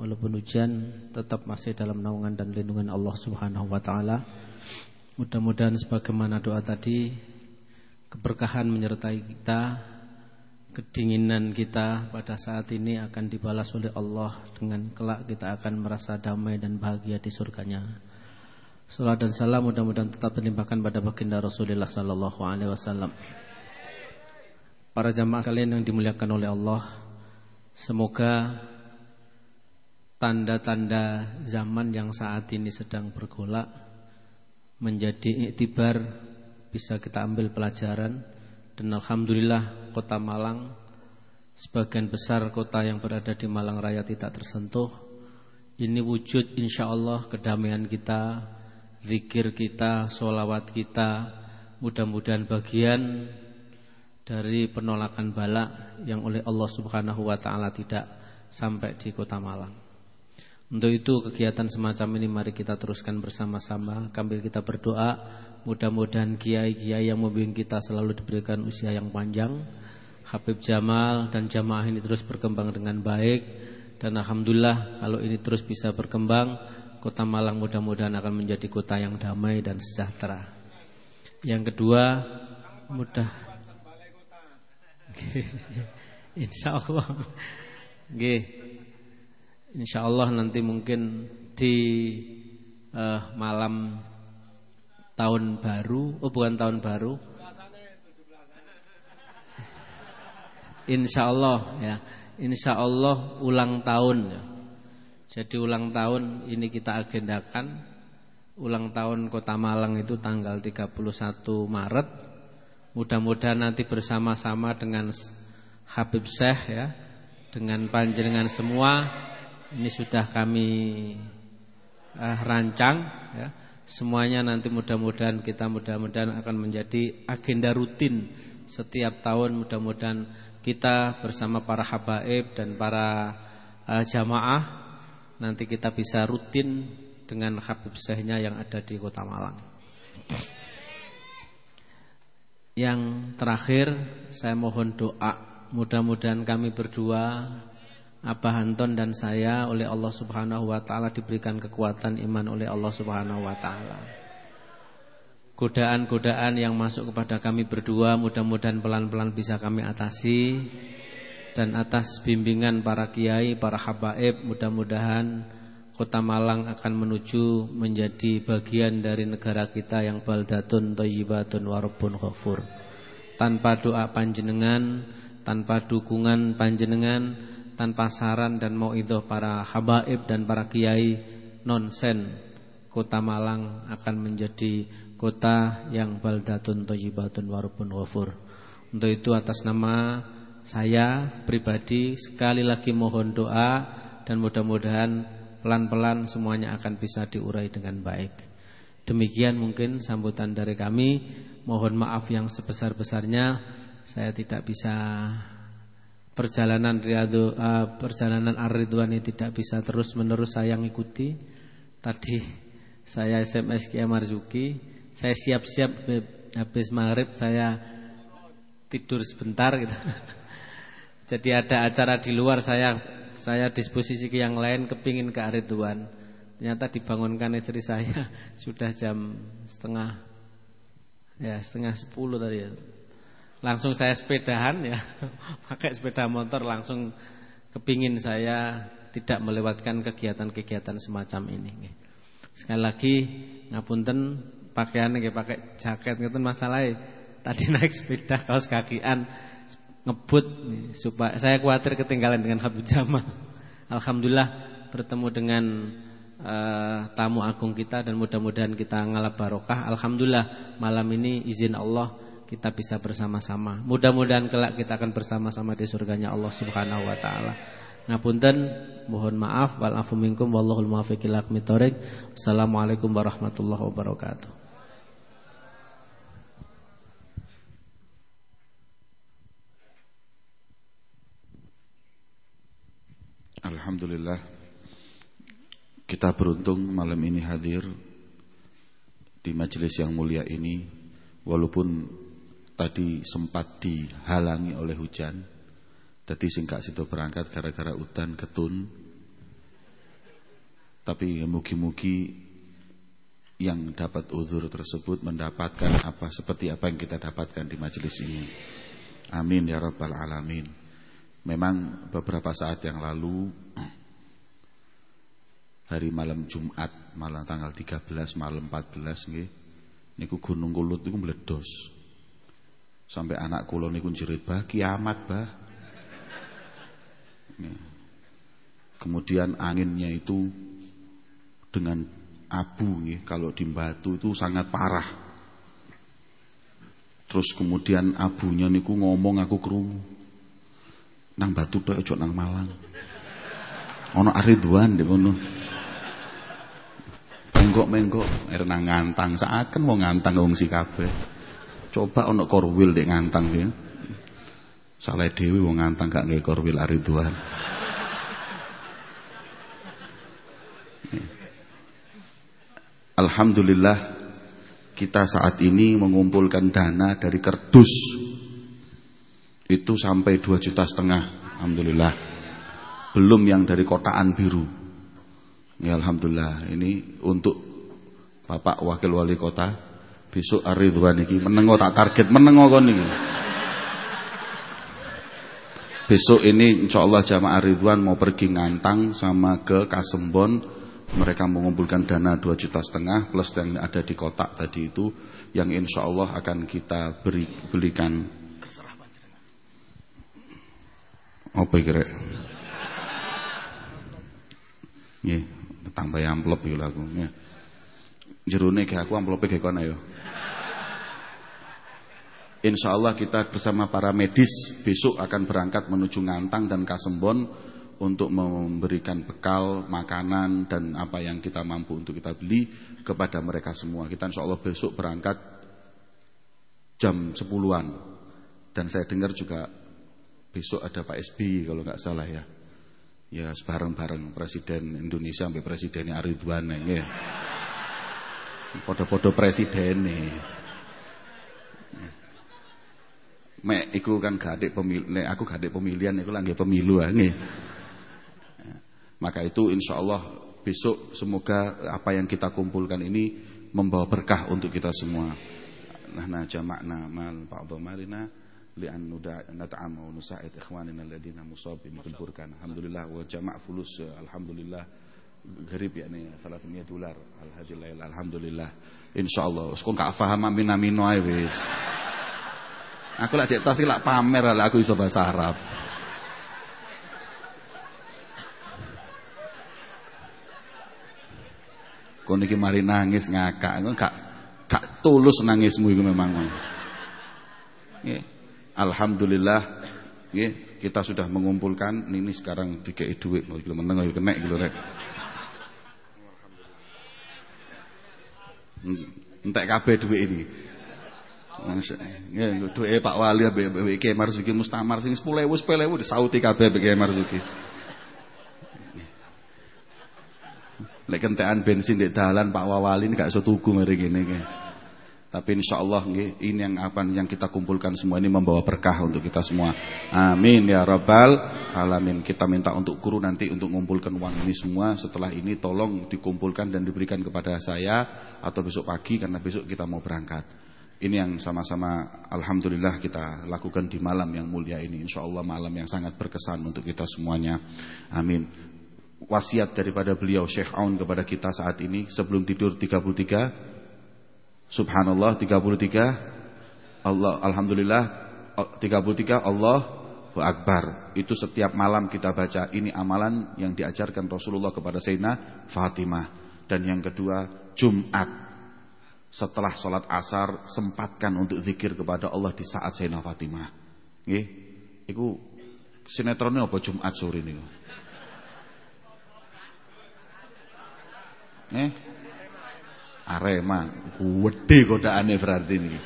Walaupun hujan Tetap masih dalam naungan dan lindungan Allah subhanahu wa ta'ala Mudah-mudahan sebagaimana doa tadi keberkahan menyertai kita, kedinginan kita pada saat ini akan dibalas oleh Allah dengan kelak kita akan merasa damai dan bahagia di surganya. Salam dan salam mudah-mudahan tetap terlimpahkan pada baginda Rasulullah sallallahu alaihi wasallam. Para jamaah kalian yang dimuliakan oleh Allah, semoga tanda-tanda zaman yang saat ini sedang bergolak menjadi iktibar bisa kita ambil pelajaran. Dan alhamdulillah kota Malang sebagian besar kota yang berada di Malang Raya tidak tersentuh. Ini wujud insya Allah kedamaian kita zikir kita, solawat kita. Mudah-mudahan bagian dari penolakan bala yang oleh Allah subhanahu wa ta'ala tidak sampai di kota Malang untuk itu kegiatan semacam ini mari kita teruskan bersama-sama Sambil kita berdoa. Mudah-mudahan kiai-kiai yang membimbing kita selalu diberikan usia yang panjang. Habib Jamal dan jamaah ini terus berkembang dengan baik. Dan Alhamdulillah kalau ini terus bisa berkembang Kota Malang mudah-mudahan akan menjadi kota yang damai dan sejahtera. Yang kedua Mudah <laughs> Insya Allah. Gih. Insya Allah nanti mungkin di uh, malam tahun baru, oh bukan tahun baru. Insya Allah ya, Insya Allah ulang tahun ya. Jadi ulang tahun ini kita agendakan Ulang tahun Kota Malang itu tanggal 31 Maret Mudah-mudahan nanti bersama-sama dengan Habib Syekh ya Dengan panjenengan semua ini sudah kami uh, rancang ya. Semuanya nanti mudah-mudahan kita mudah-mudahan akan menjadi agenda rutin setiap tahun mudah-mudahan kita bersama para habaib dan para uh, jamaah nanti kita bisa rutin dengan habib sehnya yang ada di Kota Malang. Yang terakhir saya mohon doa mudah-mudahan kami berdua Abah Anton dan saya oleh Allah Subhanahu wa taala diberikan kekuatan iman oleh Allah Subhanahu wa taala. Godaan-godaan yang masuk kepada kami berdua mudah-mudahan pelan-pelan bisa kami atasi dan atas bimbingan para kiai, para habaib mudah-mudahan Kota Malang akan menuju menjadi bagian dari negara kita yang baldatun thayyibatun warabun ghafur. Tanpa doa panjenengan, tanpa dukungan panjenengan tanpa saran dan mau itu para habaib dan para kiai nonsen kota Malang akan menjadi kota yang baldatun thayyibatun warubun ghafur. Untuk itu atas nama saya pribadi sekali lagi mohon doa dan mudah-mudahan pelan-pelan semuanya akan bisa diurai dengan baik. Demikian mungkin sambutan dari kami. Mohon maaf yang sebesar-besarnya saya tidak bisa perjalanan Riyadu uh, perjalanan Ar-Ridwan ini tidak bisa terus-menerus saya ikuti. Tadi saya SMS Kiai Marzuki, saya siap-siap habis maghrib saya tidur sebentar gitu. <laughs> Jadi ada acara di luar saya saya disposisi ke yang lain kepingin ke Ar-Ridwan. Ternyata dibangunkan istri saya <laughs> sudah jam setengah ya setengah sepuluh tadi ya. Langsung saya sepedahan ya. <laughs> Pakai sepeda motor langsung Kepingin saya tidak melewatkan kegiatan-kegiatan semacam ini. Sekali lagi Ngapunten pakaian pakai jaket ngeten masalahnya Tadi <laughs> naik sepeda kaos kakian Ngebut. Supaya Saya khawatir ketinggalan dengan Habib Jamal. Alhamdulillah bertemu dengan uh, tamu agung kita dan mudah-mudahan kita ngalap barokah. Alhamdulillah malam ini izin Allah kita bisa bersama-sama. Mudah-mudahan kelak kita akan bersama-sama di surganya Allah Subhanahu wa taala. Ngapunten, mohon maaf wal afu minkum wallahul muwaffiq Assalamualaikum warahmatullahi wabarakatuh. Alhamdulillah Kita beruntung malam ini hadir Di majelis yang mulia ini Walaupun tadi sempat dihalangi oleh hujan Tadi singkat situ berangkat gara-gara udan ketun Tapi mugi-mugi yang dapat uzur tersebut mendapatkan apa seperti apa yang kita dapatkan di majelis ini. Amin ya rabbal alamin. Memang beberapa saat yang lalu hari malam Jumat, malam tanggal 13, malam 14 nggih. Niku Gunung Kulut niku meledos. Sampai anak kula niku jerit, "Bah, kiamat, Bah." Kemudian anginnya itu dengan abu nggih, kalau di batu itu sangat parah. Terus kemudian abunya niku ngomong aku krungu nang Batu tok aja nang Malang. Ana Aridwan di kono. Menggok-menggok er nang ngantang saaken wong ngantang ngungsi kabeh. Coba ana korwil di ngantang ya. Salah dewi wong ngantang gak nggih korwil Aridwan. Alhamdulillah kita saat ini mengumpulkan dana dari kerdus. Itu sampai dua juta setengah Alhamdulillah. Belum yang dari kotaan biru. Ya Alhamdulillah. Ini untuk Bapak Wakil Wali Kota besok Aridwan ini menengok tak target menengok kon ini besok ini insya Allah jamaah Ridwan mau pergi ngantang sama ke Kasembon mereka mengumpulkan dana dua juta setengah plus yang ada di kotak tadi itu yang insya Allah akan kita beri, belikan apa kira? Nggih, tambah amplop iki aku. Nggih. Jerone ge aku amplope ge kono ya. Insya Allah kita bersama para medis besok akan berangkat menuju Ngantang dan Kasembon untuk memberikan bekal, makanan dan apa yang kita mampu untuk kita beli kepada mereka semua. Kita insya Allah besok berangkat jam 10-an. Dan saya dengar juga Besok ada Pak SBY kalau nggak salah ya. Ya sebareng-bareng Presiden Indonesia sampai Presidennya Aridwan ya. Podo-podo presiden nih. Mek iku kan gak adik pemilu, aku gak adik pemilihan iku lagi pemilu nggih. Maka itu insya Allah besok semoga apa yang kita kumpulkan ini membawa berkah untuk kita semua. Nah, nah jamakna mal ba'dha marina li'an nata'am wa nusa'id ikhwanina alladhina musabin fil burkan alhamdulillah wa jama' fulus alhamdulillah garib yakni 300 dolar al hadil lail alhamdulillah insyaallah wis kok gak paham amin amin wis aku lak cek pamer lah aku iso bahasa Arab Kau niki mari nangis ngakak, gak gak tulus nangismu itu memang. Nggih. Alhamdulillah nggih kita sudah mengumpulkan ini sekarang dikei duit mau gitu meneng ayo kena gitu rek. Entek kabeh duit ini. Duit Pak Wali ambek Ki Marzuki Mustamar sing 10.000 10.000 disauti kabeh ambek Ki Marzuki. Lek kentekan bensin di dalan Pak Wali ini gak iso tuku mari ngene iki. Tapi insya Allah ini yang apa yang kita kumpulkan semua ini membawa berkah untuk kita semua. Amin ya rabbal alamin. Kita minta untuk guru nanti untuk mengumpulkan uang ini semua. Setelah ini tolong dikumpulkan dan diberikan kepada saya atau besok pagi karena besok kita mau berangkat. Ini yang sama-sama Alhamdulillah kita lakukan di malam yang mulia ini. Insya Allah malam yang sangat berkesan untuk kita semuanya. Amin. Wasiat daripada beliau Syekh Aun kepada kita saat ini. Sebelum tidur 33 Subhanallah 33 Allah Alhamdulillah 33 Allah Akbar. Itu setiap malam kita baca. Ini amalan yang diajarkan Rasulullah kepada Sayyidina Fatimah. Dan yang kedua Jumat Setelah sholat asar Sempatkan untuk zikir kepada Allah Di saat Sayyidina Fatimah. Nggih, Iku sinetronnya apa Jumat sore ini? Eh Arema, gede godane berarti ini.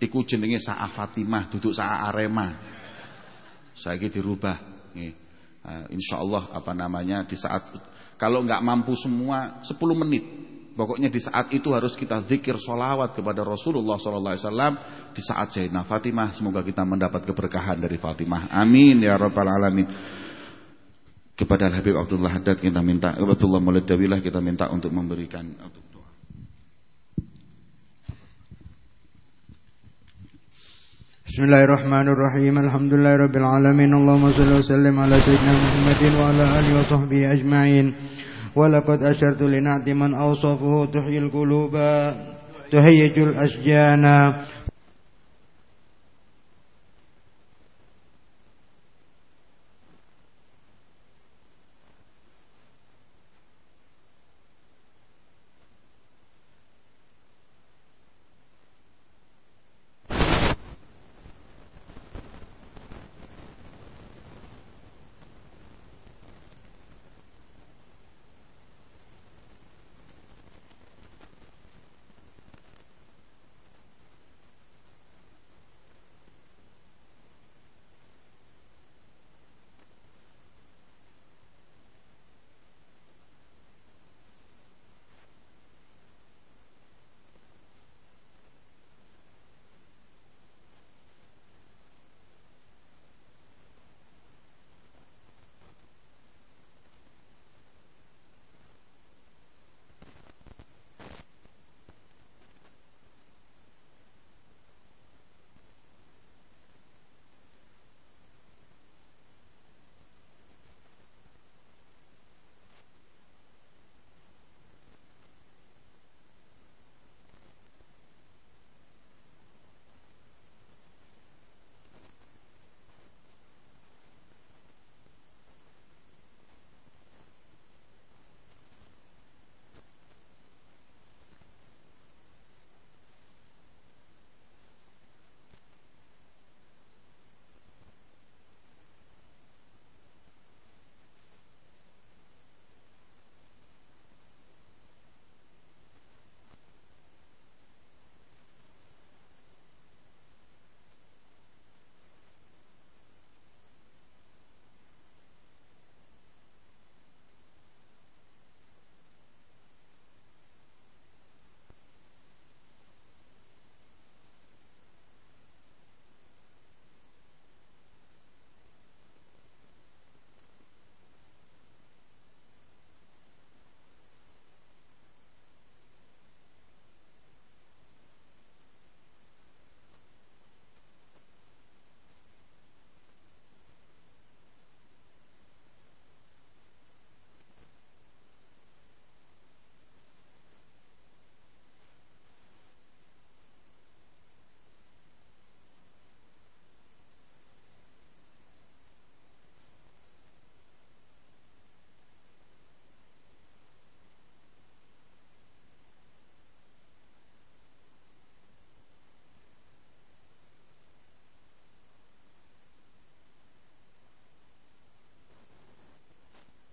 Iku jenenge Sa'a Fatimah, duduk Sa'a Arema. Saiki dirubah, nggih. uh, insya Allah apa namanya di saat kalau nggak mampu semua 10 menit Pokoknya di saat itu harus kita zikir solawat kepada Rasulullah SAW di saat Sayyidina Fatimah. Semoga kita mendapat keberkahan dari Fatimah. Amin ya rabbal alamin. Kepada Habib Abdullah Haddad kita minta, Abdullah Maulid kita minta untuk memberikan untuk doa. Bismillahirrahmanirrahim. Alhamdulillahirabbil alamin. Allahumma shalli wa sallim ala sayyidina Muhammadin wa ala alihi wa sahbihi ajma'in. ولقد أشرت لنعت من أوصفه تحيي القلوب تهيج الأشجان.